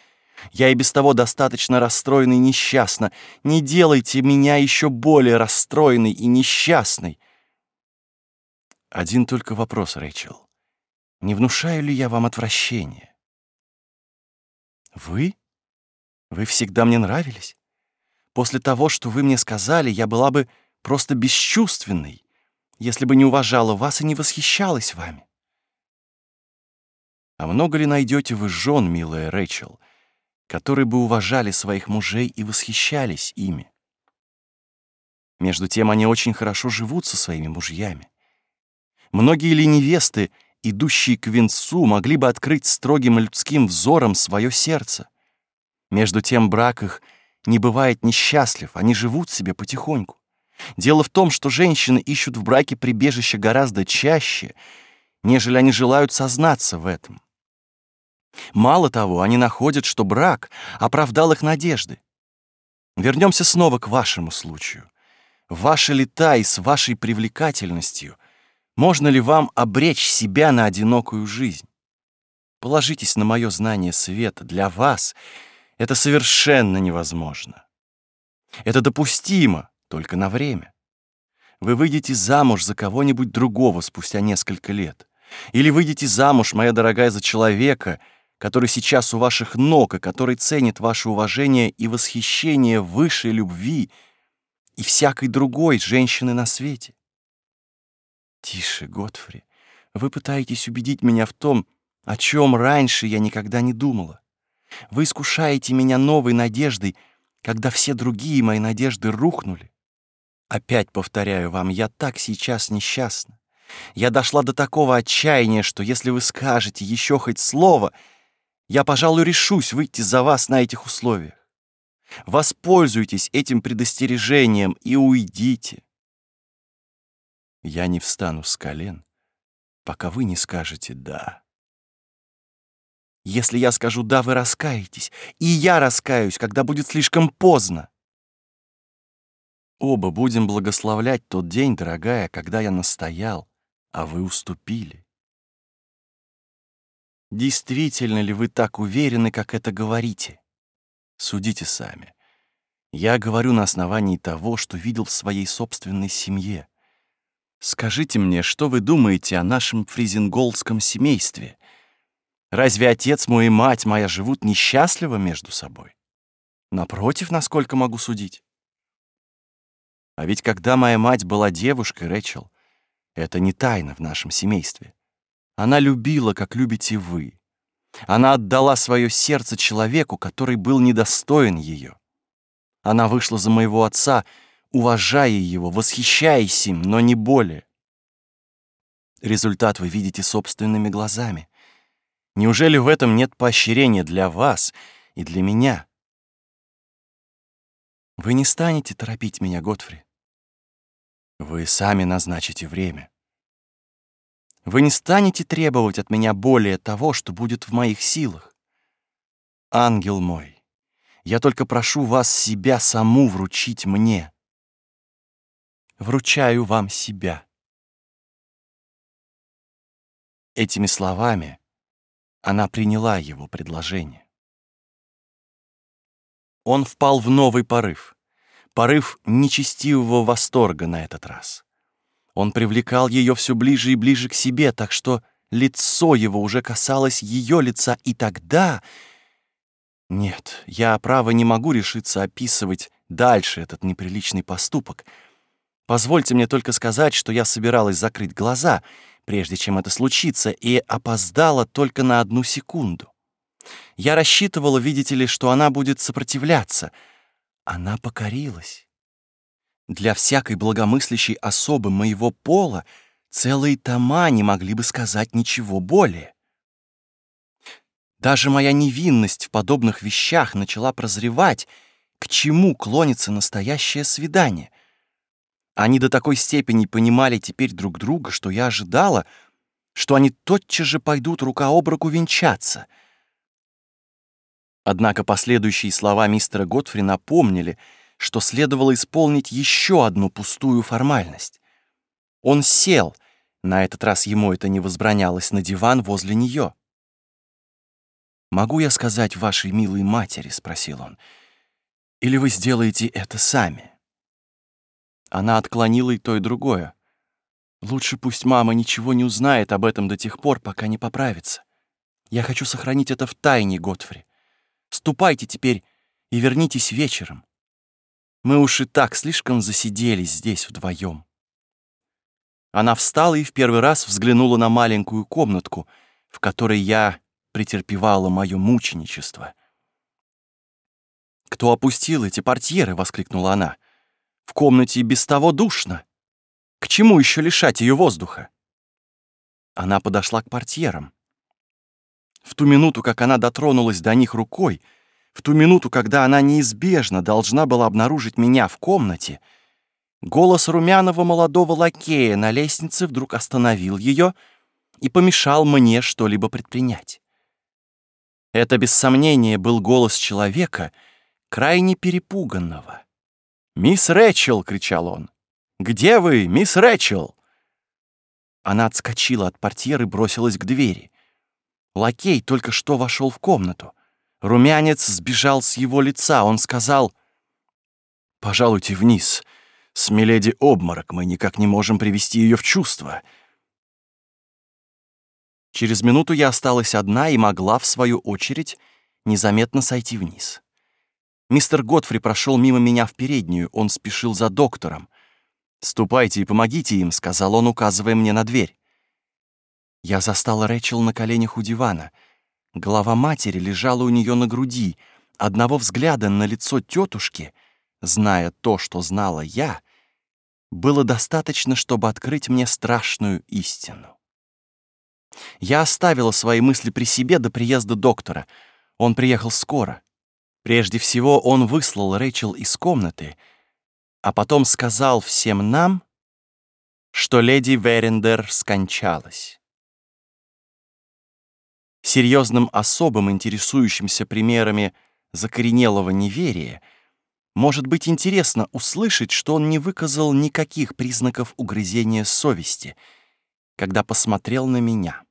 «Я и без того достаточно расстроена и несчастна. Не делайте меня еще более расстроенной и несчастной». Один только вопрос, Рэйчел. Не внушаю ли я вам отвращение? Вы? Вы всегда мне нравились. После того, что вы мне сказали, я была бы просто бесчувственной, если бы не уважала вас и не восхищалась вами. А много ли найдете вы жен, милая Рэйчел, которые бы уважали своих мужей и восхищались ими? Между тем они очень хорошо живут со своими мужьями. Многие ли невесты, идущие к венцу, могли бы открыть строгим людским взором свое сердце? Между тем брак их не бывает несчастлив, они живут себе потихоньку. Дело в том, что женщины ищут в браке прибежище гораздо чаще, нежели они желают сознаться в этом. Мало того, они находят, что брак оправдал их надежды. Вернемся снова к вашему случаю. Ваши лета и с вашей привлекательностью можно ли вам обречь себя на одинокую жизнь? Положитесь на мое знание света. Для вас это совершенно невозможно. Это допустимо только на время. Вы выйдете замуж за кого-нибудь другого спустя несколько лет. Или выйдете замуж, моя дорогая, за человека, который сейчас у ваших ног и который ценит ваше уважение и восхищение выше любви и всякой другой женщины на свете. Тише, Готфри. Вы пытаетесь убедить меня в том, о чем раньше я никогда не думала. Вы искушаете меня новой надеждой, когда все другие мои надежды рухнули. Опять повторяю вам, я так сейчас несчастна. Я дошла до такого отчаяния, что если вы скажете еще хоть слово, я, пожалуй, решусь выйти за вас на этих условиях. Воспользуйтесь этим предостережением и уйдите. Я не встану с колен, пока вы не скажете «да». Если я скажу «да», вы раскаетесь, и я раскаюсь, когда будет слишком поздно. Оба будем благословлять тот день, дорогая, когда я настоял, а вы уступили. Действительно ли вы так уверены, как это говорите? Судите сами. Я говорю на основании того, что видел в своей собственной семье. Скажите мне, что вы думаете о нашем фризинголдском семействе? Разве отец мой и мать моя живут несчастливо между собой? Напротив, насколько могу судить. А ведь когда моя мать была девушкой, Рэчел, это не тайна в нашем семействе. Она любила, как любите вы. Она отдала свое сердце человеку, который был недостоин ее. Она вышла за моего отца, уважая его, восхищаясь им, но не более. Результат вы видите собственными глазами. Неужели в этом нет поощрения для вас и для меня? Вы не станете торопить меня, Готфри. Вы сами назначите время. Вы не станете требовать от меня более того, что будет в моих силах. Ангел мой, я только прошу вас себя саму вручить мне. Вручаю вам себя. Этими словами она приняла его предложение. Он впал в новый порыв, порыв нечестивого восторга на этот раз. Он привлекал ее все ближе и ближе к себе, так что лицо его уже касалось ее лица, и тогда... Нет, я, право, не могу решиться описывать дальше этот неприличный поступок. Позвольте мне только сказать, что я собиралась закрыть глаза, прежде чем это случится, и опоздала только на одну секунду. Я рассчитывала, видите ли, что она будет сопротивляться. Она покорилась. Для всякой благомыслящей особы моего пола целые тома не могли бы сказать ничего более. Даже моя невинность в подобных вещах начала прозревать, к чему клонится настоящее свидание. Они до такой степени понимали теперь друг друга, что я ожидала, что они тотчас же пойдут рука об руку венчаться. Однако последующие слова мистера Готфри напомнили — что следовало исполнить еще одну пустую формальность. Он сел, на этот раз ему это не возбранялось, на диван возле нее. «Могу я сказать вашей милой матери?» — спросил он. «Или вы сделаете это сами?» Она отклонила и то, и другое. «Лучше пусть мама ничего не узнает об этом до тех пор, пока не поправится. Я хочу сохранить это в тайне, Готфри. Ступайте теперь и вернитесь вечером. Мы уж и так слишком засиделись здесь вдвоем. Она встала и в первый раз взглянула на маленькую комнатку, в которой я претерпевала мое мученичество. «Кто опустил эти портьеры?» — воскликнула она. «В комнате без того душно. К чему еще лишать ее воздуха?» Она подошла к портьерам. В ту минуту, как она дотронулась до них рукой, в ту минуту, когда она неизбежно должна была обнаружить меня в комнате, голос румяного молодого лакея на лестнице вдруг остановил ее и помешал мне что-либо предпринять. Это, без сомнения, был голос человека, крайне перепуганного. «Мисс Рэчел!» — кричал он. «Где вы, мисс Рэчел?» Она отскочила от портьеры и бросилась к двери. Лакей только что вошел в комнату. Румянец сбежал с его лица. Он сказал, «Пожалуйте вниз. С миледи обморок. Мы никак не можем привести ее в чувство». Через минуту я осталась одна и могла, в свою очередь, незаметно сойти вниз. Мистер Готфри прошел мимо меня в переднюю, он спешил за доктором. «Ступайте и помогите им», — сказал он, указывая мне на дверь. Я застала Рэчел на коленях у дивана. Голова матери лежала у нее на груди. Одного взгляда на лицо тетушки, зная то, что знала я, было достаточно, чтобы открыть мне страшную истину. Я оставила свои мысли при себе до приезда доктора. Он приехал скоро. Прежде всего он выслал Рэйчел из комнаты, а потом сказал всем нам, что леди Верендер скончалась. Серьезным особым, интересующимся примерами закоренелого неверия, может быть интересно услышать, что он не выказал никаких признаков угрызения совести — когда посмотрел на меня.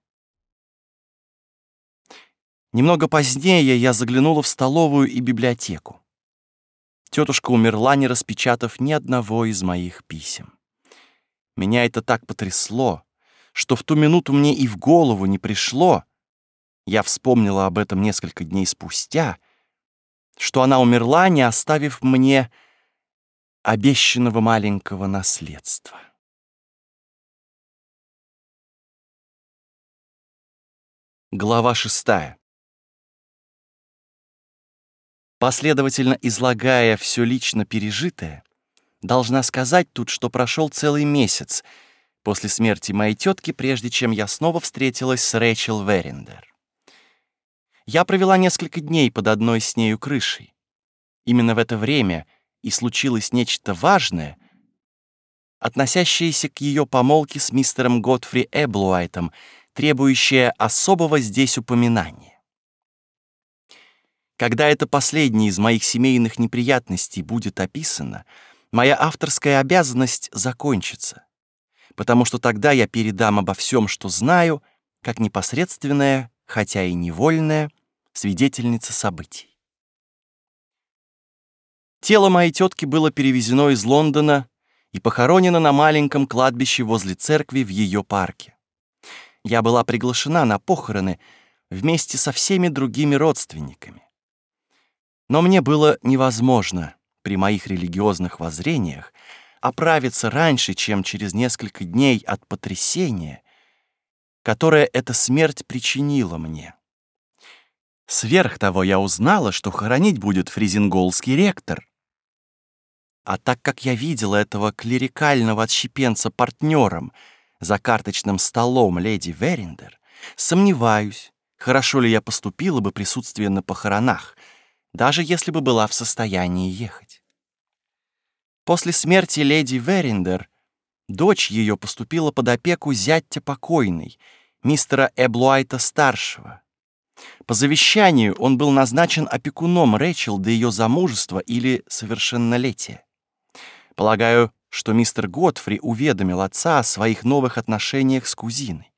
Немного позднее я заглянула в столовую и библиотеку. Тетушка умерла, не распечатав ни одного из моих писем. Меня это так потрясло, что в ту минуту мне и в голову не пришло, я вспомнила об этом несколько дней спустя, что она умерла, не оставив мне обещанного маленького наследства. Глава шестая. Последовательно излагая все лично пережитое, должна сказать тут, что прошел целый месяц после смерти моей тетки, прежде чем я снова встретилась с Рэйчел Верендер. Я провела несколько дней под одной с нею крышей. Именно в это время и случилось нечто важное, относящееся к ее помолвке с мистером Готфри Эблуайтом — требующее особого здесь упоминания. Когда это последнее из моих семейных неприятностей будет описано, моя авторская обязанность закончится, потому что тогда я передам обо всем, что знаю, как непосредственная, хотя и невольная, свидетельница событий. Тело моей тетки было перевезено из Лондона и похоронено на маленьком кладбище возле церкви в ее парке я была приглашена на похороны вместе со всеми другими родственниками. Но мне было невозможно при моих религиозных воззрениях оправиться раньше, чем через несколько дней от потрясения, которое эта смерть причинила мне. Сверх того я узнала, что хоронить будет фризинголский ректор. А так как я видела этого клерикального отщепенца партнером — за карточным столом леди Верендер, сомневаюсь, хорошо ли я поступила бы присутствие на похоронах, даже если бы была в состоянии ехать. После смерти леди Верендер дочь ее поступила под опеку зятя покойной, мистера Эблуайта-старшего. По завещанию он был назначен опекуном Рэчел до ее замужества или совершеннолетия. Полагаю, что мистер Готфри уведомил отца о своих новых отношениях с кузиной.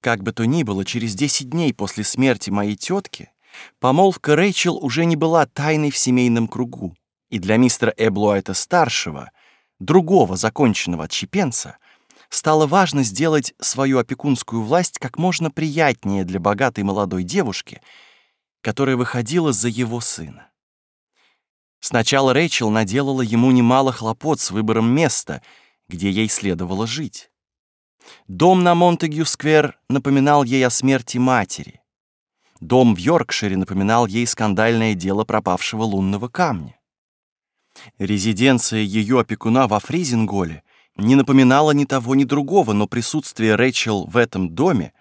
Как бы то ни было, через 10 дней после смерти моей тетки помолвка Рэйчел уже не была тайной в семейном кругу, и для мистера Эблуайта-старшего, другого законченного отщепенца, стало важно сделать свою опекунскую власть как можно приятнее для богатой молодой девушки, которая выходила за его сына. Сначала Рэйчел наделала ему немало хлопот с выбором места, где ей следовало жить. Дом на Монтегю-сквер напоминал ей о смерти матери. Дом в Йоркшире напоминал ей скандальное дело пропавшего лунного камня. Резиденция ее опекуна во Фризинголе не напоминала ни того, ни другого, но присутствие Рэйчел в этом доме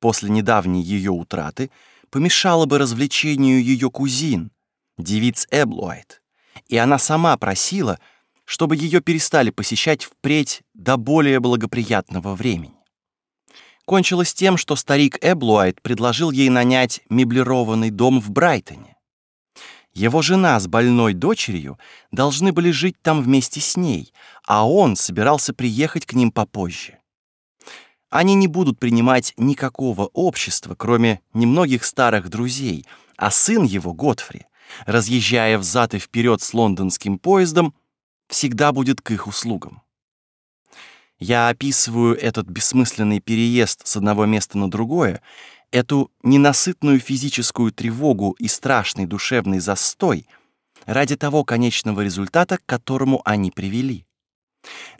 после недавней ее утраты помешало бы развлечению ее кузин, девиц Эблуайт и она сама просила, чтобы ее перестали посещать впредь до более благоприятного времени. Кончилось тем, что старик Эблуайт предложил ей нанять меблированный дом в Брайтоне. Его жена с больной дочерью должны были жить там вместе с ней, а он собирался приехать к ним попозже. Они не будут принимать никакого общества, кроме немногих старых друзей, а сын его, Готфри, разъезжая взад и вперед с лондонским поездом, всегда будет к их услугам. Я описываю этот бессмысленный переезд с одного места на другое, эту ненасытную физическую тревогу и страшный душевный застой ради того конечного результата, к которому они привели.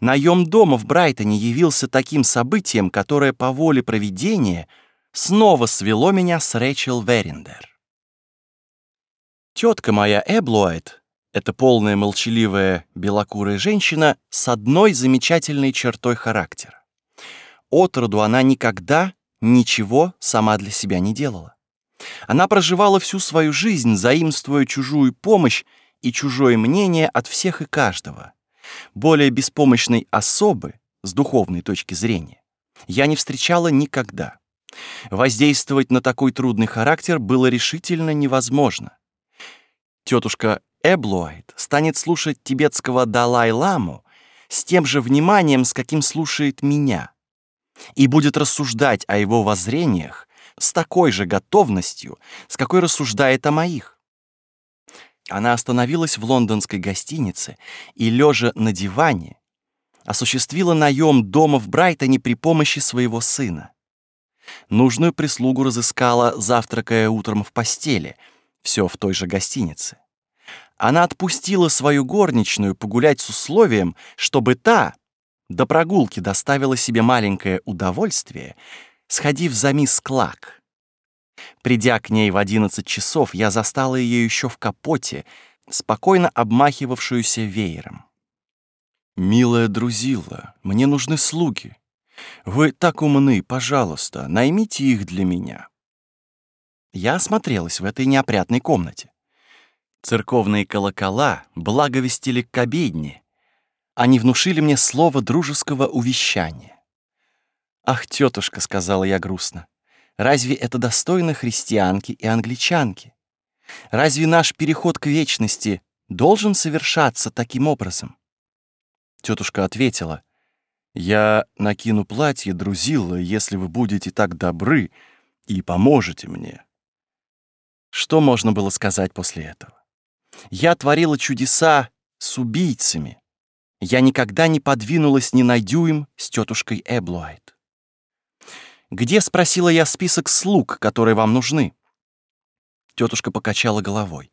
Наем дома в Брайтоне явился таким событием, которое по воле провидения снова свело меня с Рэйчел Верендер. Тетка моя Эблуайт это полная молчаливая белокурая женщина с одной замечательной чертой характера. От роду она никогда ничего сама для себя не делала. Она проживала всю свою жизнь, заимствуя чужую помощь и чужое мнение от всех и каждого. Более беспомощной особы, с духовной точки зрения, я не встречала никогда. Воздействовать на такой трудный характер было решительно невозможно. Тетушка Эблуайт станет слушать тибетского Далай-ламу с тем же вниманием, с каким слушает меня, и будет рассуждать о его воззрениях с такой же готовностью, с какой рассуждает о моих. Она остановилась в лондонской гостинице и, лежа на диване, осуществила наем дома в Брайтоне при помощи своего сына. Нужную прислугу разыскала, завтракая утром в постели, все в той же гостинице она отпустила свою горничную погулять с условием, чтобы та до прогулки доставила себе маленькое удовольствие, сходив за мисс Клак. Придя к ней в одиннадцать часов, я застала ее еще в капоте, спокойно обмахивавшуюся веером. «Милая Друзила, мне нужны слуги. Вы так умны, пожалуйста, наймите их для меня». Я осмотрелась в этой неопрятной комнате. Церковные колокола благовестили к обедне. Они внушили мне слово дружеского увещания. «Ах, тетушка», — сказала я грустно, — «разве это достойно христианки и англичанки? Разве наш переход к вечности должен совершаться таким образом?» Тетушка ответила, «Я накину платье, друзила, если вы будете так добры и поможете мне». Что можно было сказать после этого? Я творила чудеса с убийцами. Я никогда не подвинулась ни на дюйм с тетушкой Эблуайт. «Где?» — спросила я список слуг, которые вам нужны. Тетушка покачала головой.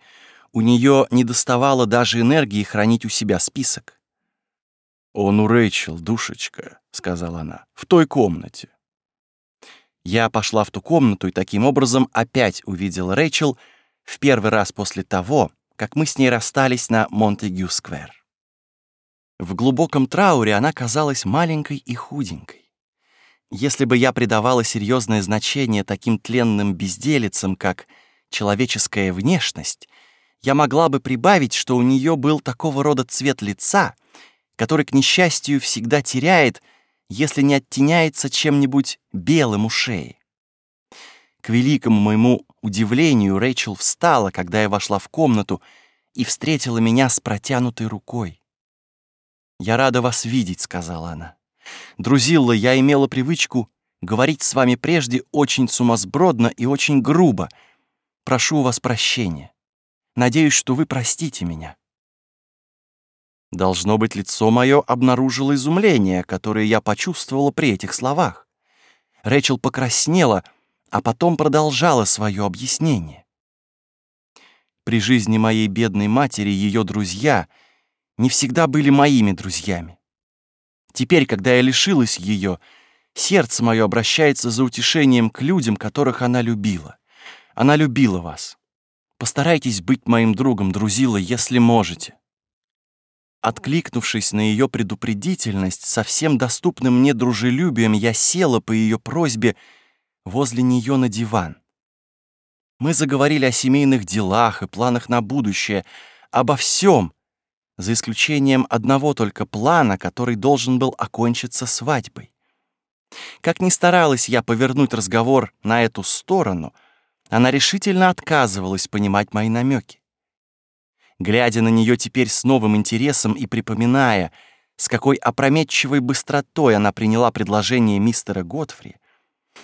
У нее не доставало даже энергии хранить у себя список. «Он у Рэйчел, душечка», — сказала она, — «в той комнате». Я пошла в ту комнату и таким образом опять увидела Рэйчел в первый раз после того, как мы с ней расстались на Монтегю-сквер. В глубоком трауре она казалась маленькой и худенькой. Если бы я придавала серьезное значение таким тленным безделицам, как человеческая внешность, я могла бы прибавить, что у нее был такого рода цвет лица, который, к несчастью, всегда теряет, если не оттеняется чем-нибудь белым у шеи. К великому моему удивлению Рэйчел встала, когда я вошла в комнату, и встретила меня с протянутой рукой. «Я рада вас видеть», — сказала она. «Друзилла, я имела привычку говорить с вами прежде очень сумасбродно и очень грубо. Прошу у вас прощения. Надеюсь, что вы простите меня». Должно быть, лицо мое обнаружило изумление, которое я почувствовала при этих словах. Рэчел покраснела — а потом продолжала свое объяснение. При жизни моей бедной матери ее друзья не всегда были моими друзьями. Теперь, когда я лишилась ее, сердце мое обращается за утешением к людям, которых она любила. Она любила вас. Постарайтесь быть моим другом, друзила, если можете. Откликнувшись на ее предупредительность, совсем доступным мне дружелюбием, я села по ее просьбе возле нее на диван. Мы заговорили о семейных делах и планах на будущее, обо всем, за исключением одного только плана, который должен был окончиться свадьбой. Как ни старалась я повернуть разговор на эту сторону, она решительно отказывалась понимать мои намеки. Глядя на нее теперь с новым интересом и припоминая, с какой опрометчивой быстротой она приняла предложение мистера Готфри,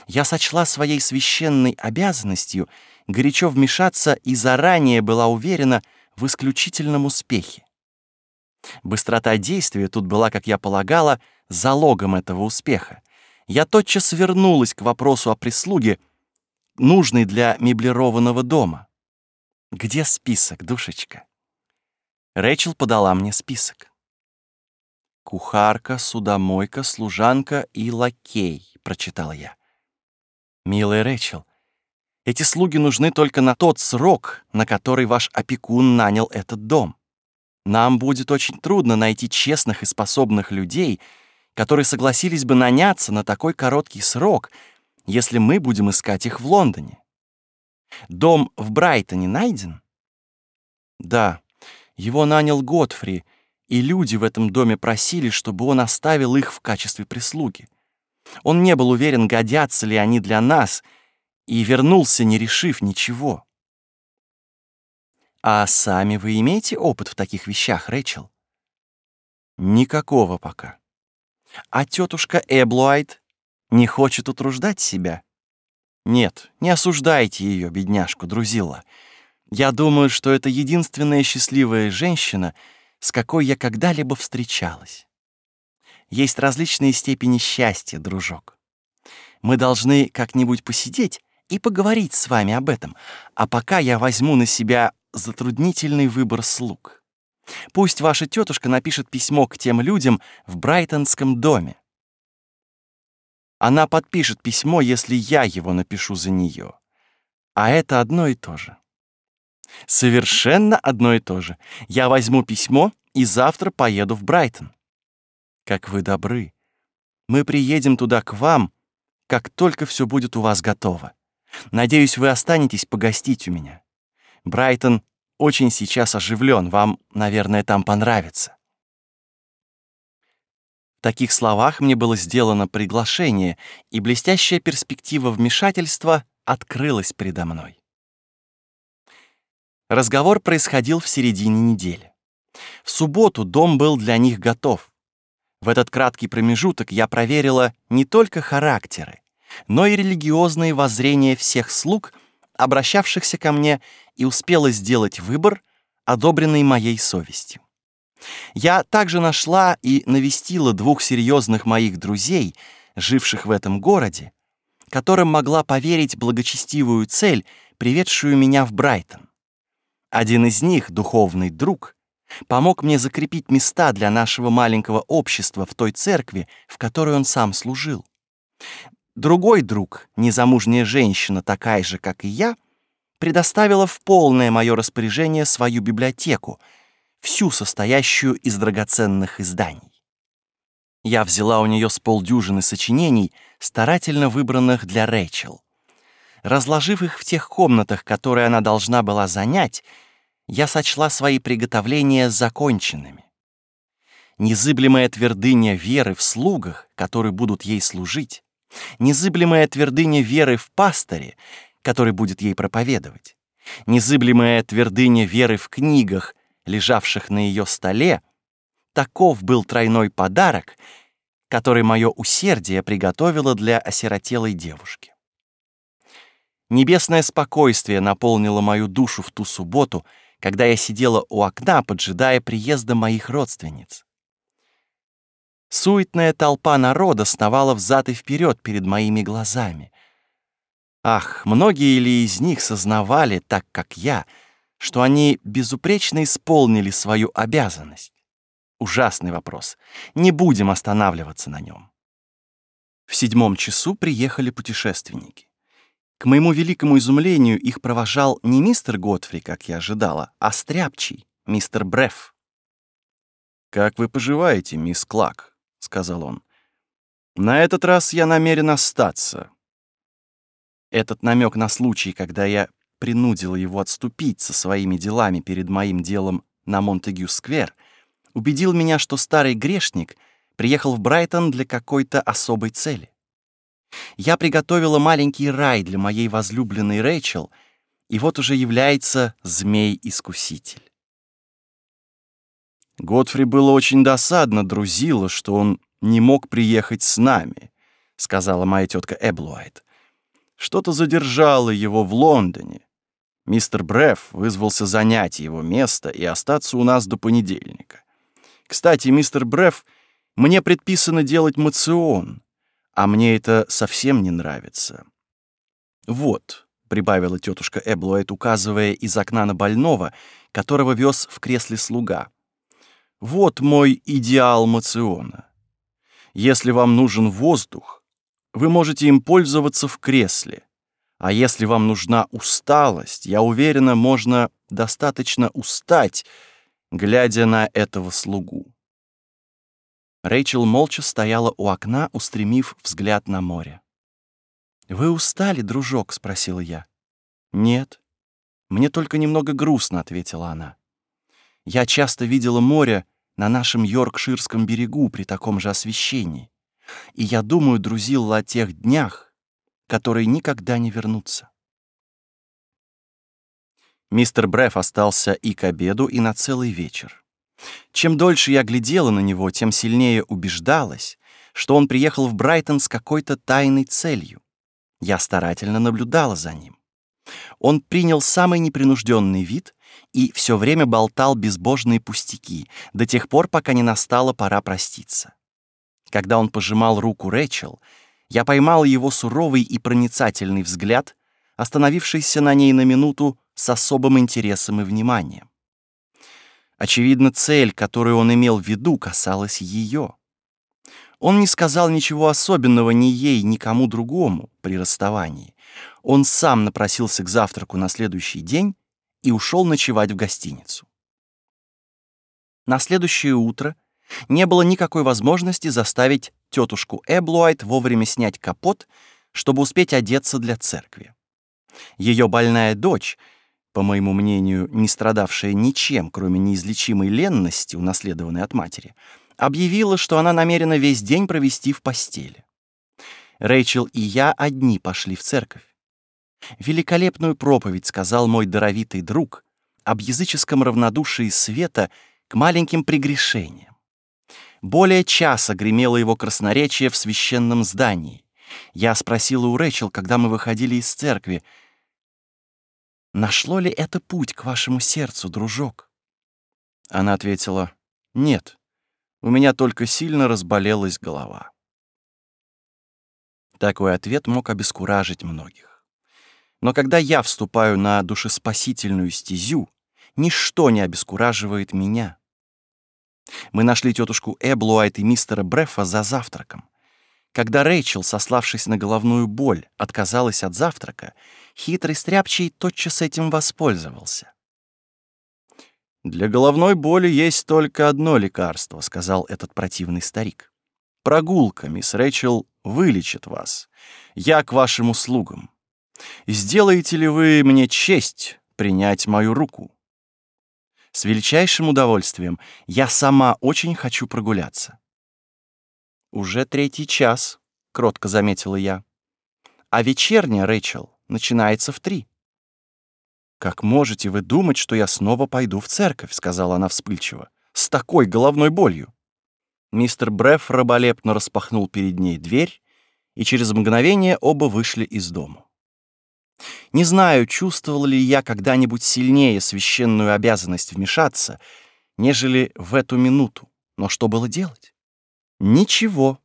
я сочла своей священной обязанностью горячо вмешаться и заранее была уверена в исключительном успехе. Быстрота действия тут была, как я полагала, залогом этого успеха. Я тотчас вернулась к вопросу о прислуге, нужной для меблированного дома. «Где список, душечка?» Рэйчел подала мне список. «Кухарка, судомойка, служанка и лакей», — прочитал я. «Милая Рэйчел, эти слуги нужны только на тот срок, на который ваш опекун нанял этот дом. Нам будет очень трудно найти честных и способных людей, которые согласились бы наняться на такой короткий срок, если мы будем искать их в Лондоне. Дом в Брайтоне найден? Да, его нанял Готфри, и люди в этом доме просили, чтобы он оставил их в качестве прислуги. Он не был уверен, годятся ли они для нас, и вернулся, не решив ничего. А сами вы имеете опыт в таких вещах, Рэчел? Никакого пока. А тетушка Эблуайт не хочет утруждать себя? Нет, не осуждайте ее, бедняжку, друзила. Я думаю, что это единственная счастливая женщина, с какой я когда-либо встречалась. Есть различные степени счастья, дружок. Мы должны как-нибудь посидеть и поговорить с вами об этом, а пока я возьму на себя затруднительный выбор слуг. Пусть ваша тетушка напишет письмо к тем людям в Брайтонском доме. Она подпишет письмо, если я его напишу за нее. А это одно и то же. Совершенно одно и то же. Я возьму письмо и завтра поеду в Брайтон. Как вы добры. Мы приедем туда к вам, как только все будет у вас готово. Надеюсь, вы останетесь погостить у меня. Брайтон очень сейчас оживлен, вам, наверное, там понравится. В таких словах мне было сделано приглашение, и блестящая перспектива вмешательства открылась передо мной. Разговор происходил в середине недели. В субботу дом был для них готов. В этот краткий промежуток я проверила не только характеры, но и религиозные воззрения всех слуг, обращавшихся ко мне, и успела сделать выбор, одобренный моей совестью. Я также нашла и навестила двух серьезных моих друзей, живших в этом городе, которым могла поверить благочестивую цель, приведшую меня в Брайтон. Один из них, духовный друг, помог мне закрепить места для нашего маленького общества в той церкви, в которой он сам служил. Другой друг, незамужняя женщина, такая же, как и я, предоставила в полное мое распоряжение свою библиотеку, всю состоящую из драгоценных изданий. Я взяла у нее с полдюжины сочинений, старательно выбранных для Рэйчел. Разложив их в тех комнатах, которые она должна была занять, я сочла свои приготовления законченными. Незыблемая твердыня веры в слугах, которые будут ей служить, незыблемая твердыня веры в пастыре, который будет ей проповедовать, незыблемая твердыня веры в книгах, лежавших на ее столе, таков был тройной подарок, который мое усердие приготовило для осиротелой девушки. Небесное спокойствие наполнило мою душу в ту субботу, когда я сидела у окна, поджидая приезда моих родственниц. Суетная толпа народа сновала взад и вперед перед моими глазами. Ах, многие ли из них сознавали, так как я, что они безупречно исполнили свою обязанность? Ужасный вопрос. Не будем останавливаться на нем. В седьмом часу приехали путешественники. К моему великому изумлению их провожал не мистер Готфри, как я ожидала, а стряпчий, мистер Бреф. «Как вы поживаете, мисс Клак?» — сказал он. «На этот раз я намерен остаться». Этот намек на случай, когда я принудила его отступить со своими делами перед моим делом на Монтегю-сквер, убедил меня, что старый грешник приехал в Брайтон для какой-то особой цели. Я приготовила маленький рай для моей возлюбленной Рэйчел, и вот уже является змей-искуситель. Годфри было очень досадно друзило, что он не мог приехать с нами, сказала моя тетка Эблуайт. Что-то задержало его в Лондоне. Мистер Бреф вызвался занять его место и остаться у нас до понедельника. Кстати, мистер Бреф, мне предписано делать мацион, а мне это совсем не нравится. Вот, прибавила тетушка Эблуэт, указывая из окна на больного, которого вез в кресле слуга. Вот мой идеал мациона. Если вам нужен воздух, вы можете им пользоваться в кресле. А если вам нужна усталость, я уверена, можно достаточно устать, глядя на этого слугу. Рэйчел молча стояла у окна, устремив взгляд на море. «Вы устали, дружок?» — спросила я. «Нет. Мне только немного грустно», — ответила она. «Я часто видела море на нашем Йоркширском берегу при таком же освещении, и я думаю, друзила о тех днях, которые никогда не вернутся. Мистер Бреф остался и к обеду, и на целый вечер. Чем дольше я глядела на него, тем сильнее убеждалась, что он приехал в Брайтон с какой-то тайной целью. Я старательно наблюдала за ним. Он принял самый непринужденный вид и все время болтал безбожные пустяки, до тех пор, пока не настала пора проститься. Когда он пожимал руку Рэчел, я поймал его суровый и проницательный взгляд, остановившийся на ней на минуту с особым интересом и вниманием. Очевидно, цель, которую он имел в виду, касалась ее. Он не сказал ничего особенного ни ей, ни кому другому при расставании. Он сам напросился к завтраку на следующий день и ушел ночевать в гостиницу. На следующее утро не было никакой возможности заставить тетушку Эблуайт вовремя снять капот, чтобы успеть одеться для церкви. Ее больная дочь, по моему мнению, не страдавшая ничем, кроме неизлечимой ленности, унаследованной от матери, объявила, что она намерена весь день провести в постели. Рэйчел и я одни пошли в церковь. Великолепную проповедь сказал мой даровитый друг об языческом равнодушии света к маленьким прегрешениям. Более часа гремело его красноречие в священном здании. Я спросила у Рэчел, когда мы выходили из церкви, «Нашло ли это путь к вашему сердцу, дружок?» Она ответила, «Нет, у меня только сильно разболелась голова». Такой ответ мог обескуражить многих. Но когда я вступаю на душеспасительную стезю, ничто не обескураживает меня. Мы нашли тетушку Эблуайт и мистера Брефа за завтраком. Когда Рэйчел, сославшись на головную боль, отказалась от завтрака, хитрый стряпчий тотчас этим воспользовался. «Для головной боли есть только одно лекарство», — сказал этот противный старик. «Прогулка, мисс Рэйчел, вылечит вас. Я к вашим услугам. Сделаете ли вы мне честь принять мою руку?» С величайшим удовольствием. Я сама очень хочу прогуляться. Уже третий час, кротко заметила я. А вечерняя, Рэйчел, начинается в три. Как можете вы думать, что я снова пойду в церковь, сказала она вспыльчиво, с такой головной болью? Мистер Бреф раболепно распахнул перед ней дверь, и через мгновение оба вышли из дому. Не знаю, чувствовал ли я когда-нибудь сильнее священную обязанность вмешаться, нежели в эту минуту. Но что было делать? Ничего,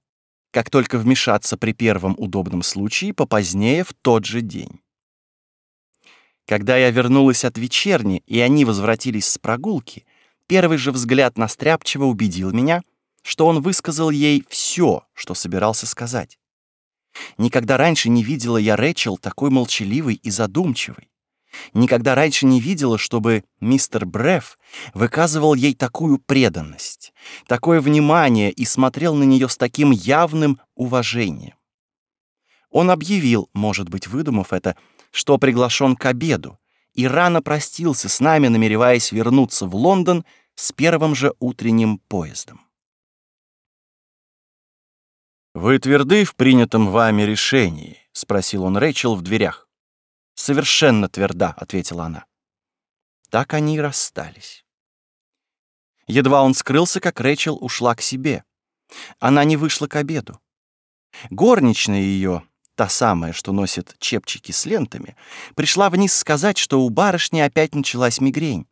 как только вмешаться при первом удобном случае, попозднее в тот же день. Когда я вернулась от вечерни, и они возвратились с прогулки, первый же взгляд на Стряпчего убедил меня, что он высказал ей все, что собирался сказать. Никогда раньше не видела я Рэчел такой молчаливой и задумчивой. Никогда раньше не видела, чтобы мистер Бреф выказывал ей такую преданность, такое внимание и смотрел на нее с таким явным уважением. Он объявил, может быть, выдумав это, что приглашен к обеду, и рано простился с нами, намереваясь вернуться в Лондон с первым же утренним поездом. «Вы тверды в принятом вами решении?» — спросил он Рэйчел в дверях. «Совершенно тверда», — ответила она. Так они и расстались. Едва он скрылся, как Рэйчел ушла к себе. Она не вышла к обеду. Горничная ее, та самая, что носит чепчики с лентами, пришла вниз сказать, что у барышни опять началась мигрень.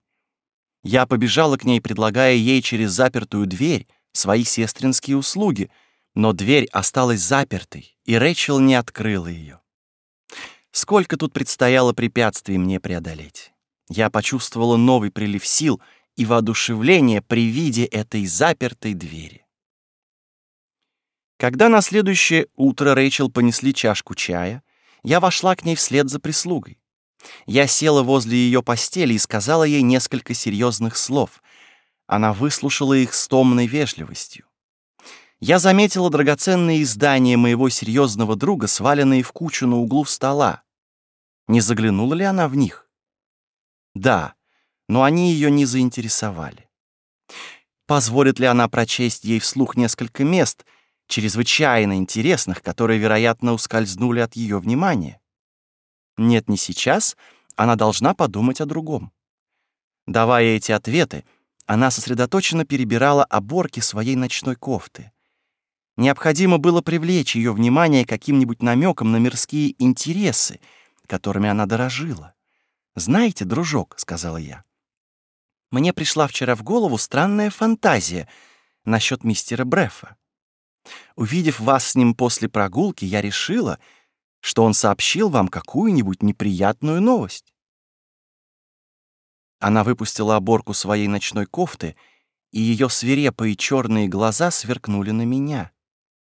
Я побежала к ней, предлагая ей через запертую дверь свои сестринские услуги, но дверь осталась запертой, и Рэйчел не открыла ее. Сколько тут предстояло препятствий мне преодолеть. Я почувствовала новый прилив сил и воодушевление при виде этой запертой двери. Когда на следующее утро Рэйчел понесли чашку чая, я вошла к ней вслед за прислугой. Я села возле ее постели и сказала ей несколько серьезных слов. Она выслушала их с томной вежливостью. Я заметила драгоценные издания моего серьезного друга, сваленные в кучу на углу стола. Не заглянула ли она в них? Да, но они ее не заинтересовали. Позволит ли она прочесть ей вслух несколько мест, чрезвычайно интересных, которые, вероятно, ускользнули от ее внимания? Нет, не сейчас, она должна подумать о другом. Давая эти ответы, она сосредоточенно перебирала оборки своей ночной кофты. Необходимо было привлечь ее внимание каким-нибудь намеком на мирские интересы, которыми она дорожила. «Знаете, дружок», — сказала я, — «мне пришла вчера в голову странная фантазия насчет мистера Брефа. Увидев вас с ним после прогулки, я решила, что он сообщил вам какую-нибудь неприятную новость. Она выпустила оборку своей ночной кофты, и ее свирепые черные глаза сверкнули на меня.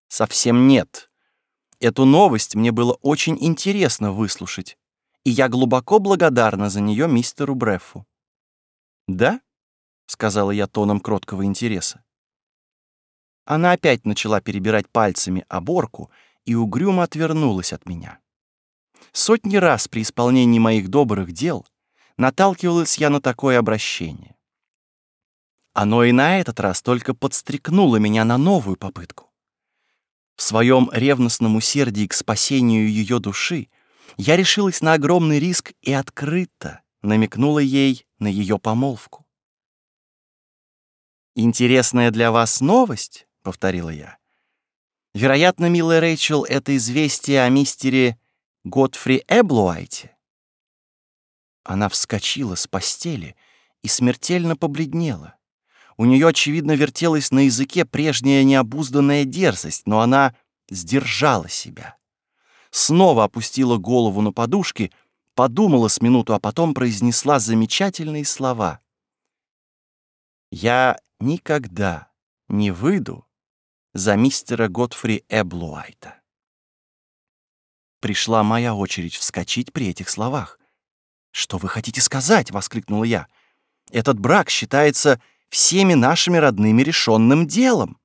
Совсем нет. Эту новость мне было очень интересно выслушать, и я глубоко благодарна за нее мистеру Бреффу. «Да?» — сказала я тоном кроткого интереса. Она опять начала перебирать пальцами оборку, и угрюмо отвернулась от меня. Сотни раз при исполнении моих добрых дел наталкивалась я на такое обращение. Оно и на этот раз только подстрекнуло меня на новую попытку. В своем ревностном усердии к спасению ее души я решилась на огромный риск и открыто намекнула ей на ее помолвку. «Интересная для вас новость», — повторила я. Вероятно, милая Рэйчел, это известие о мистере Готфри Эблуайте. Она вскочила с постели и смертельно побледнела. У нее, очевидно, вертелась на языке прежняя необузданная дерзость, но она сдержала себя. Снова опустила голову на подушки, подумала с минуту, а потом произнесла замечательные слова. «Я никогда не выйду за мистера Готфри Эблуайта. Пришла моя очередь вскочить при этих словах. «Что вы хотите сказать?» — воскликнула я. «Этот брак считается всеми нашими родными решенным делом».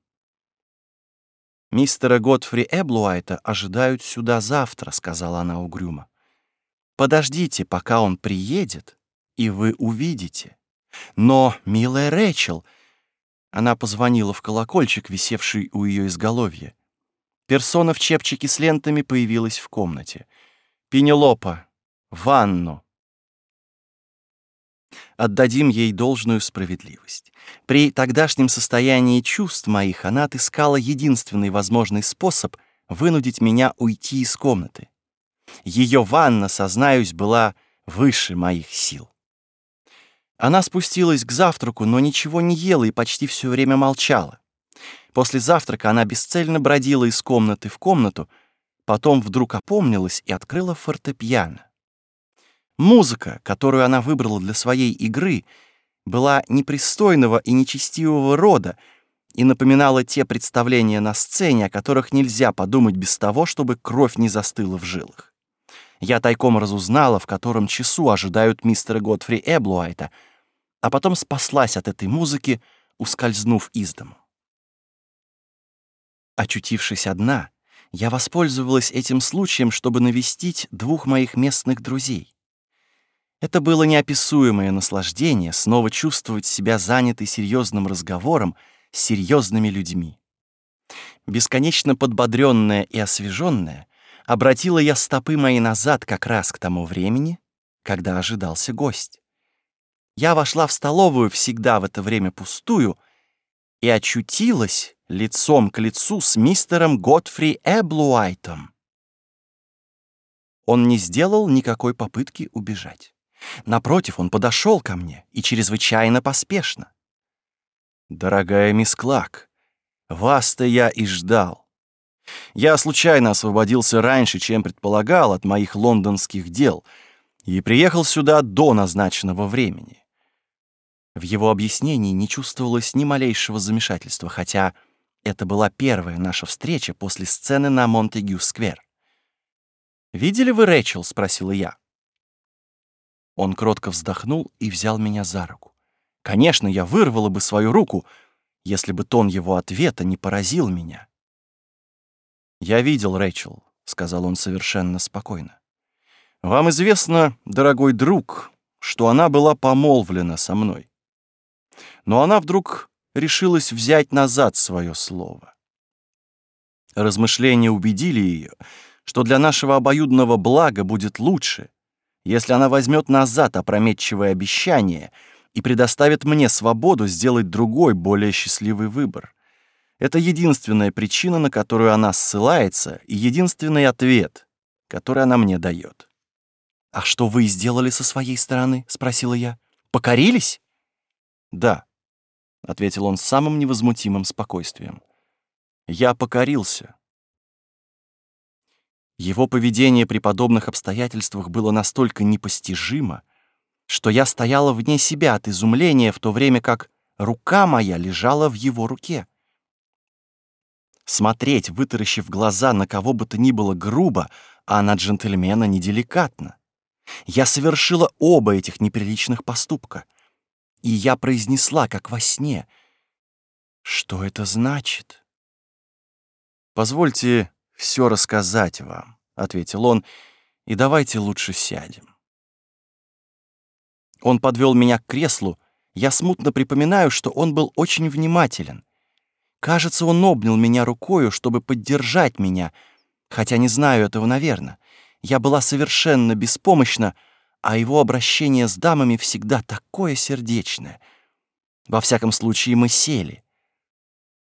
«Мистера Готфри Эблуайта ожидают сюда завтра», — сказала она угрюмо. «Подождите, пока он приедет, и вы увидите. Но, милая Рэчел, — она позвонила в колокольчик, висевший у ее изголовья. Персона в чепчике с лентами появилась в комнате. «Пенелопа! Ванну!» Отдадим ей должную справедливость. При тогдашнем состоянии чувств моих она отыскала единственный возможный способ вынудить меня уйти из комнаты. Ее ванна, сознаюсь, была выше моих сил. Она спустилась к завтраку, но ничего не ела и почти все время молчала. После завтрака она бесцельно бродила из комнаты в комнату, потом вдруг опомнилась и открыла фортепиано. Музыка, которую она выбрала для своей игры, была непристойного и нечестивого рода и напоминала те представления на сцене, о которых нельзя подумать без того, чтобы кровь не застыла в жилах. Я тайком разузнала, в котором часу ожидают мистера Годфри Эблуайта — а потом спаслась от этой музыки, ускользнув из дому. Очутившись одна, я воспользовалась этим случаем, чтобы навестить двух моих местных друзей. Это было неописуемое наслаждение снова чувствовать себя занятой серьезным разговором с серьезными людьми. Бесконечно подбодренная и освеженная, обратила я стопы мои назад как раз к тому времени, когда ожидался гость. Я вошла в столовую всегда в это время пустую и очутилась лицом к лицу с мистером Готфри Эблуайтом. Он не сделал никакой попытки убежать. Напротив, он подошел ко мне и чрезвычайно поспешно. «Дорогая мисс Клак, вас-то я и ждал. Я случайно освободился раньше, чем предполагал от моих лондонских дел, и приехал сюда до назначенного времени». В его объяснении не чувствовалось ни малейшего замешательства, хотя это была первая наша встреча после сцены на Монтегю-сквер. «Видели вы Рэчел?» — спросила я. Он кротко вздохнул и взял меня за руку. Конечно, я вырвала бы свою руку, если бы тон его ответа не поразил меня. «Я видел Рэйчел», — сказал он совершенно спокойно. «Вам известно, дорогой друг, что она была помолвлена со мной. Но она вдруг решилась взять назад свое слово. Размышления убедили ее, что для нашего обоюдного блага будет лучше, если она возьмет назад опрометчивое обещание и предоставит мне свободу сделать другой, более счастливый выбор. Это единственная причина, на которую она ссылается, и единственный ответ, который она мне дает. «А что вы сделали со своей стороны?» — спросила я. «Покорились?» «Да», — ответил он с самым невозмутимым спокойствием. «Я покорился, его поведение при подобных обстоятельствах было настолько непостижимо, что я стояла вне себя от изумления, в то время как рука моя лежала в его руке. Смотреть, вытаращив глаза на кого бы то ни было грубо, а на джентльмена неделикатно. Я совершила оба этих неприличных поступка. И я произнесла, как во сне. Что это значит? Позвольте все рассказать вам», — ответил он, — «и давайте лучше сядем». Он подвел меня к креслу. Я смутно припоминаю, что он был очень внимателен. Кажется, он обнял меня рукою, чтобы поддержать меня, хотя не знаю этого, наверное. Я была совершенно беспомощна, а его обращение с дамами всегда такое сердечное. Во всяком случае, мы сели.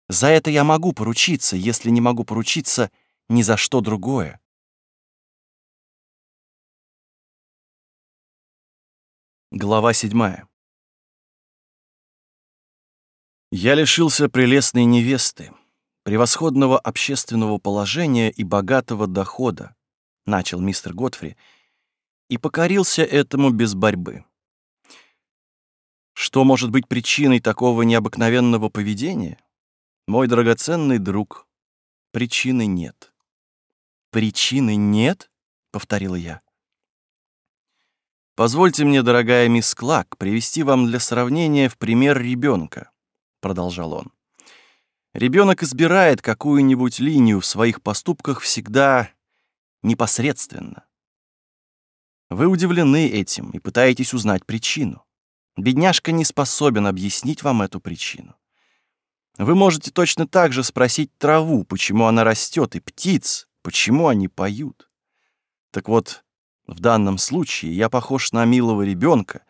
За это я могу поручиться, если не могу поручиться — ни за что другое. Глава седьмая. Я лишился прелестной невесты, превосходного общественного положения и богатого дохода, начал мистер Готфри, и покорился этому без борьбы. Что может быть причиной такого необыкновенного поведения? Мой драгоценный друг, причины нет. «Причины нет?» — повторила я. «Позвольте мне, дорогая мисс Клак, привести вам для сравнения в пример ребенка», — продолжал он. Ребенок избирает какую-нибудь линию в своих поступках всегда непосредственно. Вы удивлены этим и пытаетесь узнать причину. Бедняжка не способен объяснить вам эту причину. Вы можете точно так же спросить траву, почему она растет, и птиц, Почему они поют? Так вот, в данном случае я похож на милого ребенка,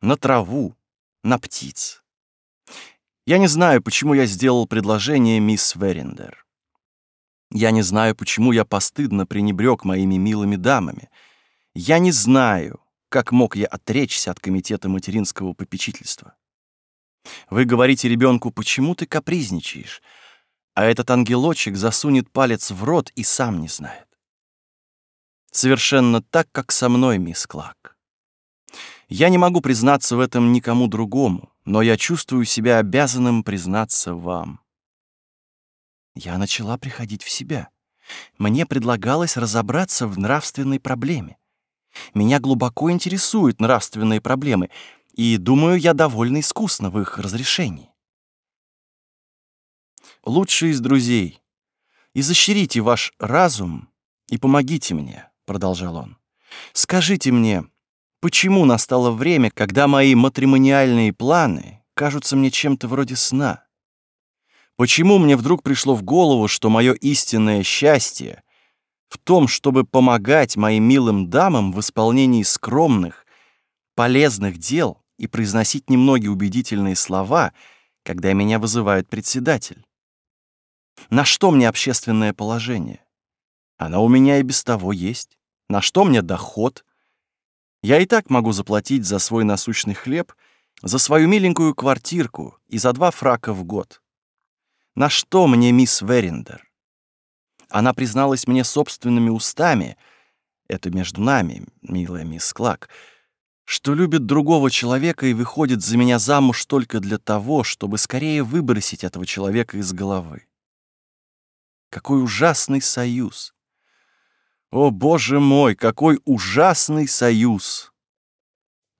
на траву, на птиц. Я не знаю, почему я сделал предложение мисс Верендер. Я не знаю, почему я постыдно пренебрег моими милыми дамами. Я не знаю, как мог я отречься от комитета материнского попечительства. Вы говорите ребенку, почему ты капризничаешь? А этот ангелочек засунет палец в рот и сам не знает. Совершенно так, как со мной, мисс Клак. Я не могу признаться в этом никому другому, но я чувствую себя обязанным признаться вам. Я начала приходить в себя. Мне предлагалось разобраться в нравственной проблеме. Меня глубоко интересуют нравственные проблемы, и, думаю, я довольно искусна в их разрешении лучший из друзей. Изощрите ваш разум и помогите мне, продолжал он. Скажите мне, почему настало время, когда мои матримониальные планы кажутся мне чем-то вроде сна? Почему мне вдруг пришло в голову, что мое истинное счастье в том, чтобы помогать моим милым дамам в исполнении скромных, полезных дел и произносить немногие убедительные слова, когда меня вызывает председатель? На что мне общественное положение? Оно у меня и без того есть. На что мне доход? Я и так могу заплатить за свой насущный хлеб, за свою миленькую квартирку и за два фрака в год. На что мне мисс Верендер? Она призналась мне собственными устами, это между нами, милая мисс Клак, что любит другого человека и выходит за меня замуж только для того, чтобы скорее выбросить этого человека из головы. Какой ужасный союз! О, боже мой, какой ужасный союз!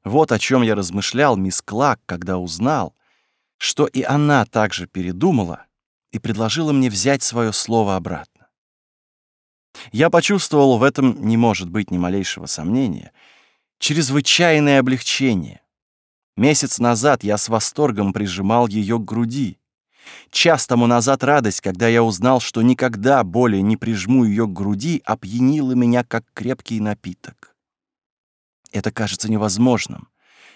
Вот о чем я размышлял, мисс Клак, когда узнал, что и она также передумала и предложила мне взять свое слово обратно. Я почувствовал, в этом не может быть ни малейшего сомнения, чрезвычайное облегчение. Месяц назад я с восторгом прижимал ее к груди. Час тому назад радость, когда я узнал, что никогда более не прижму ее к груди, опьянила меня, как крепкий напиток. Это кажется невозможным.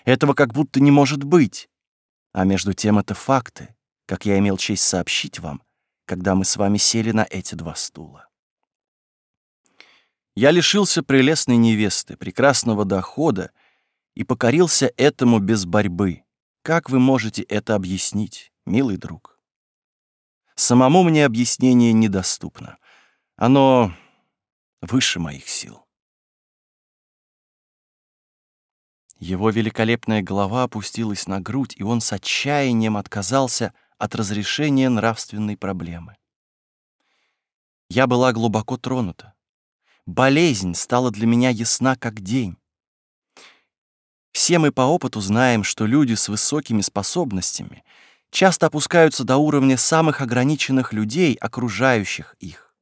Этого как будто не может быть. А между тем это факты, как я имел честь сообщить вам, когда мы с вами сели на эти два стула. Я лишился прелестной невесты, прекрасного дохода и покорился этому без борьбы. Как вы можете это объяснить, милый друг? Самому мне объяснение недоступно. Оно выше моих сил. Его великолепная голова опустилась на грудь, и он с отчаянием отказался от разрешения нравственной проблемы. Я была глубоко тронута. Болезнь стала для меня ясна как день. Все мы по опыту знаем, что люди с высокими способностями — часто опускаются до уровня самых ограниченных людей, окружающих их.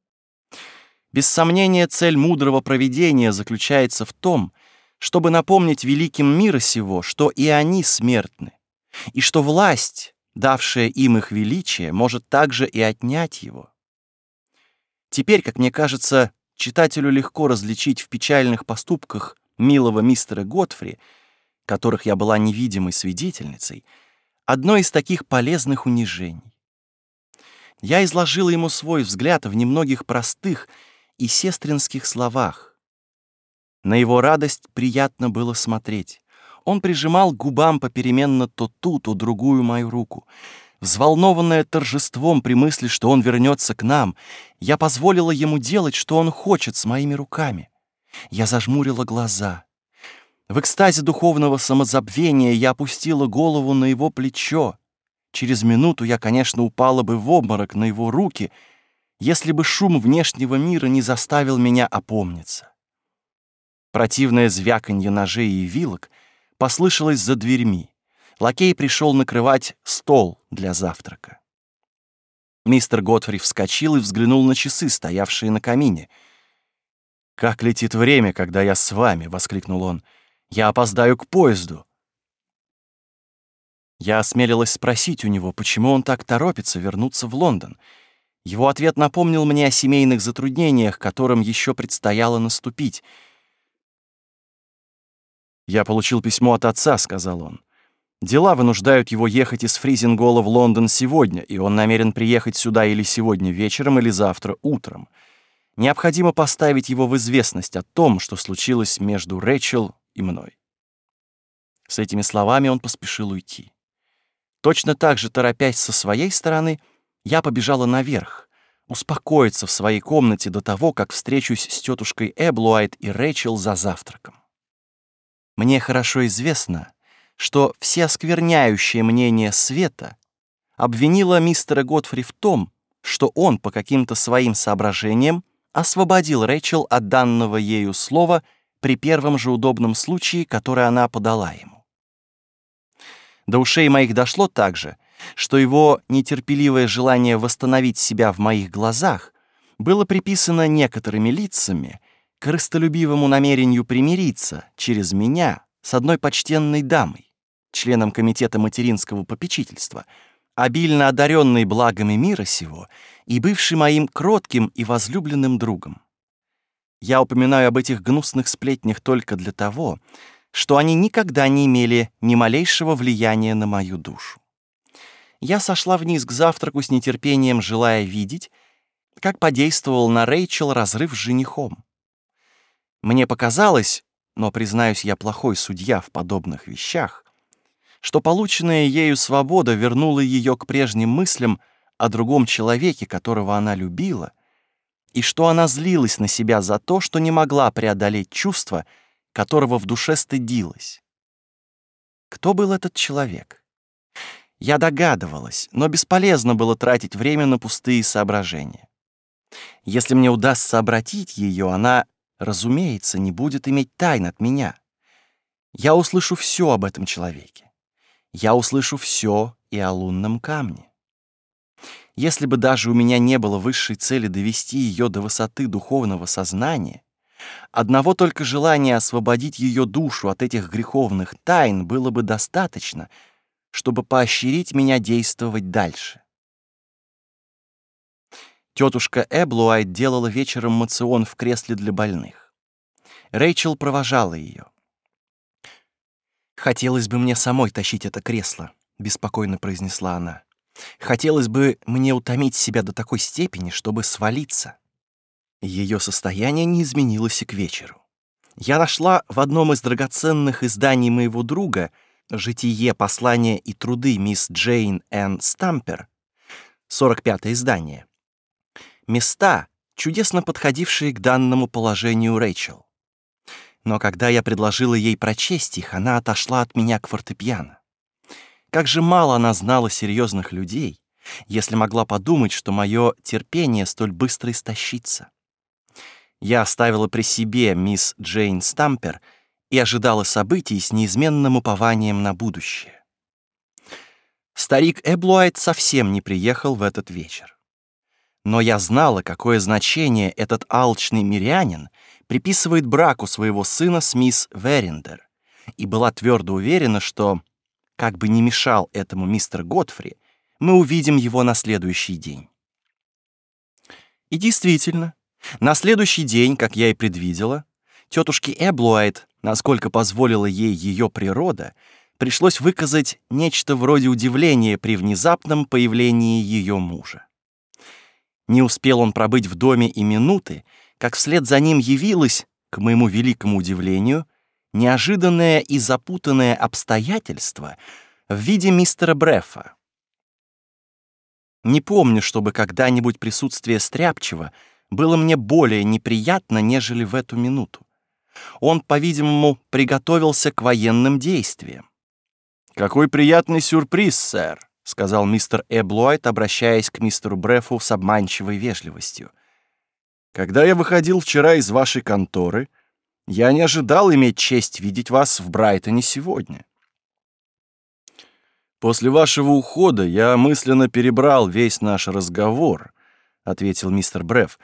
Без сомнения, цель мудрого проведения заключается в том, чтобы напомнить великим мира сего, что и они смертны, и что власть, давшая им их величие, может также и отнять его. Теперь, как мне кажется, читателю легко различить в печальных поступках милого мистера Готфри, которых я была невидимой свидетельницей, одно из таких полезных унижений. Я изложила ему свой взгляд в немногих простых и сестринских словах. На его радость приятно было смотреть. Он прижимал губам попеременно то ту, то другую мою руку. Взволнованная торжеством при мысли, что он вернется к нам, я позволила ему делать, что он хочет с моими руками. Я зажмурила глаза — в экстазе духовного самозабвения я опустила голову на его плечо. Через минуту я, конечно, упала бы в обморок на его руки, если бы шум внешнего мира не заставил меня опомниться. Противное звяканье ножей и вилок послышалось за дверьми. Лакей пришел накрывать стол для завтрака. Мистер Готфри вскочил и взглянул на часы, стоявшие на камине. «Как летит время, когда я с вами!» — воскликнул он — я опоздаю к поезду. Я осмелилась спросить у него, почему он так торопится вернуться в Лондон. Его ответ напомнил мне о семейных затруднениях, которым еще предстояло наступить. «Я получил письмо от отца», — сказал он. «Дела вынуждают его ехать из Фризингола в Лондон сегодня, и он намерен приехать сюда или сегодня вечером, или завтра утром. Необходимо поставить его в известность о том, что случилось между Рэчел и мной. С этими словами он поспешил уйти. Точно так же, торопясь со своей стороны, я побежала наверх, успокоиться в своей комнате до того, как встречусь с тетушкой Эблуайт и Рэйчел за завтраком. Мне хорошо известно, что все оскверняющее мнение света обвинило мистера Готфри в том, что он по каким-то своим соображениям освободил Рэйчел от данного ею слова — при первом же удобном случае, который она подала ему. До ушей моих дошло также, что его нетерпеливое желание восстановить себя в моих глазах было приписано некоторыми лицами к рыстолюбивому намерению примириться через меня с одной почтенной дамой, членом комитета материнского попечительства, обильно одаренный благами мира сего и бывший моим кротким и возлюбленным другом. Я упоминаю об этих гнусных сплетнях только для того, что они никогда не имели ни малейшего влияния на мою душу. Я сошла вниз к завтраку с нетерпением, желая видеть, как подействовал на Рэйчел разрыв с женихом. Мне показалось, но, признаюсь, я плохой судья в подобных вещах, что полученная ею свобода вернула ее к прежним мыслям о другом человеке, которого она любила, и что она злилась на себя за то, что не могла преодолеть чувство, которого в душе стыдилась. Кто был этот человек? Я догадывалась, но бесполезно было тратить время на пустые соображения. Если мне удастся обратить ее, она, разумеется, не будет иметь тайн от меня. Я услышу все об этом человеке. Я услышу все и о лунном камне. Если бы даже у меня не было высшей цели довести ее до высоты духовного сознания, одного только желания освободить ее душу от этих греховных тайн было бы достаточно, чтобы поощрить меня действовать дальше. Тетушка Эблуайт делала вечером мацион в кресле для больных. Рэйчел провожала ее. «Хотелось бы мне самой тащить это кресло», — беспокойно произнесла она. Хотелось бы мне утомить себя до такой степени, чтобы свалиться. Ее состояние не изменилось и к вечеру. Я нашла в одном из драгоценных изданий моего друга «Житие, послания и труды мисс Джейн Н. Стампер», 45-е издание, места, чудесно подходившие к данному положению Рэйчел. Но когда я предложила ей прочесть их, она отошла от меня к фортепиано. Как же мало она знала серьезных людей, если могла подумать, что мое терпение столь быстро истощится. Я оставила при себе мисс Джейн Стампер и ожидала событий с неизменным упованием на будущее. Старик Эблуайт совсем не приехал в этот вечер. Но я знала, какое значение этот алчный мирянин приписывает браку своего сына с мисс Верендер, и была твердо уверена, что как бы не мешал этому мистер Готфри, мы увидим его на следующий день. И действительно, на следующий день, как я и предвидела, тетушке Эблуайт, насколько позволила ей ее природа, пришлось выказать нечто вроде удивления при внезапном появлении ее мужа. Не успел он пробыть в доме и минуты, как вслед за ним явилась, к моему великому удивлению, неожиданное и запутанное обстоятельство в виде мистера Брефа. Не помню, чтобы когда-нибудь присутствие Стряпчего было мне более неприятно, нежели в эту минуту. Он, по-видимому, приготовился к военным действиям. «Какой приятный сюрприз, сэр», — сказал мистер Эблойд, обращаясь к мистеру Брефу с обманчивой вежливостью. «Когда я выходил вчера из вашей конторы, я не ожидал иметь честь видеть вас в Брайтоне сегодня. После вашего ухода я мысленно перебрал весь наш разговор, ответил мистер Бреф,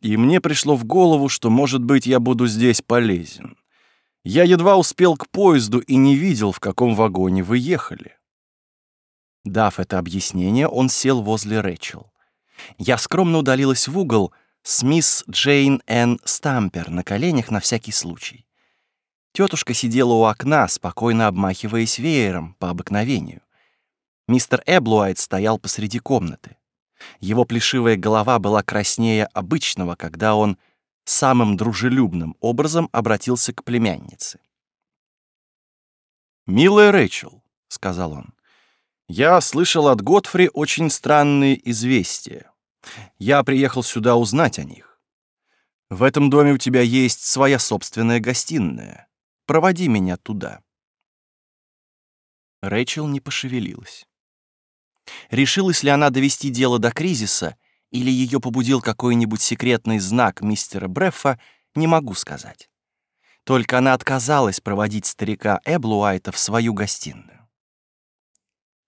и мне пришло в голову, что, может быть, я буду здесь полезен. Я едва успел к поезду и не видел, в каком вагоне вы ехали. Дав это объяснение, он сел возле Рэчел. Я скромно удалилась в угол, с мисс Джейн Н. Стампер на коленях на всякий случай. Тетушка сидела у окна, спокойно обмахиваясь веером по обыкновению. Мистер Эблуайт стоял посреди комнаты. Его плешивая голова была краснее обычного, когда он самым дружелюбным образом обратился к племяннице. «Милая Рэйчел», — сказал он, — «я слышал от Готфри очень странные известия. Я приехал сюда узнать о них. В этом доме у тебя есть своя собственная гостиная. Проводи меня туда». Рэйчел не пошевелилась. Решилась ли она довести дело до кризиса, или ее побудил какой-нибудь секретный знак мистера Бреффа, не могу сказать. Только она отказалась проводить старика Эблуайта в свою гостиную.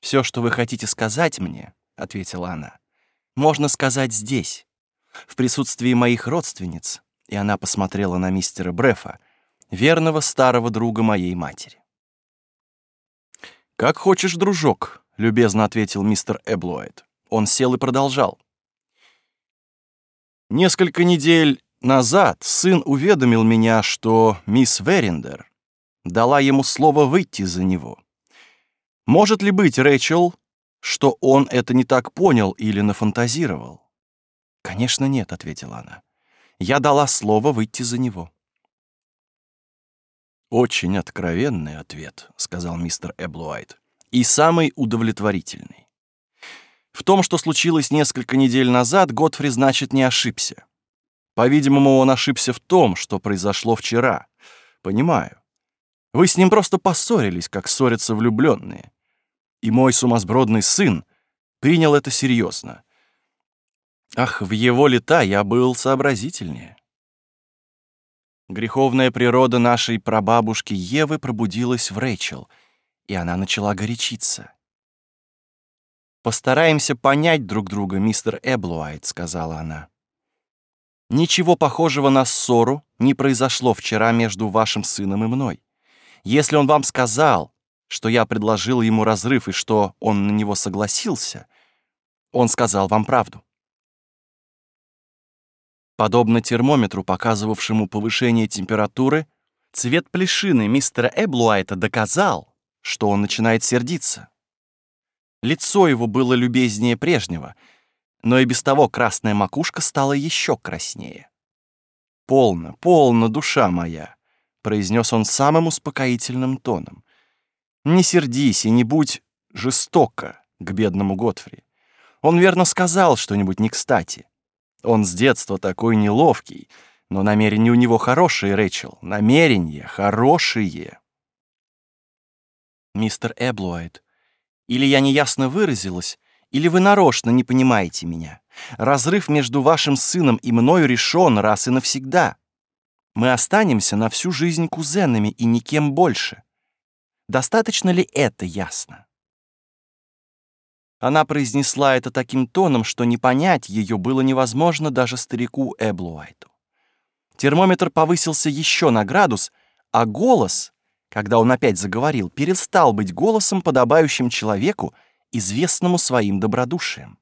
«Все, что вы хотите сказать мне», — ответила она, можно сказать здесь, в присутствии моих родственниц, и она посмотрела на мистера Брефа, верного старого друга моей матери. «Как хочешь, дружок», — любезно ответил мистер Эблуайт. Он сел и продолжал. Несколько недель назад сын уведомил меня, что мисс Верендер дала ему слово выйти за него. Может ли быть, Рэчел, что он это не так понял или нафантазировал? «Конечно нет», — ответила она. «Я дала слово выйти за него». «Очень откровенный ответ», — сказал мистер Эблуайт, «и самый удовлетворительный. В том, что случилось несколько недель назад, Готфри, значит, не ошибся. По-видимому, он ошибся в том, что произошло вчера. Понимаю. Вы с ним просто поссорились, как ссорятся влюбленные. И мой сумасбродный сын принял это серьезно. Ах, в его лета я был сообразительнее. Греховная природа нашей прабабушки Евы пробудилась в Рэйчел, и она начала горячиться. «Постараемся понять друг друга, мистер Эблуайт», — сказала она. «Ничего похожего на ссору не произошло вчера между вашим сыном и мной. Если он вам сказал, что я предложил ему разрыв и что он на него согласился, он сказал вам правду. Подобно термометру, показывавшему повышение температуры, цвет плешины мистера Эблуайта доказал, что он начинает сердиться. Лицо его было любезнее прежнего, но и без того красная макушка стала еще краснее. «Полно, полно, душа моя», — произнес он самым успокоительным тоном. Не сердись и не будь жестоко к бедному Готфри. Он верно сказал что-нибудь не кстати. Он с детства такой неловкий, но намерения у него хорошие, Рэчел. Намерения хорошие. Мистер Эблуайт, или я неясно выразилась, или вы нарочно не понимаете меня. Разрыв между вашим сыном и мною решен раз и навсегда. Мы останемся на всю жизнь кузенами и никем больше. Достаточно ли это ясно? Она произнесла это таким тоном, что не понять ее было невозможно даже старику Эблуайту. Термометр повысился еще на градус, а голос, когда он опять заговорил, перестал быть голосом, подобающим человеку, известному своим добродушием.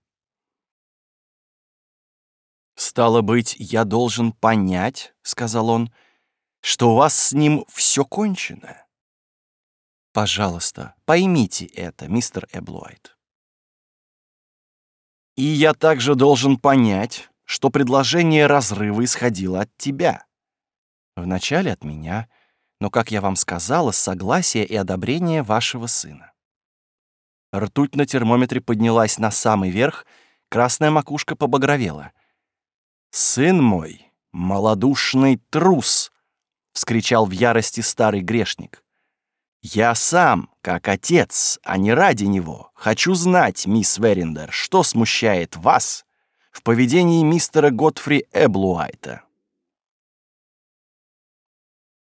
«Стало быть, я должен понять, — сказал он, — что у вас с ним все кончено. Пожалуйста, поймите это, мистер Эблуайт. И я также должен понять, что предложение разрыва исходило от тебя. Вначале от меня, но, как я вам сказала, с согласия и одобрения вашего сына. Ртуть на термометре поднялась на самый верх, красная макушка побагровела. «Сын мой, малодушный трус!» — вскричал в ярости старый грешник. Я сам, как отец, а не ради него, хочу знать, мисс Верендер, что смущает вас в поведении мистера Готфри Эблуайта.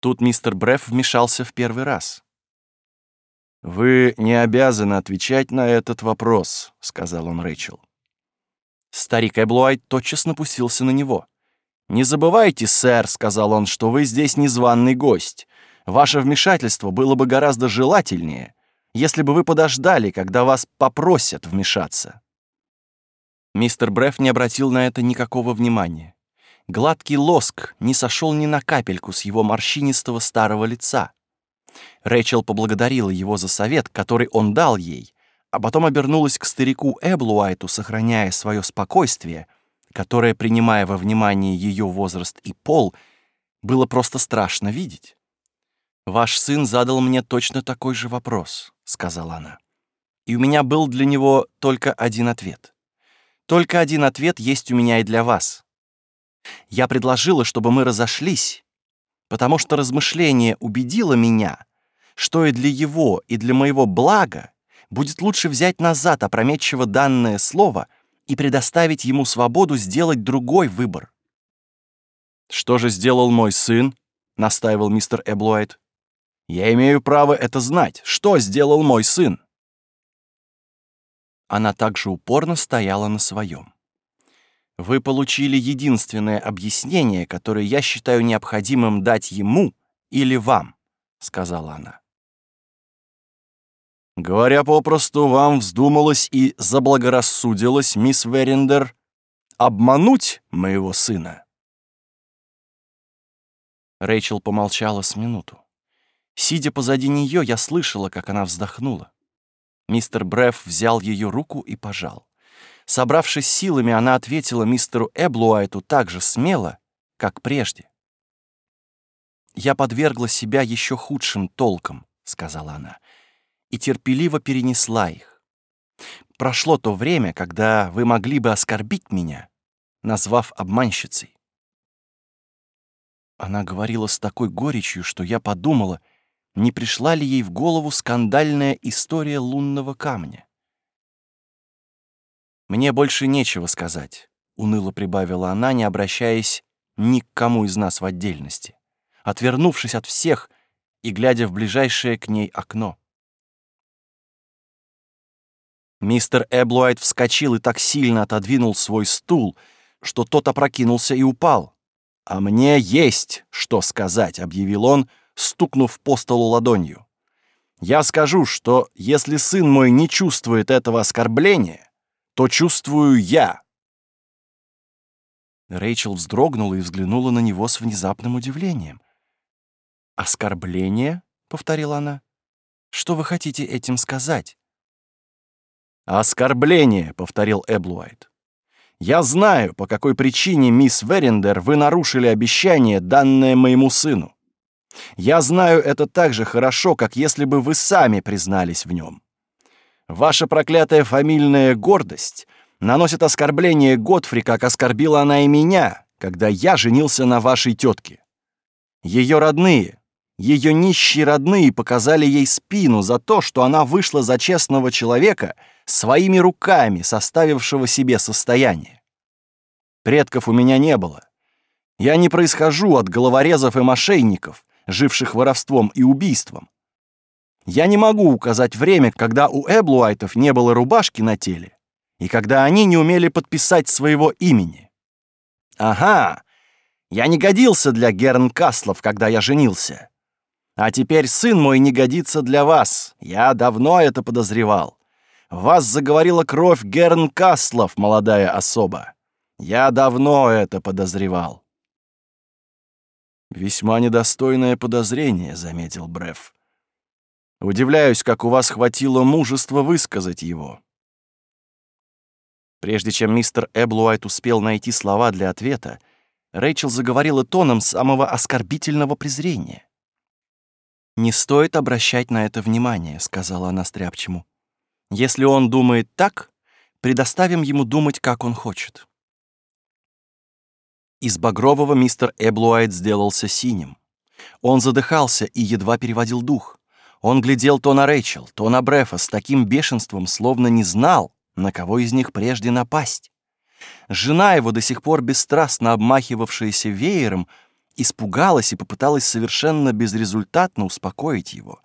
Тут мистер Бреф вмешался в первый раз. «Вы не обязаны отвечать на этот вопрос», — сказал он Рэйчел. Старик Эблуайт тотчас напустился на него. «Не забывайте, сэр», — сказал он, — «что вы здесь незваный гость. Ваше вмешательство было бы гораздо желательнее, если бы вы подождали, когда вас попросят вмешаться». Мистер Бреф не обратил на это никакого внимания. Гладкий лоск не сошел ни на капельку с его морщинистого старого лица. Рэйчел поблагодарила его за совет, который он дал ей, а потом обернулась к старику Эблуайту, сохраняя свое спокойствие, которое, принимая во внимание ее возраст и пол, было просто страшно видеть. «Ваш сын задал мне точно такой же вопрос», — сказала она. «И у меня был для него только один ответ. Только один ответ есть у меня и для вас. Я предложила, чтобы мы разошлись, потому что размышление убедило меня, что и для его, и для моего блага будет лучше взять назад опрометчиво данное слово и предоставить ему свободу сделать другой выбор. «Что же сделал мой сын?» — настаивал мистер Эблуайт. Я имею право это знать. Что сделал мой сын?» Она также упорно стояла на своем. «Вы получили единственное объяснение, которое я считаю необходимым дать ему или вам», — сказала она. Говоря попросту, вам вздумалось и заблагорассудилось, мисс Верендер, обмануть моего сына. Рэйчел помолчала с минуту. Сидя позади нее, я слышала, как она вздохнула. Мистер Бреф взял ее руку и пожал. Собравшись силами, она ответила мистеру Эблуайту так же смело, как прежде. «Я подвергла себя еще худшим толкам», — сказала она, «и терпеливо перенесла их. Прошло то время, когда вы могли бы оскорбить меня, назвав обманщицей. Она говорила с такой горечью, что я подумала, не пришла ли ей в голову скандальная история лунного камня. «Мне больше нечего сказать», — уныло прибавила она, не обращаясь ни к кому из нас в отдельности, отвернувшись от всех и глядя в ближайшее к ней окно. Мистер Эблуайт вскочил и так сильно отодвинул свой стул, что тот опрокинулся и упал. «А мне есть что сказать», — объявил он, стукнув по столу ладонью. «Я скажу, что если сын мой не чувствует этого оскорбления, то чувствую я». Рэйчел вздрогнула и взглянула на него с внезапным удивлением. «Оскорбление?» — повторила она. «Что вы хотите этим сказать?» «Оскорбление», — повторил Эблуайт. Я знаю, по какой причине, мисс Верендер, вы нарушили обещание, данное моему сыну. Я знаю это так же хорошо, как если бы вы сами признались в нем. Ваша проклятая фамильная гордость наносит оскорбление Готфри, как оскорбила она и меня, когда я женился на вашей тетке. Ее родные, ее нищие родные показали ей спину за то, что она вышла за честного человека своими руками, составившего себе состояние. Предков у меня не было. Я не происхожу от головорезов и мошенников, живших воровством и убийством. Я не могу указать время, когда у Эблуайтов не было рубашки на теле, и когда они не умели подписать своего имени. Ага, я не годился для Гернкаслов, когда я женился. А теперь сын мой не годится для вас. Я давно это подозревал. Вас заговорила кровь Гернкаслов, молодая особа. Я давно это подозревал. Весьма недостойное подозрение, заметил Бреф. Удивляюсь, как у вас хватило мужества высказать его. Прежде чем мистер Эблуайт успел найти слова для ответа, Рэйчел заговорила тоном самого оскорбительного презрения. «Не стоит обращать на это внимание», — сказала она стряпчему. «Если он думает так, предоставим ему думать, как он хочет». Из багрового мистер Эблуайт сделался синим. Он задыхался и едва переводил дух. Он глядел то на Рэйчел, то на Брефа с таким бешенством, словно не знал, на кого из них прежде напасть. Жена его, до сих пор бесстрастно обмахивавшаяся веером, испугалась и попыталась совершенно безрезультатно успокоить его.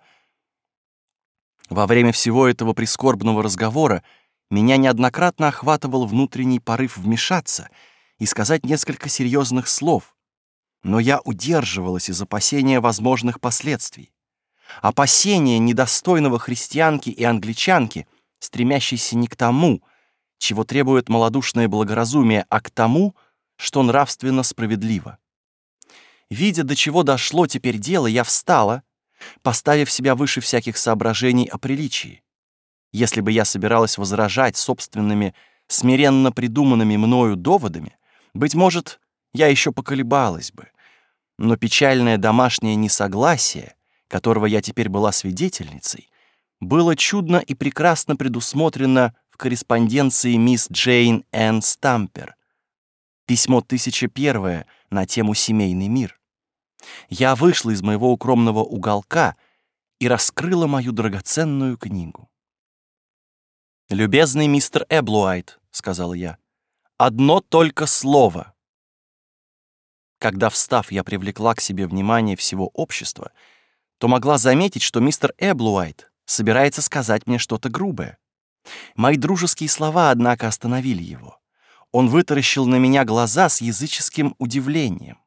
Во время всего этого прискорбного разговора меня неоднократно охватывал внутренний порыв вмешаться и сказать несколько серьезных слов, но я удерживалась из опасения возможных последствий. Опасения недостойного христианки и англичанки, стремящейся не к тому, чего требует малодушное благоразумие, а к тому, что нравственно справедливо. Видя, до чего дошло теперь дело, я встала, поставив себя выше всяких соображений о приличии. Если бы я собиралась возражать собственными, смиренно придуманными мною доводами, быть может, я еще поколебалась бы. Но печальное домашнее несогласие, которого я теперь была свидетельницей, было чудно и прекрасно предусмотрено в корреспонденции мисс Джейн Энн Стампер. Письмо 1001 на тему «Семейный мир». Я вышла из моего укромного уголка и раскрыла мою драгоценную книгу. «Любезный мистер Эблуайт», — сказал я, — «одно только слово». Когда, встав, я привлекла к себе внимание всего общества, то могла заметить, что мистер Эблуайт собирается сказать мне что-то грубое. Мои дружеские слова, однако, остановили его. Он вытаращил на меня глаза с языческим удивлением.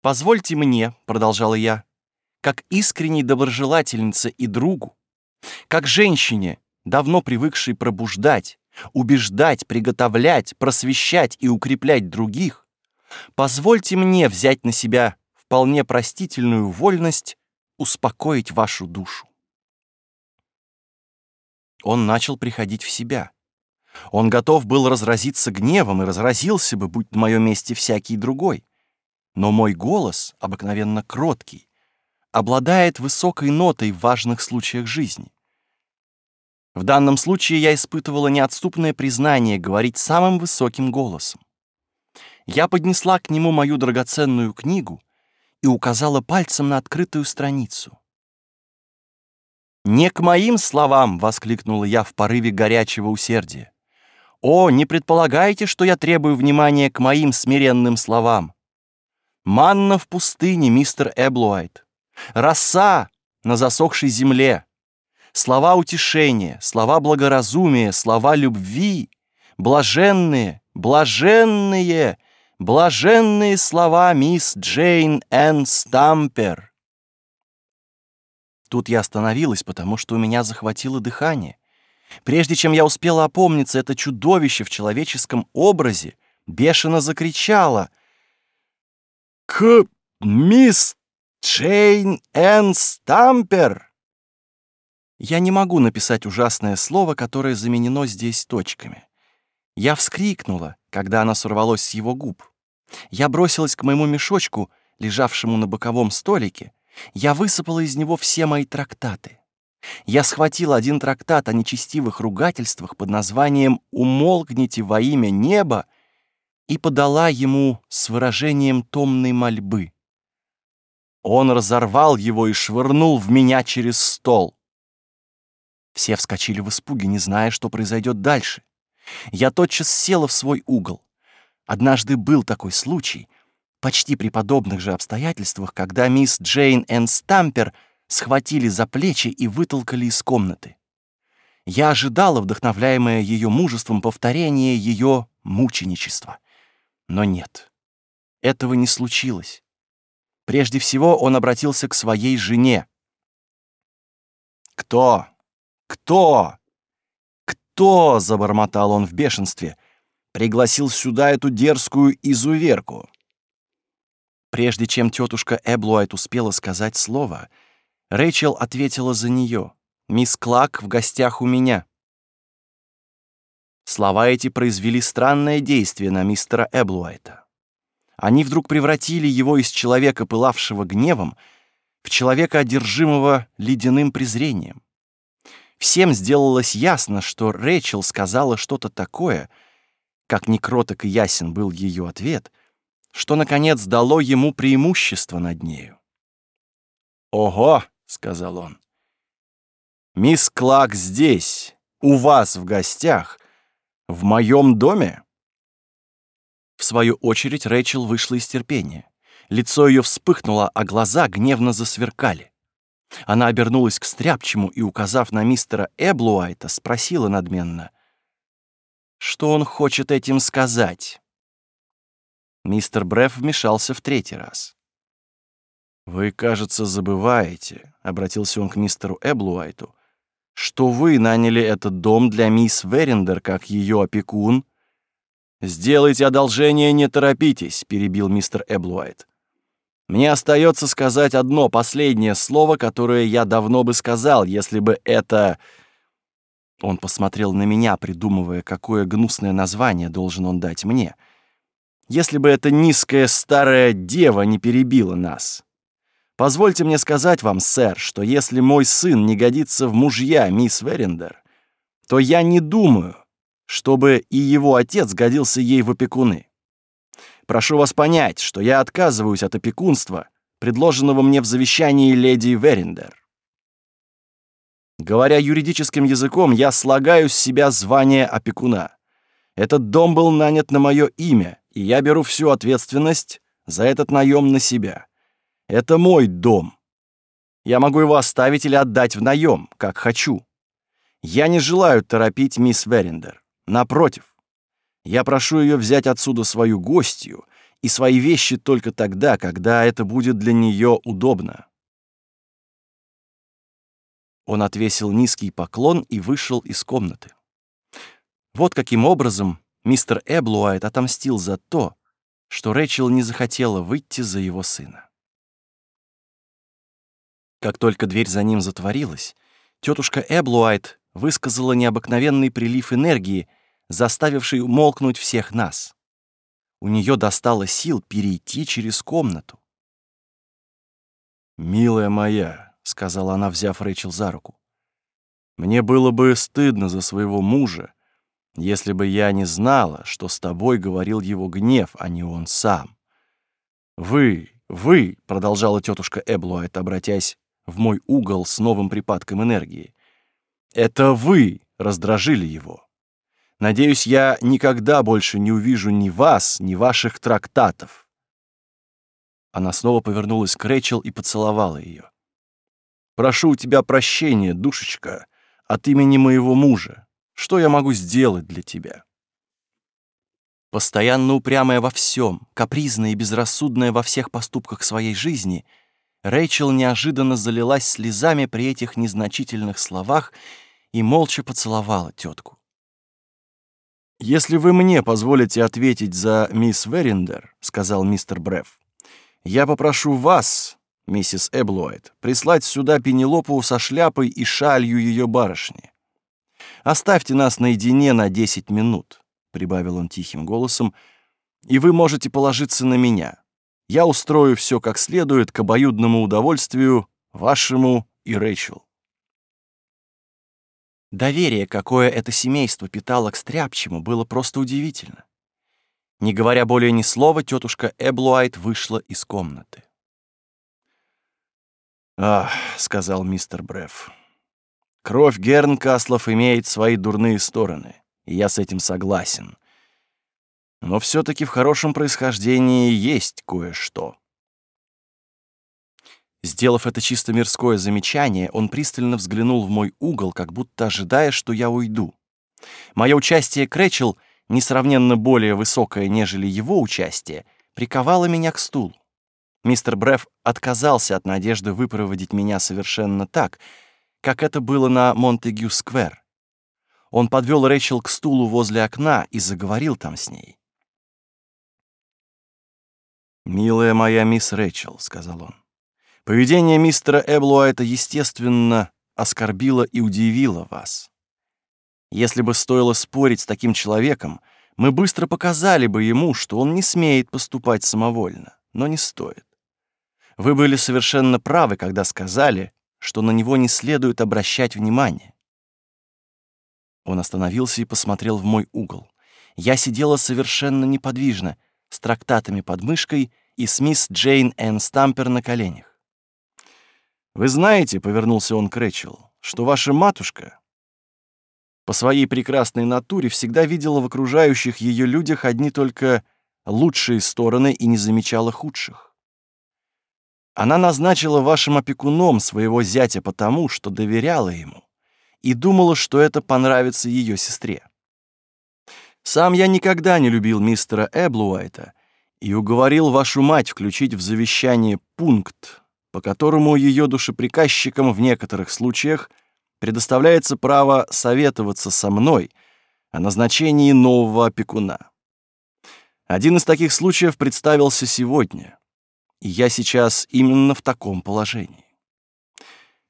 «Позвольте мне», — продолжала я, — «как искренней доброжелательнице и другу, Как женщине, давно привыкшей пробуждать, убеждать, приготовлять, просвещать и укреплять других, позвольте мне взять на себя вполне простительную вольность успокоить вашу душу. Он начал приходить в себя. Он готов был разразиться гневом и разразился бы, будь на моем месте всякий другой. Но мой голос, обыкновенно кроткий, обладает высокой нотой в важных случаях жизни. В данном случае я испытывала неотступное признание говорить самым высоким голосом. Я поднесла к нему мою драгоценную книгу и указала пальцем на открытую страницу. «Не к моим словам!» — воскликнула я в порыве горячего усердия. «О, не предполагайте, что я требую внимания к моим смиренным словам! Манна в пустыне, мистер Эблуайт! Роса на засохшей земле! Слова утешения, слова благоразумия, слова любви, блаженные, блаженные, блаженные слова мисс Джейн Н. Стампер!» Тут я остановилась, потому что у меня захватило дыхание. Прежде чем я успела опомниться, это чудовище в человеческом образе бешено закричало «К мисс Джейн Н. Стампер!» Я не могу написать ужасное слово, которое заменено здесь точками. Я вскрикнула, когда оно сорвалось с его губ. Я бросилась к моему мешочку, лежавшему на боковом столике, я высыпала из него все мои трактаты. Я схватила один трактат о нечестивых ругательствах под названием «Умолкните во имя неба» и подала ему с выражением томной мольбы. Он разорвал его и швырнул в меня через стол. Все вскочили в испуге, не зная, что произойдет дальше. Я тотчас села в свой угол. Однажды был такой случай — почти при подобных же обстоятельствах, когда мисс Джейн Энн Стампер схватили за плечи и вытолкали из комнаты. Я ожидала, вдохновляемая ее мужеством, повторения ее мученичества. Но нет, этого не случилось. Прежде всего он обратился к своей жене. «Кто? Кто? Кто?» — забормотал он в бешенстве. «Пригласил сюда эту дерзкую изуверку. Прежде чем тетушка Эблуайт успела сказать слово, Рэйчел ответила за нее. «Мисс Клак в гостях у меня». Слова эти произвели странное действие на мистера Эблуайта. Они вдруг превратили его из человека, пылавшего гневом, в человека, одержимого ледяным презрением. Всем сделалось ясно, что Рэйчел сказала что-то такое, как некроток и ясен был ее ответ — что, наконец, дало ему преимущество над нею. «Ого!» — сказал он. «Мисс Клак здесь, у вас в гостях, в моем доме?» В свою очередь Рэйчел вышла из терпения. Лицо ее вспыхнуло, а глаза гневно засверкали. Она обернулась к стряпчему и, указав на мистера Эблуайта, спросила надменно, что он хочет этим сказать. Мистер Бреф вмешался в третий раз. «Вы, кажется, забываете», — обратился он к мистеру Эблуайту, «что вы наняли этот дом для мисс Верендер как ее опекун». «Сделайте одолжение, не торопитесь», — перебил мистер Эблуайт. «Мне остается сказать одно последнее слово, которое я давно бы сказал, если бы это...» Он посмотрел на меня, придумывая, какое гнусное название должен он дать мне — если бы эта низкая старая дева не перебила нас. Позвольте мне сказать вам, сэр, что если мой сын не годится в мужья мисс Верендер, то я не думаю, чтобы и его отец годился ей в опекуны. Прошу вас понять, что я отказываюсь от опекунства, предложенного мне в завещании леди Верендер. Говоря юридическим языком, я слагаю с себя звание опекуна. Этот дом был нанят на мое имя, и я беру всю ответственность за этот наем на себя. Это мой дом. Я могу его оставить или отдать в наем, как хочу. Я не желаю торопить мисс Верендер. Напротив, я прошу ее взять отсюда свою гостью и свои вещи только тогда, когда это будет для нее удобно. Он отвесил низкий поклон и вышел из комнаты. Вот каким образом мистер Эблуайт отомстил за то, что Рэчел не захотела выйти за его сына. Как только дверь за ним затворилась, тетушка Эблуайт высказала необыкновенный прилив энергии, заставивший умолкнуть всех нас. У нее достало сил перейти через комнату. «Милая моя», — сказала она, взяв Рэйчел за руку, — «мне было бы стыдно за своего мужа, если бы я не знала, что с тобой говорил его гнев, а не он сам. Вы, вы, — продолжала тетушка Эблуайт, обратясь в мой угол с новым припадком энергии, — это вы раздражили его. Надеюсь, я никогда больше не увижу ни вас, ни ваших трактатов. Она снова повернулась к Рэчел и поцеловала ее. «Прошу у тебя прощения, душечка, от имени моего мужа. Что я могу сделать для тебя?» Постоянно упрямая во всем, капризная и безрассудная во всех поступках своей жизни, Рэйчел неожиданно залилась слезами при этих незначительных словах и молча поцеловала тетку. «Если вы мне позволите ответить за мисс Верендер», — сказал мистер Бреф, я попрошу вас, миссис Эблуайт, прислать сюда Пенелопу со шляпой и шалью ее барышни. Оставьте нас наедине на десять минут, прибавил он тихим голосом, и вы можете положиться на меня. Я устрою все как следует к обоюдному удовольствию вашему и Рэйчел. Доверие, какое это семейство питало к Стряпчему, было просто удивительно. Не говоря более ни слова, тетушка Эблуайт вышла из комнаты. «Ах», — сказал мистер Бреф, — «кровь Гернкаслов имеет свои дурные стороны, и я с этим согласен. Но все таки в хорошем происхождении есть кое-что». Сделав это чисто мирское замечание, он пристально взглянул в мой угол, как будто ожидая, что я уйду. Мое участие Рэчел — несравненно более высокое, нежели его участие, приковало меня к стулу. Мистер Бреф отказался от надежды выпроводить меня совершенно так, как это было на Монтегю-сквер. Он подвел Рэчел к стулу возле окна и заговорил там с ней. «Милая моя мисс Рэчел», — сказал он, — «поведение мистера Эблуайта, естественно, оскорбило и удивило вас. Если бы стоило спорить с таким человеком, мы быстро показали бы ему, что он не смеет поступать самовольно, но не стоит. Вы были совершенно правы, когда сказали, что на него не следует обращать внимание. Он остановился и посмотрел в мой угол. Я сидела совершенно неподвижно, с трактатами под мышкой и с мисс Джейн Энн Стампер на коленях. «Вы знаете, — повернулся он к Рэчел, — что ваша матушка по своей прекрасной натуре всегда видела в окружающих ее людях одни только лучшие стороны и не замечала худших. Она назначила вашим опекуном своего зятя потому, что доверяла ему и думала, что это понравится ее сестре. Сам я никогда не любил мистера Эблуайта и уговорил вашу мать включить в завещание пункт, по которому ее душеприказчикам в некоторых случаях – предоставляется право советоваться со мной о назначении нового опекуна. Один из таких случаев представился сегодня, и я сейчас именно в таком положении.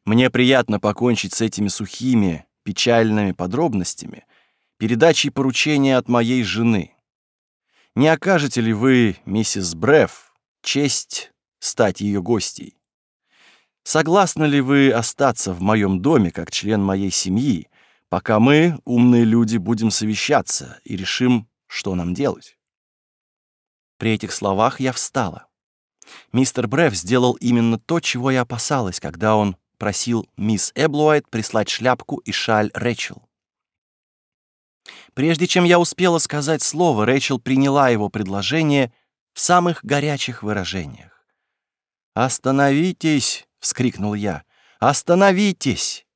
Мне приятно покончить с этими сухими, печальными подробностями передачей поручения от моей жены. Не окажете ли вы, миссис Бреф, честь стать ее гостьей? Согласны ли вы остаться в моем доме как член моей семьи, пока мы, умные люди, будем совещаться и решим, что нам делать?» При этих словах я встала. Мистер Бреф сделал именно то, чего я опасалась, когда он просил мисс Эблуайт прислать шляпку и шаль Рэчел. Прежде чем я успела сказать слово, Рэчел приняла его предложение в самых горячих выражениях. «Остановитесь!» Вскрикнул я. «Остановитесь!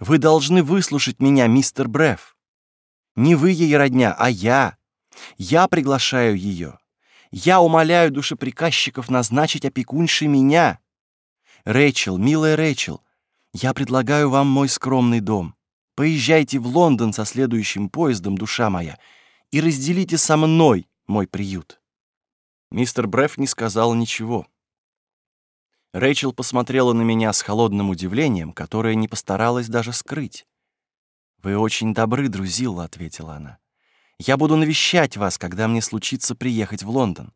Вы должны выслушать меня, мистер Бреф. Не вы ей родня, а я. Я приглашаю ее. Я умоляю душеприказчиков назначить опекуншей меня. Рэйчел, милая Рэйчел, Я предлагаю вам мой скромный дом. Поезжайте в Лондон со следующим поездом, душа моя, и разделите со мной мой приют». Мистер Бреф не сказал ничего. Рэйчел посмотрела на меня с холодным удивлением, которое не постаралась даже скрыть. «Вы очень добры, друзилла», — ответила она. «Я буду навещать вас, когда мне случится приехать в Лондон.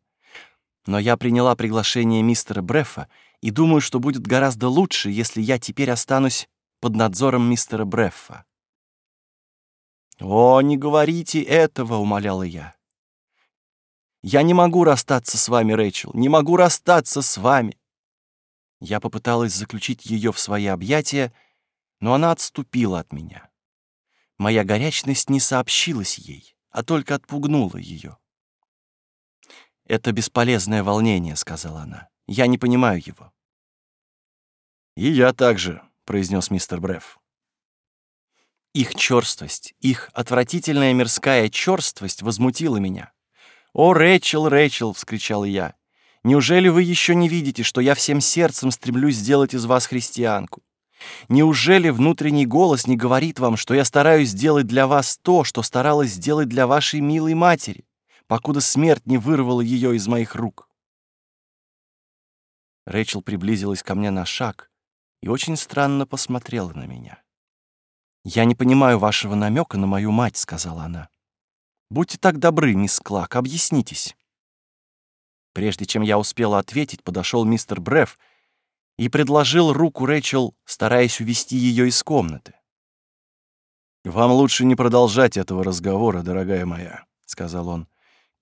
Но я приняла приглашение мистера Брефа и думаю, что будет гораздо лучше, если я теперь останусь под надзором мистера Бреффа». «О, не говорите этого», — умоляла я. «Я не могу расстаться с вами, Рэйчел, не могу расстаться с вами. Я попыталась заключить ее в свои объятия, но она отступила от меня. Моя горячность не сообщилась ей, а только отпугнула ее. «Это бесполезное волнение», — сказала она. «Я не понимаю его». «И я также», — произнес мистер Бреф. Их черствость, их отвратительная мирская черствость возмутила меня. «О, Рэчел, Рэчел!» — вскричал я. Неужели вы еще не видите, что я всем сердцем стремлюсь сделать из вас христианку? Неужели внутренний голос не говорит вам, что я стараюсь сделать для вас то, что старалась сделать для вашей милой матери, покуда смерть не вырвала ее из моих рук? Рэйчел приблизилась ко мне на шаг и очень странно посмотрела на меня. «Я не понимаю вашего намека на мою мать», — сказала она. «Будьте так добры, мисс Клак, объяснитесь». Прежде чем я успела ответить, подошел мистер Бреф и предложил руку Рэчел, стараясь увести ее из комнаты. «Вам лучше не продолжать этого разговора, дорогая моя», — сказал он.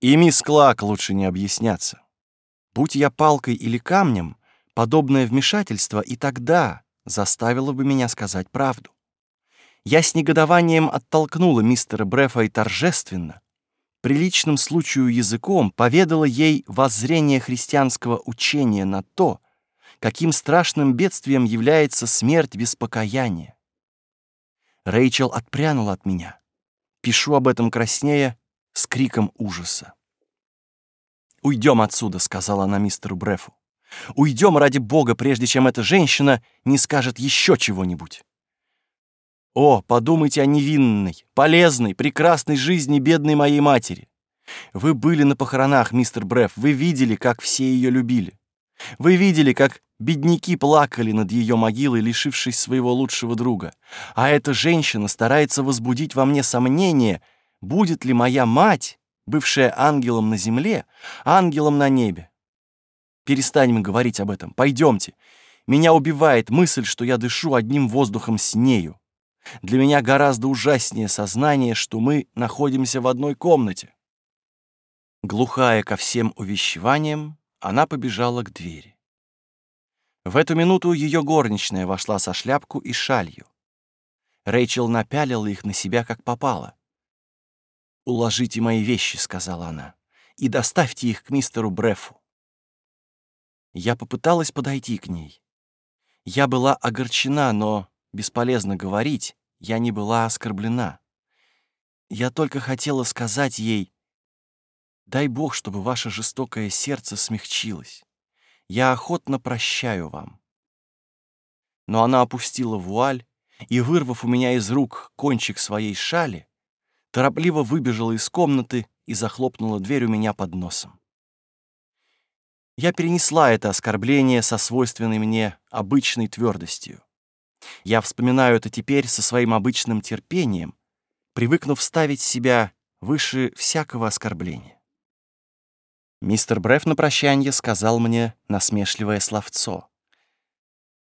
«И мисс Клак лучше не объясняться. Будь я палкой или камнем, подобное вмешательство и тогда заставило бы меня сказать правду. Я с негодованием оттолкнула мистера Брефа и торжественно, приличным случаю языком поведала ей воззрение христианского учения на то, каким страшным бедствием является смерть без покаяния. Рэйчел отпрянула от меня. Пишу об этом краснея с криком ужаса. «Уйдем отсюда», — сказала она мистеру Брефу. «Уйдем ради Бога, прежде чем эта женщина не скажет еще чего-нибудь». О, подумайте о невинной, полезной, прекрасной жизни бедной моей матери. Вы были на похоронах, мистер Бреф, вы видели, как все ее любили. Вы видели, как бедняки плакали над ее могилой, лишившись своего лучшего друга. А эта женщина старается возбудить во мне сомнение, будет ли моя мать, бывшая ангелом на земле, ангелом на небе. Перестанем говорить об этом, пойдемте. Меня убивает мысль, что я дышу одним воздухом с нею. Для меня гораздо ужаснее сознание, что мы находимся в одной комнате. Глухая ко всем увещеваниям, она побежала к двери. В эту минуту ее горничная вошла со шляпку и шалью. Рэйчел напялила их на себя, как попало. «Уложите мои вещи», — сказала она, — «и доставьте их к мистеру Брефу». Я попыталась подойти к ней. Я была огорчена, но Бесполезно говорить, я не была оскорблена. Я только хотела сказать ей, «Дай Бог, чтобы ваше жестокое сердце смягчилось. Я охотно прощаю вам». Но она опустила вуаль и, вырвав у меня из рук кончик своей шали, торопливо выбежала из комнаты и захлопнула дверь у меня под носом. Я перенесла это оскорбление со свойственной мне обычной твердостью. Я вспоминаю это теперь со своим обычным терпением, привыкнув ставить себя выше всякого оскорбления. Мистер Бреф на прощанье сказал мне насмешливое словцо.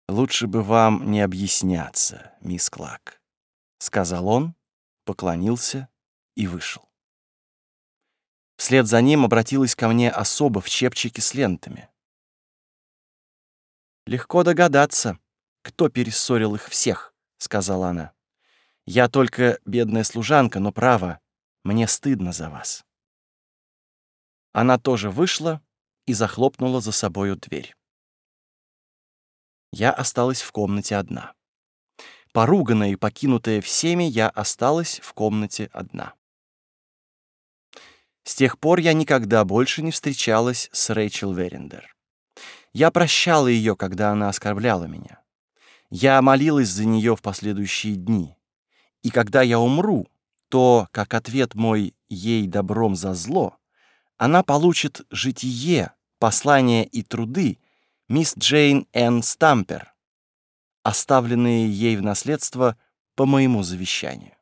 «Лучше бы вам не объясняться, мисс Клак», — сказал он, поклонился и вышел. Вслед за ним обратилась ко мне особа в чепчике с лентами. «Легко догадаться», кто перессорил их всех», — сказала она. «Я только бедная служанка, но право, мне стыдно за вас». Она тоже вышла и захлопнула за собою дверь. Я осталась в комнате одна. Поруганная и покинутая всеми, я осталась в комнате одна. С тех пор я никогда больше не встречалась с Рэйчел Верендер. Я прощала ее, когда она оскорбляла меня. Я молилась за нее в последующие дни. И когда я умру, то, как ответ мой ей добром за зло, она получит житие, послания и труды мисс Джейн Н. Стампер, оставленные ей в наследство по моему завещанию.